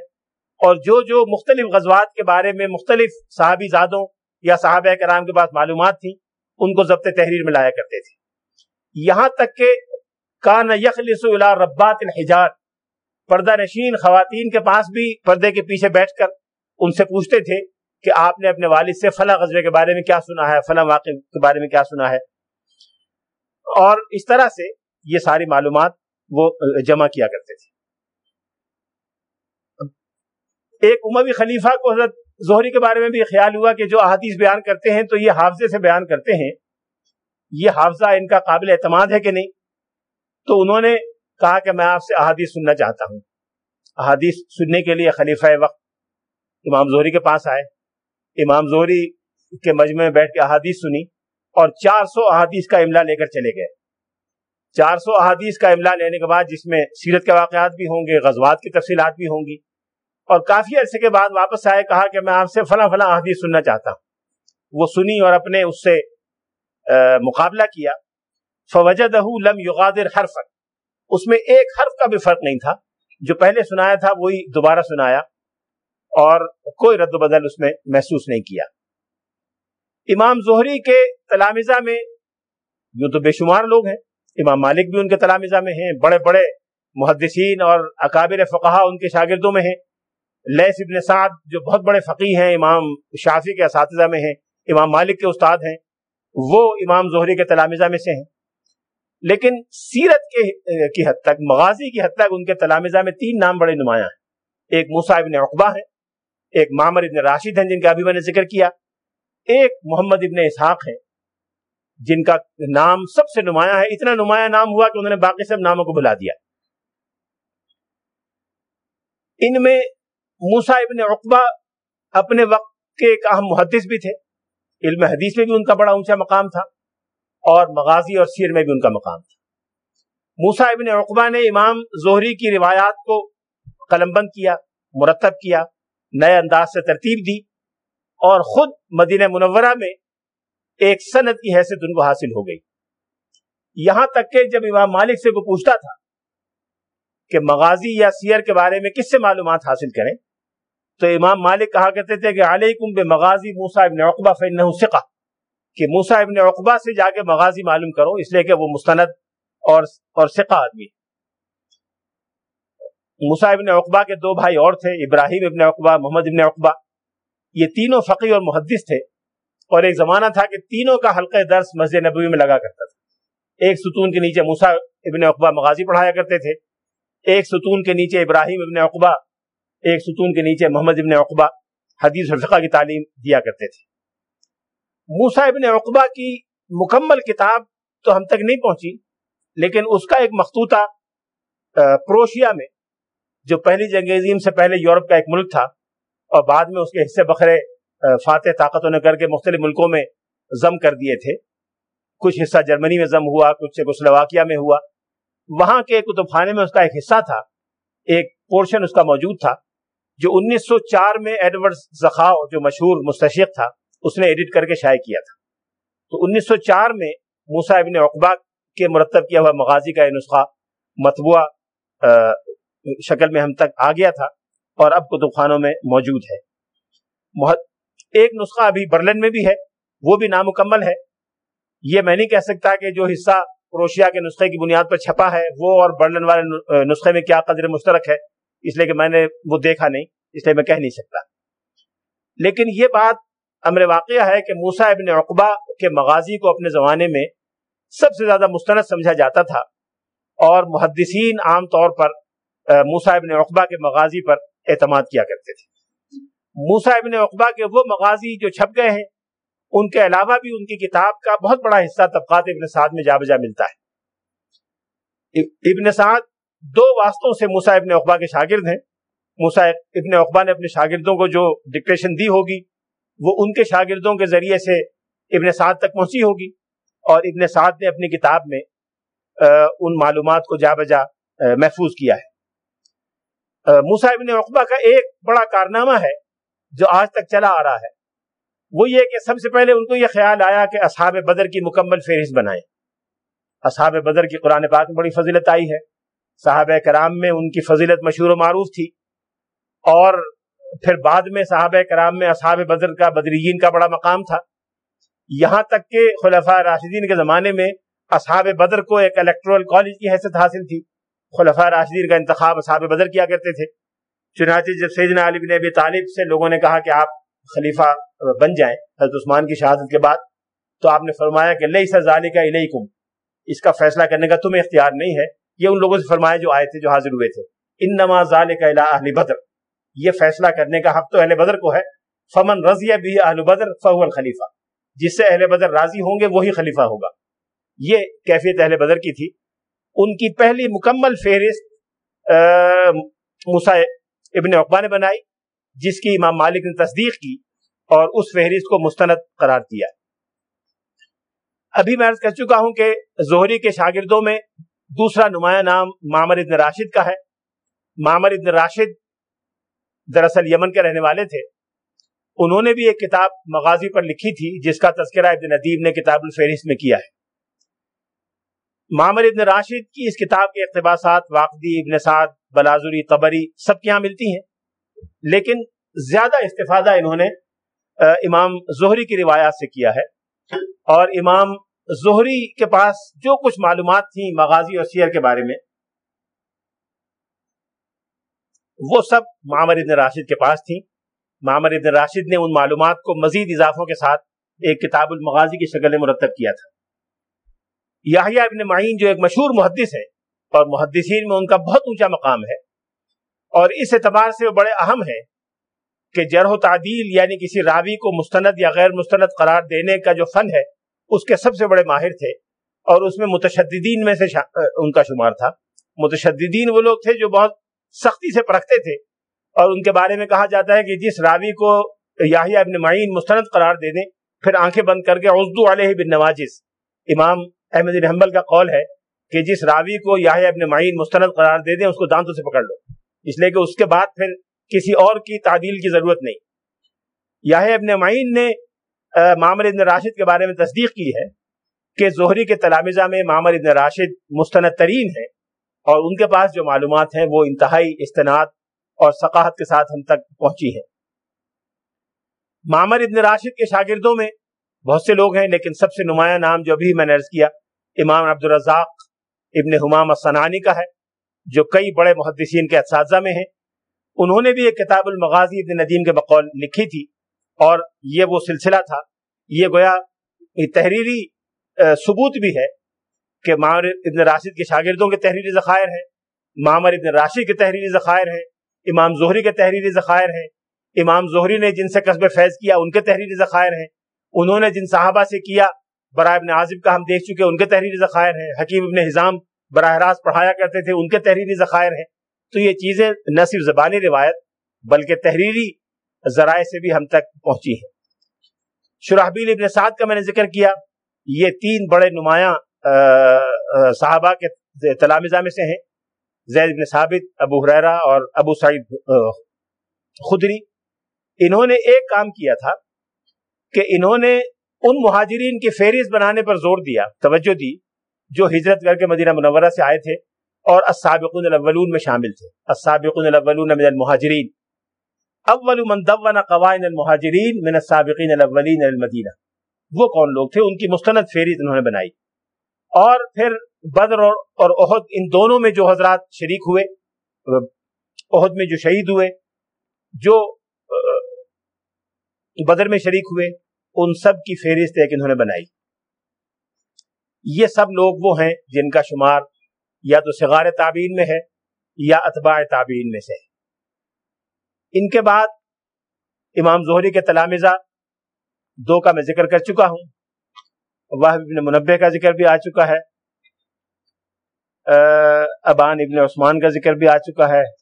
S1: اور جو جو مختلف غزوات کے بارے میں مختلف صحابی زادوں یا صحابہ کرام کے پاس معلومات تھیں، ان کو ضبط تحریر میں لایا کرتے تھے۔ یہاں تک کہ کان یخلص ربات الحجات پردہ نشین خواتین کے پاس بھی پردے کے پیچھے بیٹھ کر ان سے پوچھتے تھے کہ آپ نے اپنے والد سے فلاں غزبے کے بارے میں کیا سنا ہے، فلاں واقع کے بارے میں کیا سنا ہے۔ اور اس طرح سے یہ ساری معلومات وہ جمع کیا کرتے تھے۔ ایک عموی خلیفہ کو حضرت زہری کے بارے میں بھی خیال ہوا کہ جو احادیث بیان کرتے ہیں تو یہ حافظے سے بیان کرتے ہیں۔ یہ حافظہ ان کا قابل اعتماد ہے کہ نہیں؟ تو انہوں نے کہا کہ میں آپ سے احادیث سننا چاہتا ہوں۔ احادیث سننے کے لیے خلیفہ وقت امام زہری کے پاس آئے۔ امام زہری کے مجمع میں بیٹھ کے احادیث سنی اور چار سو احادیث کا املا لے کر چلے گئے۔ چار سو احادیث کا املا لینے کے بعد جس میں سیرت کے واقعات بھی ہوں گے، غزوات کی تفصیلات بھی ہوں گی اور کافی عرصے کے بعد واپس آئے، کہا کہ میں آپ سے فلاں فلاں احادیث سننا چاہتا ہوں۔ وہ سنی اور اپنے اس سے مقابلہ کیا۔ فوجدہ لم یغادر حرف اس میں ایک حرف کا بھی فرق نہیں تھا۔ جو پہلے سنایا تھا، وہی دوبارہ سنایا۔ اور کوئی رد و بدل اس میں محسوس نہیں کیا۔ امام زہری کے تلامزہ میں یوں تو بے شمار لوگ ہیں، امام مالک بھی ان کے تلامزہ میں ہیں، بڑے بڑے محدثین اور اکابر فقہ ان کے شاگردوں میں ہیں۔ لیس ابن سعد جو بہت بڑے فقی ہیں، امام شافی کے اساتذہ میں ہیں، امام مالک کے استاد ہیں، وہ امام زہری کے تلامزہ میں سے ہیں۔ لیکن سیرت کے، کی حد تک، مغازی کی حد تک ان کے تلامزہ میں تین نام بڑے نمایاں ہیں۔ ایک موسا ابن اقبا ہے ایک معمر ابن راشد ہیں جن کا ابھی میں نے ذکر کیا۔ ایک محمد ابن اسحاق ہے جن کا نام سب سے نمایاں ہے۔ اتنا نمایاں نام ہوا کہ انہوں نے باقی سب ناموں کو بلا دیا۔ ان میں موسا ابن اقبا اپنے وقت کے ایک اہم محدث بھی تھے۔ علم حدیث میں بھی ان کا بڑا اونچا مقام تھا اور مغازی اور سیر میں بھی ان کا مقام تھا۔ موسا ابن اقبا نے امام زہری کی روایات کو قلم بند کیا، مرتب کیا۔ نئے انداز سے ترتیب دی اور خود مدینہ منورہ میں ایک سند کی حیثیت ان کو حاصل ہو گئی۔ یہاں تک کہ جب امام مالک سے کو پوچھتا تھا کہ مغازی یا سیر کے بارے میں کس سے معلومات حاصل کریں، تو امام مالک کہا کرتے تھے کہ علیکم بے مغازی موسا ابن عقبہ فن سکا کہ موسا ابن عقبہ سے جا کے مغازی معلوم کرو، اس لیے کہ وہ مستند اور اور سکا آدمی موسا ابن عقبہ کے دو بھائی اور تھے، ابراہیم ابن عقبہ، محمد ابن عقبہ۔ یہ تینوں فقی اور محدث تھے اور ایک زمانہ تھا کہ تینوں کا حلقہ درس مسجد نبوی میں لگا کرتا تھا۔ ایک ستون کے نیچے موسا ابن اقبا مغازی پڑھایا کرتے تھے، ایک ستون کے نیچے ابراہیم ابن اقبا ایک ستون کے نیچے محمد ابن اقبا حدیث الفقہ کی تعلیم دیا کرتے تھے۔ موسا ابن اقبا کی مکمل کتاب تو ہم تک نہیں پہنچی، لیکن اس کا ایک مخطوطہ پروشیا میں جو پہلی جنگ عظیم سے پہلے یورپ کا ایک ملک تھا، اور بعد میں اس کے حصے بکھرے فاتح طاقتوں نے کر کے مختلف ملکوں میں ضم کر دیے تھے۔ کچھ حصہ جرمنی میں ضم ہوا، کچھ کچھ میں ہوا۔ وہاں کے کتب خانے میں اس کا ایک حصہ تھا، ایک پورشن اس کا موجود تھا، جو انیس سو چار میں ایڈورڈ زخاؤ، جو مشہور مستشق تھا، اس نے ایڈٹ کر کے شائع کیا تھا۔ تو انیس سو چار میں موسا ابن اقبا کے مرتب کیا ہوا مغازی کا یہ نسخہ متبوع شکل میں ہم تک آ گیا تھا اور اب کتب خانوں میں موجود ہے۔ ایک نسخہ ابھی برلن میں بھی ہے، وہ بھی نامکمل ہے۔ یہ میں نہیں کہہ سکتا کہ جو حصہ کروشیا کے نسخے کی بنیاد پر چھپا ہے، وہ اور برلن والے نسخے میں کیا قدر مشترک ہے، اس لیے کہ میں نے وہ دیکھا نہیں، اس لیے میں کہہ نہیں سکتا۔ لیکن یہ بات امر واقعہ ہے کہ موسا ابن عقبہ کے مغازی کو اپنے زمانے میں سب سے زیادہ مستند سمجھا جاتا تھا اور محدثین عام طور پر موسا ابن عقبہ کے مغازی پر اعتماد کیا کرتے تھے۔ موسا ابن اقبا کے وہ مغازی جو چھپ گئے ہیں، ان کے علاوہ بھی ان کی کتاب کا بہت بڑا حصہ طبقات ابن سعد میں جا بجا ملتا ہے۔ ابن سعد دو واسطوں سے موسا ابن اقبا کے شاگرد ہیں۔ موسا ابن اقبا نے اپنے شاگردوں کو جو ڈکٹیشن دی ہوگی، وہ ان کے شاگردوں کے ذریعے سے ابن سعد تک پہنچی ہوگی۔ اور ابن سعد نے اپنی کتاب میں ان معلومات کو جا بجا محفوظ کیا ہے۔ موسا ابن اقبا کا ایک بڑا کارنامہ ہے جو آج تک چلا آ رہا ہے۔ وہ یہ کہ سب سے پہلے ان کو یہ خیال آیا کہ اصحاب بدر کی مکمل فہرست بنائیں۔ اصحاب بدر کی قرآن پاک میں بڑی فضیلت آئی ہے۔ صحابہ کرام میں ان کی فضیلت مشہور و معروف تھی۔ اور پھر بعد میں صحابہ کرام میں اصحاب بدر کا بدرین کا بڑا مقام تھا۔ یہاں تک کہ خلفاء راشدین کے زمانے میں اصحاب بدر کو ایک الیکٹرول کالج کی حیثیت حاصل تھی۔ خلفاء راشدین کا انتخاب اصحاب بدر کیا کرتے تھے۔ چنانچہ جب سیدنا علی بن ابی طالب سے لوگوں نے کہا کہ آپ خلیفہ بن جائیں حضرت عثمان کی شہادت کے بعد، تو آپ نے فرمایا کہ لئی سزالی کا علیکم اس کا فیصلہ کرنے کا تمہیں اختیار نہیں ہے۔ یہ ان لوگوں سے فرمایا جو آئے تھے، جو حاضر ہوئے تھے۔ ان نماز کا اہل بدر۔ یہ فیصلہ کرنے کا حق تو اہل بدر کو ہے۔ فمن رضی بھی اہل بدر فہو الخلیفہ۔ جس سے اہل بدر راضی ہوں گے، وہی خلیفہ ہوگا۔ یہ کیفیت اہل بدر کی تھی۔ ان کی پہلی مکمل فہرست موسا ابن اقبا نے بنائی، جس کی امام مالک نے تصدیق کی اور اس فہرست کو مستند قرار دیا۔ ابھی میں عرض کر چکا ہوں کہ زہری کے شاگردوں میں دوسرا نمایاں نام معمر ابن راشد کا ہے۔ معمر ابن راشد دراصل یمن کے رہنے والے تھے۔ انہوں نے بھی ایک کتاب مغازی پر لکھی تھی، جس کا تذکرہ ابن ندیب نے کتاب الفہرست میں کیا ہے۔ معمر ابن راشد کی اس کتاب کے اقتباسات واقعی ابن سعد بلازری قبری سب کے یہاں ملتی ہیں۔ لیکن زیادہ استفادہ انہوں نے امام زہری کی روایات سے کیا ہے۔ اور امام زہری کے پاس جو کچھ معلومات تھیں مغازی اور سیر کے بارے میں، وہ سب معمر ابن راشد کے پاس تھیں۔ معمر ابن راشد نے ان معلومات کو مزید اضافوں کے ساتھ ایک کتاب المغازی کی شکل میں مرتب کیا تھا۔ یاہیا ابن معین جو ایک مشہور محدث ہے، اور محدثین میں ان کا بہت اونچا مقام ہے، اور اس اعتبار سے وہ بڑے اہم ہے کہ جرح و تعدیل یعنی کسی راوی کو مستند یا غیر مستند قرار دینے کا جو فن ہے، اس کے سب سے بڑے ماہر تھے، اور اس میں متشددین میں سے شا... ان کا شمار تھا۔ متشددین وہ لوگ تھے جو بہت سختی سے پرکھتے تھے، اور ان کے بارے میں کہا جاتا ہے کہ جس راوی کو یاہیا ابن معین مستند قرار دے دیں، پھر آنکھیں بند کر کے عزدو علیہ بن نواجز امام احمد بن حنبل کا قول ہے کہ جس راوی کو یاہی ابن معین مستند قرار دے دیں، اس کو دانتوں سے پکڑ لو۔ اس لیے کہ اس کے بعد پھر کسی اور کی تعدیل کی ضرورت نہیں۔ یاہی ابن معین نے معمر ابن راشد کے بارے میں تصدیق کی ہے کہ زہری کے تلامزہ میں معمر ابن راشد مستند ترین ہے اور ان کے پاس جو معلومات ہیں، وہ انتہائی استناد اور ثقافت کے ساتھ ہم تک پہنچی ہے معمر ابن راشد کے شاگردوں میں بہت سے لوگ ہیں، لیکن سب سے نمایاں نام جو ابھی میں نے عرض کیا، امام عبد الرزاق ابن حمام السنانی کا ہے، جو کئی بڑے محدثین کے اساتذہ میں ہیں۔ انہوں نے بھی ایک کتاب المغازی ابن ندیم کے بقول لکھی تھی، اور یہ وہ سلسلہ تھا۔ یہ گویا تحریری ثبوت بھی ہے کہ معمر ابن راشد کے شاگردوں کے تحریری ذخائر ہیں معمر ابن راشد کے تحریری ذخائر ہیں، امام زہری کے تحریری ذخائر ہیں۔ امام زہری نے جن سے قصب فیض کیا، ان کے تحریری ذخائر ہیں۔ انہوں نے جن صحابہ سے کیا، برائے ابن عازب کا ہم دیکھ چکے، ان کے تحریری ذخائر ہیں۔ حکیم ابن حزام براہ راست پڑھایا کرتے تھے، ان کے تحریری ذخائر ہیں۔ تو یہ چیزیں نہ صرف زبانی روایت، بلکہ تحریری ذرائع سے بھی ہم تک پہنچی ہیں۔ شرحبیل ابن سعد کا میں نے ذکر کیا، یہ تین بڑے نمایاں صحابہ کے تلامزہ میں سے ہیں۔ زید ابن ثابت، ابو حریرہ اور ابو سعید خدری۔ انہوں نے ایک کام کیا تھا کہ انہوں نے ان مہاجرین کی فہرست بنانے پر زور دیا، توجہ دی، جو ہجرت کر کے مدینہ منورہ سے آئے تھے اور السابقون الاولون میں شامل تھے۔ السابقون الاولون من المہاجرین۔ اول من دون قوائن المہاجرین من السابقین الاولین المدینہ۔ وہ کون لوگ تھے؟ ان کی مستند فہرست انہوں نے بنائی۔ اور پھر بدر اور احد، ان دونوں میں جو حضرات شریک ہوئے، احد میں جو شہید ہوئے، جو بدر میں شریک ہوئے، ان سب کی فہرست ایک انہوں نے بنائی۔ یہ سب لوگ وہ ہیں جن کا شمار یا تو سگار تعبین میں ہے یا اتباع تعبین میں سے۔ ان کے بعد امام زہری کے تلامزہ دو کا میں ذکر کر چکا ہوں۔ وہ ابن منبع کا ذکر بھی آ چکا ہے۔ ابان ابن عثمان کا ذکر بھی آ چکا ہے۔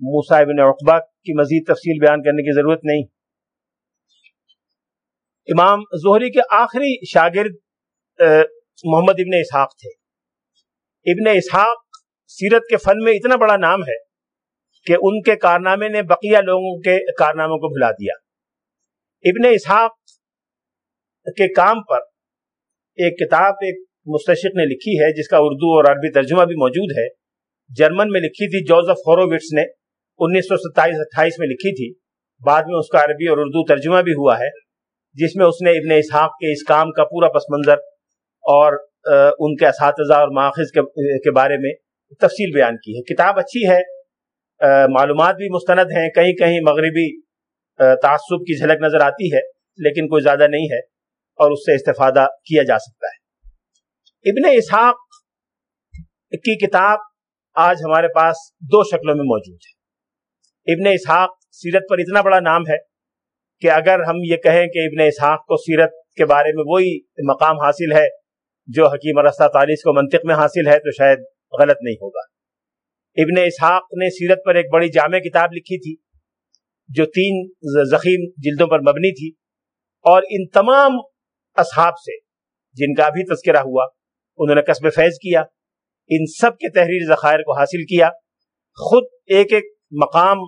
S1: موسا ابن اقبا کی مزید تفصیل بیان کرنے کی ضرورت نہیں۔ امام زہری کے آخری شاگرد محمد ابن اسحاق تھے۔ ابن اسحاق سیرت کے فن میں اتنا بڑا نام ہے کہ ان کے کارنامے نے بقیہ لوگوں کے کارناموں کو بھلا دیا۔ ابن اسحاق کے کام پر ایک کتاب، ایک مستشق نے لکھی ہے، جس کا اردو اور عربی ترجمہ بھی موجود ہے۔ جرمن میں لکھی تھی جوزف ہورووٹس نے۔ انیس سو ستائیس اٹھائیس میں لکھی تھی۔ بعد میں اس کا عربی اور اردو ترجمہ بھی ہوا ہے، جس میں اس نے ابن اسحاق کے اس کام کا پورا پس منظر اور ان کے اساتذہ اور ماخذ کے بارے میں تفصیل بیان کی ہے۔ کتاب اچھی ہے معلومات بھی مستند ہیں۔ کہیں کہیں مغربی تعصب کی جھلک نظر آتی ہے، لیکن کوئی زیادہ نہیں ہے اور اس سے استفادہ کیا جا سکتا ہے۔ ابن اسحاق کی کتاب آج ہمارے پاس دو شکلوں میں موجود ہے۔ ابن اسحاق سیرت پر اتنا بڑا نام ہے کہ اگر ہم یہ کہیں کہ ابن اسحاق کو سیرت کے بارے میں وہی مقام حاصل ہے جو حکیم رستہ تعلیس کو منطق میں حاصل ہے، تو شاید غلط نہیں ہوگا۔ ابن اسحاق نے سیرت پر ایک بڑی جامع کتاب لکھی تھی، جو تین زخیم جلدوں پر مبنی تھی، اور ان تمام اصحاب سے جن کا بھی تذکرہ ہوا، انہوں نے قصب فیض کیا، ان سب کے تحریر ذخائر کو حاصل کیا، خود ایک ایک مقام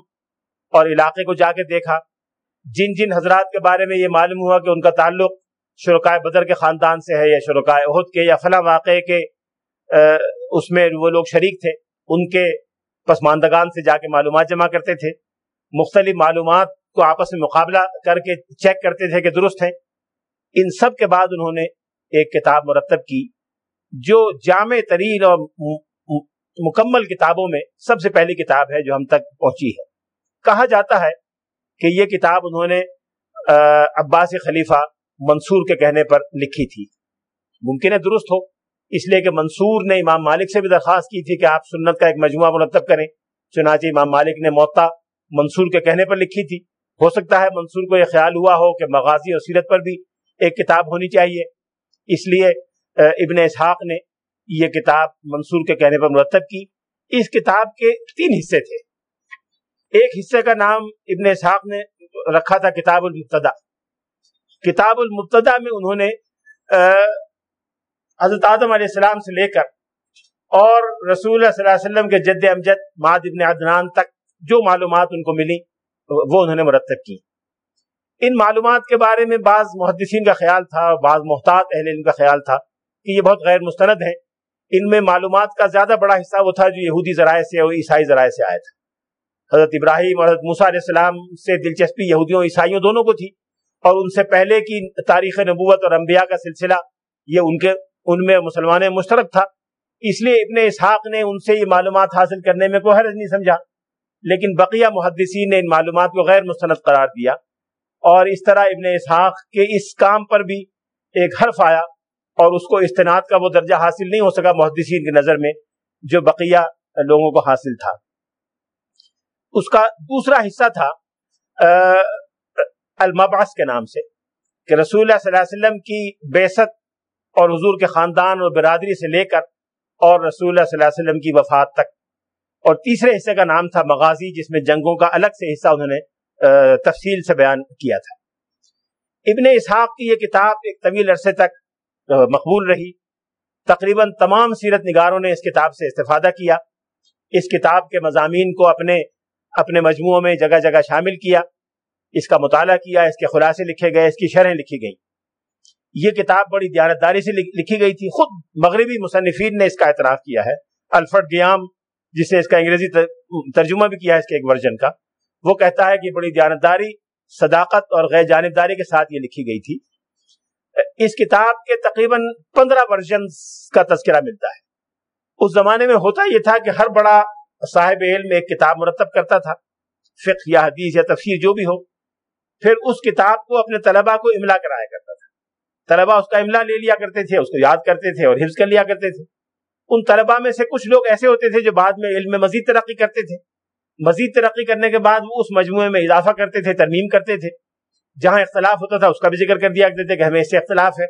S1: اور علاقے کو جا کے دیکھا۔ جن جن حضرات کے بارے میں یہ معلوم ہوا کہ ان کا تعلق شرکائے بدر کے خاندان سے ہے یا شرکائے عہد کے یا فلاں واقعے کے اس میں وہ لوگ شریک تھے۔ ان کے پسماندگان سے جا کے معلومات جمع کرتے تھے۔ مختلف معلومات کو آپس میں مقابلہ کر کے چیک کرتے تھے کہ درست ہیں۔ ان سب کے بعد انہوں نے ایک کتاب مرتب کی جو جامع ترین اور مکمل کتابوں میں سب سے پہلی کتاب ہے جو ہم تک پہنچی ہے۔ کہا جاتا ہے کہ یہ کتاب انہوں نے عباس خلیفہ منصور کے کہنے پر لکھی تھی۔ ممکن ہے درست ہو، اس لیے کہ منصور نے امام مالک سے بھی درخواست کی تھی کہ آپ سنت کا ایک مجموعہ مرتب کریں۔ چنانچہ امام مالک نے موتا منصور کے کہنے پر لکھی تھی۔ ہو سکتا ہے منصور کو یہ خیال ہوا ہو کہ مغازی اور سیرت پر بھی ایک کتاب ہونی چاہیے۔ اس لیے ابن اسحاق نے یہ کتاب منصور کے کہنے پر مرتب کی۔ اس کتاب کے تین حصے تھے۔ ایک حصے کا نام ابن اسحاق نے رکھا تھا کتاب المبتدا۔ کتاب المبتدا میں انہوں نے حضرت آدم علیہ السلام سے لے کر اور رسول اللہ صلی اللہ علیہ وسلم کے جد امجد ماد ابن عدنان تک جو معلومات ان کو ملی، وہ انہوں نے مرتب کی۔ ان معلومات کے بارے میں بعض محدثین کا خیال تھا، بعض محتاط اہل علم کا خیال تھا کہ یہ بہت غیر مستند ہے ان میں معلومات کا زیادہ بڑا حصہ وہ تھا جو یہودی ذرائع سے اور عیسائی ذرائع سے آیا تھا حضرت ابراہیم اور حضرت علیہ السلام سے دلچسپی یہودیوں عیسائیوں دونوں کو تھی اور ان سے پہلے کی تاریخ نبوت اور انبیاء کا سلسلہ یہ ان کے، ان میں مسلمان مشترک تھا۔ اس لیے ابن اسحاق نے ان سے یہ معلومات حاصل کرنے میں کوئی حرج نہیں سمجھا۔ لیکن بقیہ محدثین نے ان معلومات کو غیر مستند قرار دیا اور اس طرح ابن اسحاق کے اس کام پر بھی ایک حرف آیا۔ اور اس کو استناد کا وہ درجہ حاصل نہیں ہو سکا محدثین کی نظر میں، جو بقیہ لوگوں کو حاصل تھا۔ اس کا دوسرا حصہ تھا المبعث کے نام سے، کہ رسول اللہ صلی اللہ علیہ وسلم کی بیست اور حضور کے خاندان اور برادری سے لے کر اور رسول اللہ صلی اللہ علیہ وسلم کی وفات تک۔ اور تیسرے حصے کا نام تھا مغازی، جس میں جنگوں کا الگ سے حصہ انہوں نے تفصیل سے بیان کیا تھا۔ ابن اسحاق کی یہ کتاب ایک طویل عرصے تک مقبول رہی۔ تقریباً تمام سیرت نگاروں نے اس کتاب سے استفادہ کیا۔ اس کتاب کے مضامین کو اپنے اپنے مجموعوں میں جگہ جگہ شامل کیا۔ اس کا مطالعہ کیا، اس کے خلاصے لکھے گئے، اس کی شرحیں لکھی گئیں۔ یہ کتاب بڑی دیانتداری سے لکھی گئی تھی۔ خود مغربی مصنفین نے اس کا اعتراف کیا ہے۔ الفرڈ گیام، جسے اس کا انگریزی ترجمہ بھی کیا ہے اس کے ایک ورژن کا، وہ کہتا ہے کہ بڑی دیانتداری، صداقت اور غیر جانبداری کے ساتھ یہ لکھی گئی تھی۔ اس کتاب کے تقریباً پندرہ ورژن کا تذکرہ ملتا ہے۔ اس زمانے میں ہوتا یہ تھا کہ ہر بڑا صاحب علم ایک کتاب مرتب کرتا تھا، فقہ یا حدیث یا تفسیر جو بھی ہو۔ پھر اس کتاب کو اپنے طلبہ کو املا کرایا کرتا تھا۔ طلبہ اس کا املا لے لیا کرتے تھے، اس کو یاد کرتے تھے اور حفظ کر لیا کرتے تھے۔ ان طلبہ میں سے کچھ لوگ ایسے ہوتے تھے جو بعد میں علم میں مزید ترقی کرتے تھے۔ مزید ترقی کرنے کے بعد وہ اس مجموعے میں اضافہ کرتے تھے، ترمیم کرتے تھے۔ جہاں اختلاف ہوتا تھا اس کا بھی ذکر کر دیا کرتے تھے کہ ہمیں اس سے اختلاف ہے۔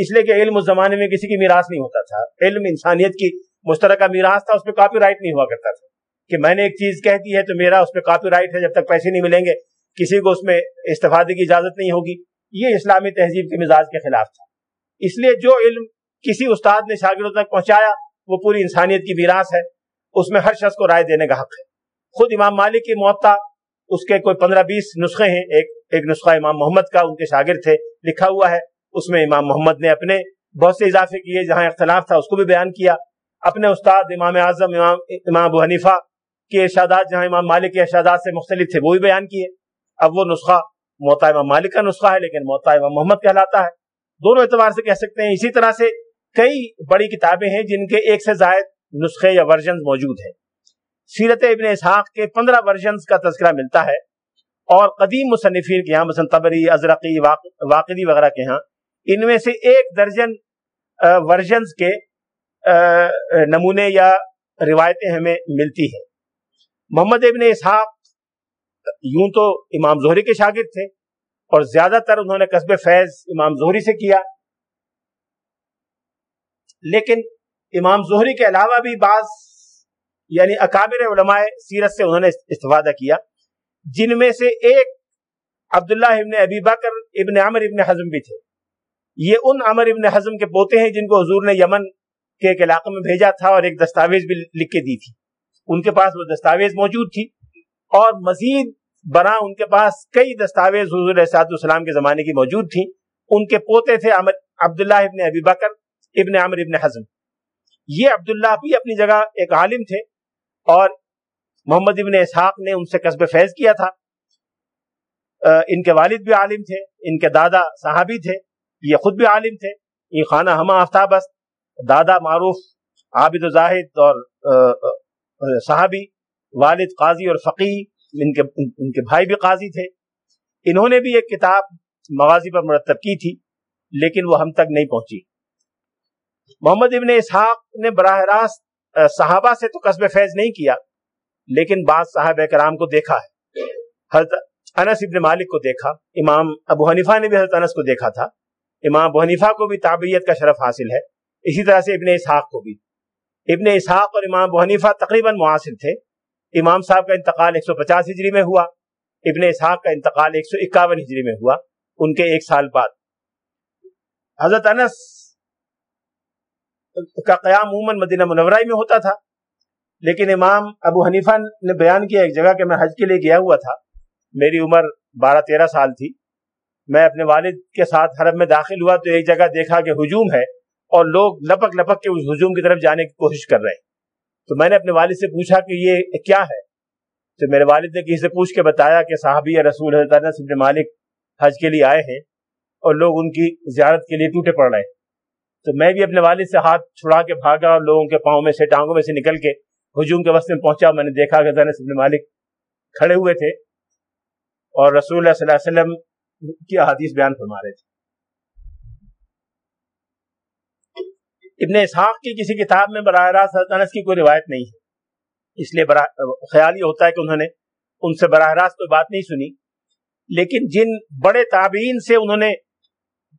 S1: اس لیے کہ علم اس زمانے میں کسی کی میراث نہیں ہوتا تھا۔ علم انسانیت کی مشترکہ میراث تھا، اس پہ کاپی رائٹ نہیں ہوا کرتا تھا۔ کہ میں نے ایک چیز کہہ دی ہے تو میرا اس پہ کاپی رائٹ ہے، جب تک پیسے نہیں ملیں گے، کسی کو اس میں استفادے کی اجازت نہیں ہوگی۔ یہ اسلامی تہذیب کے مزاج کے خلاف تھا۔ اس لیے جو علم کسی استاد نے شاگردوں تک پہنچایا، وہ پوری انسانیت کی میراث ہے۔ اس میں ہر شخص کو رائے دینے کا حق ہے۔ خود امام مالک کی معطا اس کے کوئی پندرہ بیس نسخے ہیں، ایک ایک نسخہ امام محمد کا ان کے شاگرد تھے، لکھا ہوا ہے۔ اس میں امام محمد نے اپنے بہت سے اضافے کیے جہاں اختلاف تھا، اس کو بھی بیان کیا۔ اپنے استاد امام اعظم، امام امام ابو حنیفہ کے ارشادات جہاں امام مالک کے ارشادات سے مختلف تھے، وہ بھی بیان کیے۔ اب وہ نسخہ موتا امام مالک کا نسخہ ہے، لیکن موتا امام محمد کہلاتا ہے۔ دونوں اعتبار سے کہہ سکتے ہیں، اسی طرح سے کئی بڑی کتابیں ہیں جن کے ایک سے زائد نسخے یا ورژنز موجود ہیں۔ سیرت ابن اسحاق کے پندرہ ورژنز کا تذکرہ ملتا ہے۔ اور قدیم مصنفین کے یہاں مثلا تبری ازرقی واقعی وغیرہ کے ہاں ان میں سے ایک درجن ورژنز کے نمونے یا روایتیں ہمیں ملتی ہیں۔ محمد ابن اسحاق یوں تو امام زہری کے شاگرد تھے اور زیادہ تر انہوں نے قصب فیض امام زہری سے کیا۔ لیکن امام زہری کے علاوہ بھی بعض یعنی اکابر علماء سیرت سے انہوں نے استفادہ کیا۔ جن میں سے ایک عبداللہ ابن ابی بکر ابن عمر ابن حزم بھی تھے۔ یہ ان عمر ابن حزم کے پوتے ہیں جن کو حضور نے یمن کے ایک علاقے میں بھیجا تھا اور ایک دستاویز بھی لکھ کے دی تھی۔ ان کے پاس وہ دستاویز موجود تھی اور مزید بنا ان کے پاس کئی دستاویز حضور صاحب السلام کے زمانے کی موجود تھیں۔ ان کے پوتے تھے عبداللہ ابن ابی بکر، ابن عمر ابن حزم۔ یہ عبداللہ بھی اپنی جگہ ایک عالم تھے اور محمد ابن اسحاق نے ان سے قصب فیض کیا تھا۔ ان کے والد بھی عالم تھے، ان کے دادا صحابی تھے، یہ خود بھی عالم تھے۔ یہ خانہ ہما آفتاب دادا معروف، عابد و زاہد اور صحابی، والد قاضی اور فقی ان کے ان کے بھائی بھی قاضی تھے۔ انہوں نے بھی ایک کتاب مغازی پر مرتب کی تھی، لیکن وہ ہم تک نہیں پہنچی۔ محمد ابن اسحاق نے براہ راست صحابہ سے تو قصب فیض نہیں کیا۔ لیکن بعض صاحب کرام کو دیکھا ہے۔ حضرت انس ابن مالک کو دیکھا، امام ابو حنیفہ نے بھی حضرت انس کو دیکھا تھا۔ امام ابو حنیفہ کو بھی تابعیت کا شرف حاصل ہے۔ اسی طرح سے ابن اسحاق کو بھی۔ ابن اسحاق اور امام ابو حنیفہ تقریباً معاصر تھے۔ امام صاحب کا انتقال ایک سو پچاس ہجری میں ہوا۔ ابن اسحاق کا انتقال ایک سو اکاون ہجری میں ہوا۔ ان کے ایک سال بعد۔ حضرت انس کا قیام عموماً مدینہ منورہ میں ہوتا تھا۔ لیکن امام ابو حنیفہ نے بیان کیا ایک جگہ کہ میں حج کے لیے گیا ہوا تھا۔ میری عمر بارہ تیرہ سال تھی۔ میں اپنے والد کے ساتھ حرم میں داخل ہوا تو ایک جگہ دیکھا کہ ہجوم ہے اور لوگ لپک لپک کے اس ہجوم کی طرف جانے کی کوشش کر رہے ہیں۔ تو میں نے اپنے والد سے پوچھا کہ یہ کیا ہے؟ تو میرے والد نے کسی سے پوچھ کے بتایا کہ صحابی رسول حضرت ابن مالک حج کے لیے آئے ہیں اور لوگ ان کی زیارت کے لیے ٹوٹے پڑ رہے ہیں۔ تو میں بھی اپنے والد سے ہاتھ چھڑا کے بھاگا اور لوگوں کے پاؤں میں سے ٹانگوں میں سے نکل کے ہجوم کے وسط میں پہنچا، میں نے دیکھا کہ حضرت ابن مالک کھڑے ہوئے تھے اور رسول اللہ صلی اللہ علیہ وسلم کی حدیث بیان فرما رہے تھے۔ ابن اسحاق کی کسی کتاب میں براہ راست انس کی کوئی روایت نہیں ہے۔ اس لیے خیال یہ ہوتا ہے کہ انہوں نے ان سے براہ راست کوئی بات نہیں سنی۔ لیکن جن بڑے تابعین سے انہوں نے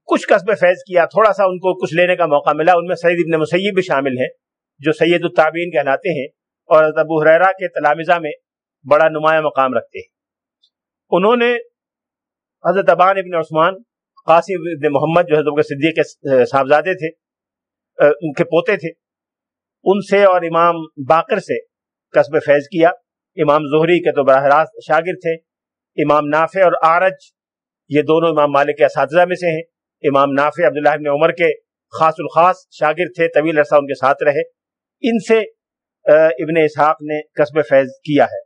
S1: کچھ قصب فیض کیا، تھوڑا سا ان کو کچھ لینے کا موقع ملا، ان میں سعید ابن مسیب بھی شامل ہیں، جو سید التابعین کہلاتے ہیں۔ اور ابو حریرہ کے تلامزہ میں بڑا نمایاں مقام رکھتے ہیں۔ انہوں نے حضرت ابان ابن عثمان، قاسم ابن محمد جو حضرت صدیق کے صاحبزادے تھے ان کے پوتے تھے، ان سے اور امام باقر سے قصب فیض کیا۔ امام زہری کے تو براہ راست شاگرد تھے۔ امام نافع اور آرج، یہ دونوں امام مالک کے اساتذہ میں سے ہیں۔ امام نافع عبداللہ ابن عمر کے خاص الخاص شاگرد تھے، طویل عرصہ ان کے ساتھ رہے۔ ان سے ابن اسحاق نے قصب فیض کیا ہے۔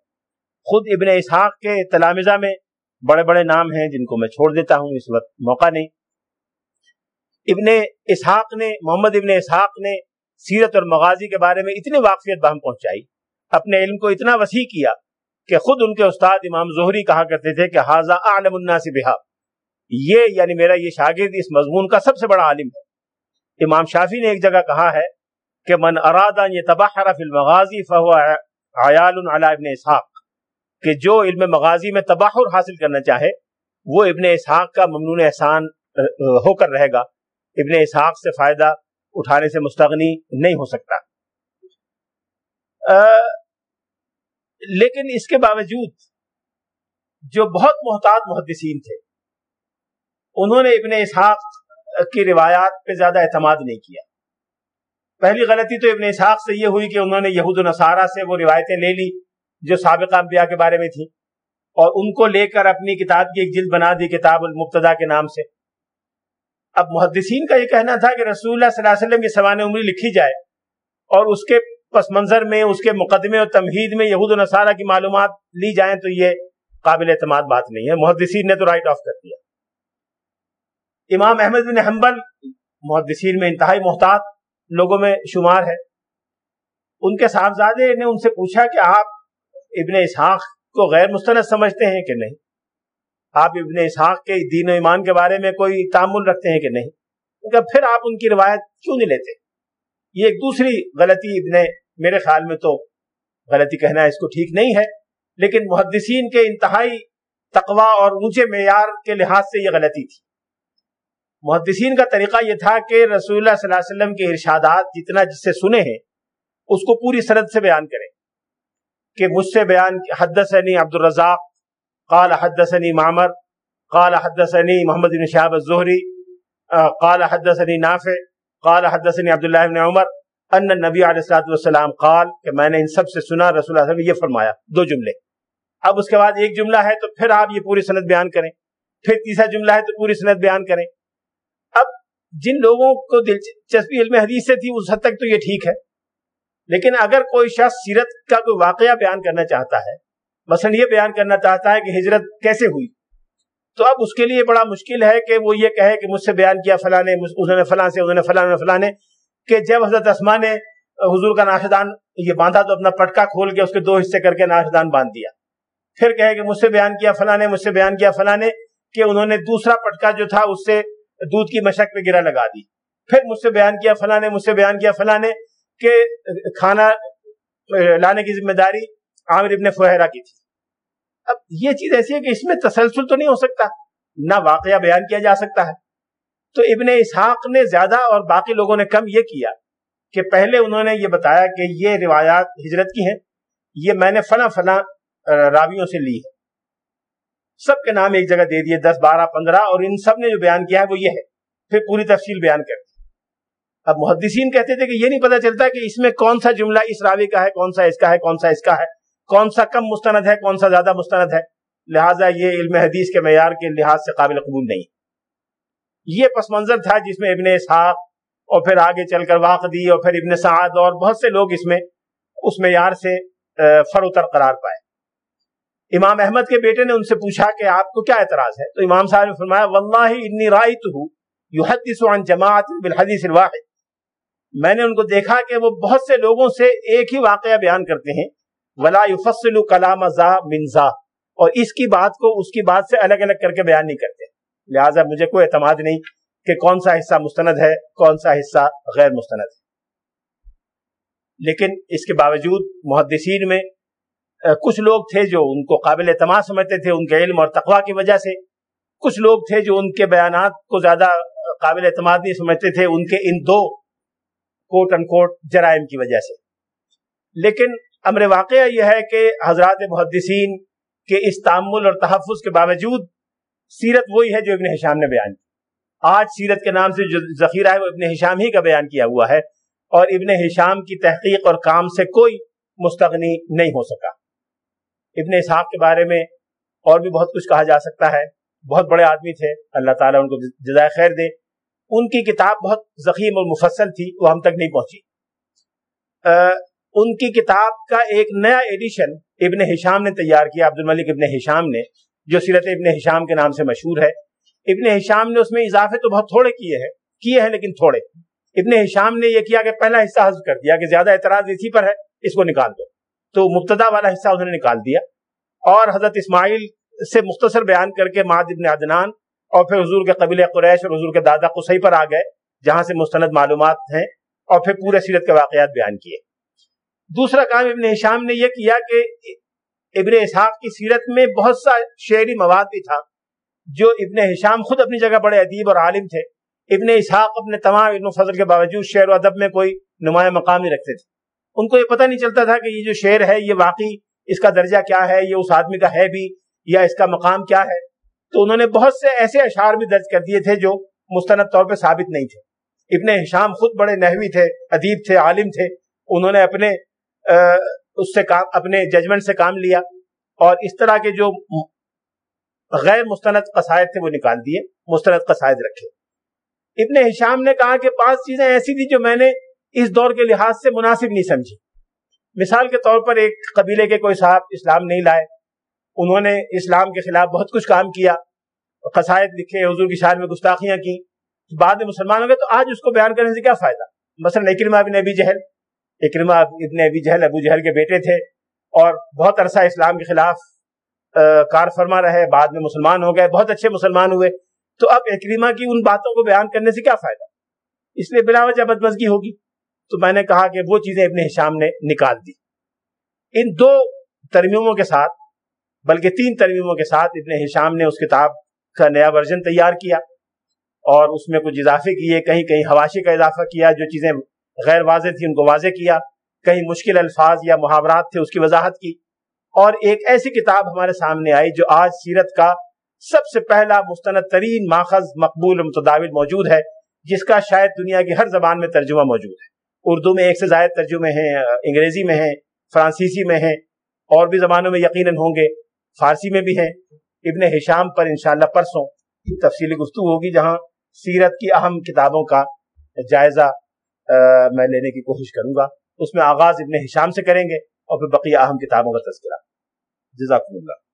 S1: خود ابن اسحاق کے تلامزہ میں بڑے بڑے نام ہیں جن کو میں چھوڑ دیتا ہوں، اس وقت موقع نہیں۔ ابن اسحاق نے، محمد ابن اسحاق نے سیرت اور مغازی کے بارے میں اتنی واقفیت بہم پہنچائی، اپنے علم کو اتنا وسیع کیا کہ خود ان کے استاد امام زہری کہا کرتے تھے کہ حاضہ عالم الناس بہا یہ یعنی میرا یہ شاگرد اس مضمون کا سب سے بڑا عالم ہے۔ امام شافی نے ایک جگہ کہا ہے کہ من ارادہ یہ فی المغازی فہو عیال علی ابن اسحاق، کہ جو علم مغازی میں تباہر حاصل کرنا چاہے، وہ ابن اسحاق کا ممنون احسان ہو کر رہے گا۔ ابن اسحاق سے فائدہ اٹھانے سے مستغنی نہیں ہو سکتا۔ لیکن اس کے باوجود جو بہت محتاط محدثین تھے، انہوں نے ابن اسحاق کی روایات پہ زیادہ اعتماد نہیں کیا۔ پہلی غلطی تو ابن اسحاق سے یہ ہوئی کہ انہوں نے یہود و نصارہ سے وہ روایتیں لے لی جو سابقہ انبیاء کے بارے میں تھیں اور ان کو لے کر اپنی کتاب کی ایک جلد بنا دی کتاب المبتدا کے نام سے۔ اب محدثین کا یہ کہنا تھا کہ رسول اللہ صلی اللہ علیہ وسلم کی سوان عمری لکھی جائے اور اس کے پس منظر میں، اس کے مقدمے اور تمہید میں یہود و نصارہ کی معلومات لی جائیں تو یہ قابل اعتماد بات نہیں ہے۔ محدثین نے تو رائٹ آف کر دیا۔ امام احمد بن حنبل محدثین میں انتہائی محتاط لوگوں میں شمار ہے۔ ان کے صاحبزادے نے ان سے پوچھا کہ آپ ابن اسحاق کو غیر مستند سمجھتے ہیں کہ نہیں؟ آپ ابن اسحاق کے دین و ایمان کے بارے میں کوئی تعمل رکھتے ہیں کہ نہیں؟ پھر آپ ان کی روایت کیوں نہیں لیتے؟ یہ ایک دوسری غلطی ابن، میرے خیال میں تو غلطی کہنا اس کو ٹھیک نہیں ہے، لیکن محدثین کے انتہائی تقوا اور اونچے معیار کے لحاظ سے یہ غلطی تھی۔ محدثین کا طریقہ یہ تھا کہ رسول اللہ صلی اللہ علیہ وسلم کے ارشادات جتنا جس سے سنے ہیں، اس کو پوری سرد سے بیان کریں۔ کہ مجھ سے بیان، حدثنی عبد الرزاق قال حدثنی معمر، قال حدثنی محمد بن شہاب الزہری قال حدثنی نافع، قال حدثنی عبداللہ بن عمر، ان نبی علیہ السلاۃ والسلام قال، کہ میں نے ان سب سے سنا، رسول اللہ وسلم یہ فرمایا، دو جملے۔ اب اس کے بعد ایک جملہ ہے تو پھر آپ یہ پوری سند بیان کریں۔ پھر تیسرا جملہ ہے تو پوری سند بیان کریں۔ جن لوگوں کو دلچسپی علم حدیث سے تھی، اس حد تک تو یہ ٹھیک ہے۔ لیکن اگر کوئی شخص سیرت کا کوئی واقعہ بیان کرنا چاہتا ہے، مثلا یہ بیان کرنا چاہتا ہے کہ ہجرت کیسے ہوئی، تو اب اس کے لیے بڑا مشکل ہے کہ وہ یہ کہے کہ مجھ سے بیان کیا فلاں نے، انہوں نے فلاں سے، انہوں نے فلاں نے فلاں نے، کہ جب حضرت اسما نے حضور کا ناشدان یہ باندھا تو اپنا پٹکا کھول کے اس کے دو حصے کر کے ناشدان باندھ دیا۔ پھر کہے کہ مجھ سے بیان کیا فلاں نے، مجھ سے بیان کیا فلاں نے کہ انہوں نے دوسرا پٹکا جو تھا، اس سے دودھ کی مشق پہ گرا لگا دی۔ پھر مجھ سے بیان کیا فلاں نے، مجھ سے بیان کیا فلاں نے کہ کھانا لانے کی ذمہ داری عامر ابن فہرا کی تھی۔ اب یہ چیز ایسی ہے کہ اس میں تسلسل تو نہیں ہو سکتا، نہ واقعہ بیان کیا جا سکتا ہے۔ تو ابن اسحاق نے زیادہ اور باقی لوگوں نے کم یہ کیا کہ پہلے انہوں نے یہ بتایا کہ یہ روایات ہجرت کی ہیں، یہ میں نے فلاں فلاں راویوں سے لی ہے سب کے نام ایک جگہ دے دیے، دس، بارہ، پندرہ، اور ان سب نے جو بیان کیا ہے وہ یہ ہے۔ پھر پوری تفصیل بیان کر دی اب محدثین کہتے تھے کہ یہ نہیں پتا چلتا کہ اس میں کون سا جملہ اس راوی کا ہے، کون سا اس کا ہے، کون سا اس کا ہے۔ کون سا کم مستند ہے، کون سا زیادہ مستند ہے۔ لہٰذا یہ علم حدیث کے معیار کے لحاظ سے قابل قبول نہیں۔ یہ پس منظر تھا جس میں ابن اسحاق اور پھر آگے چل کر واقعی اور پھر ابن سعد اور بہت سے لوگ اس میں، اس معیار سے فروتر قرار پائے۔ امام احمد کے بیٹے نے ان سے پوچھا کہ آپ کو کیا اعتراض ہے؟ تو امام صاحب نے فرمایا واللہ انی رائت یحدث عن جماعت بالحدیث الواحد. میں نے ان کو دیکھا کہ وہ بہت سے لوگوں سے ایک ہی واقعہ بیان کرتے ہیں، ولا يفصل کلام ذا من ذا. اور اس کی بات کو اس کی بات سے الگ الگ کر کے بیان نہیں کرتے۔ لہٰذا مجھے کوئی اعتماد نہیں کہ کون سا حصہ مستند ہے، کون سا حصہ غیر مستند ہے۔ لیکن اس کے باوجود محدثین میں کچھ لوگ تھے جو ان کو قابل اعتماد سمجھتے تھے ان کے علم اور تقوا کی وجہ سے۔ کچھ لوگ تھے جو ان کے بیانات کو زیادہ قابل اعتماد نہیں سمجھتے تھے ان کے ان دو کوٹ ان کوٹ جرائم کی وجہ سے۔ لیکن امر واقعہ یہ ہے کہ حضرات محدثین کے اس تعمل اور تحفظ کے باوجود سیرت وہی ہے جو ابن حشام نے بیان کی۔ آج سیرت کے نام سے جو ذخیرہ ہے وہ ابن حشام ہی کا بیان کیا ہوا ہے اور ابن حشام کی تحقیق اور کام سے کوئی مستغنی نہیں ہو سکا۔ ابن اسحاق کے بارے میں اور بھی بہت کچھ کہا جا سکتا ہے۔ بہت بڑے آدمی تھے۔ اللہ تعالیٰ ان کو جزائے خیر دے۔ ان کی کتاب بہت زخیم اور مفصل تھی، وہ ہم تک نہیں پہنچی۔ ان کی کتاب کا ایک نیا ایڈیشن ابن حشام نے تیار کیا عبد الملک ابن حشام نے، جو سیرت ابن حشام کے نام سے مشہور ہے۔ ابن حشام نے اس میں اضافے تو بہت تھوڑے کیے ہیں کیے ہیں لیکن تھوڑے۔ ابن حشام نے یہ کیا کہ پہلا حصہ حذف کر دیا کہ زیادہ اعتراض اسی پر ہے، اس کو نکال دو۔ تو مبتدا والا حصہ انہوں نے نکال دیا اور حضرت اسماعیل سے مختصر بیان کر کے ماد ابن عدنان اور پھر حضور کے قبیل قریش اور حضور کے دادا قصی پر آ گئے، جہاں سے مستند معلومات ہیں اور پھر پورے سیرت کے واقعات بیان کیے۔ دوسرا کام ابن حشام نے یہ کیا کہ ابن اسحاق کی سیرت میں بہت سا شعری مواد بھی تھا، جو ابن حشام خود اپنی جگہ بڑے ادیب اور عالم تھے۔ ابن اسحاق اپنے تمام علم فضل کے باوجود شعر و ادب میں کوئی نمایاں مقام ہی رکھتے تھے۔ ان کو یہ پتہ نہیں چلتا تھا کہ یہ جو شعر ہے، یہ واقعی اس کا درجہ کیا ہے؟ یہ اس آدمی کا ہے بھی یا اس کا مقام کیا ہے؟ تو انہوں نے بہت سے ایسے اشعار بھی درج کر دیے تھے جو مستند طور پہ ثابت نہیں تھے۔ ابن حشام خود بڑے نحوی تھے، ادیب تھے، عالم تھے۔ انہوں نے اپنے اس سے کام، اپنے ججمنٹ سے کام لیا اور اس طرح کے جو غیر مستند قصائد تھے وہ نکال دیے، مستند قصائد رکھے۔ ابن حشام نے کہا کہ پانچ چیزیں ایسی تھی جو میں نے اس دور کے لحاظ سے مناسب نہیں سمجھی۔ مثال کے طور پر ایک قبیلے کے کوئی صاحب اسلام نہیں لائے۔ انہوں نے اسلام کے خلاف بہت کچھ کام کیا، قصائد لکھے، حضور کی شان میں گستاخیاں کی۔ بعد میں مسلمان ہو گئے تو آج اس کو بیان کرنے سے کیا فائدہ؟ مثلا اکرما ابن ابی جہل۔ اکرما ابن ابی جہل ابو جہل کے بیٹے تھے اور بہت عرصہ اسلام کے خلاف کار فرما رہے۔ بعد میں مسلمان ہو گئے، بہت اچھے مسلمان ہوئے۔ تو اب اکریما کی ان باتوں کو بیان کرنے سے کیا فائدہ؟ اس لیے بلا وجہ بدمزگی ہوگی۔ تو میں نے کہا کہ وہ چیزیں ابن حشام نے نکال دی۔ ان دو ترمیموں کے ساتھ، بلکہ تین ترمیموں کے ساتھ ابن حشام نے اس کتاب کا نیا ورژن تیار کیا اور اس میں کچھ اضافے کیے، کہیں کہیں حواشی کا اضافہ کیا جو چیزیں غیر واضح تھی ان کو واضح کیا۔ کہیں مشکل الفاظ یا محاورات تھے، اس کی وضاحت کی۔ اور ایک ایسی کتاب ہمارے سامنے آئی جو آج سیرت کا سب سے پہلا مستند ترین ماخذ مقبول متداول موجود ہے، جس کا شاید دنیا کی ہر زبان میں ترجمہ موجود ہے۔ اردو میں ایک سے زائد ترجمے ہیں، انگریزی میں ہیں، فرانسیسی میں ہیں، اور بھی زبانوں میں یقیناً ہوں گے۔ فارسی میں بھی ہیں۔ ابن حشام پر انشاءاللہ پرسوں تفصیلی گفتگو ہوگی، جہاں سیرت کی اہم کتابوں کا جائزہ میں لینے کی کوشش کروں گا۔ اس میں آغاز ابن حشام سے کریں گے اور پھر بقیہ اہم کتابوں کا تذکرہ۔ جزاک اللہ۔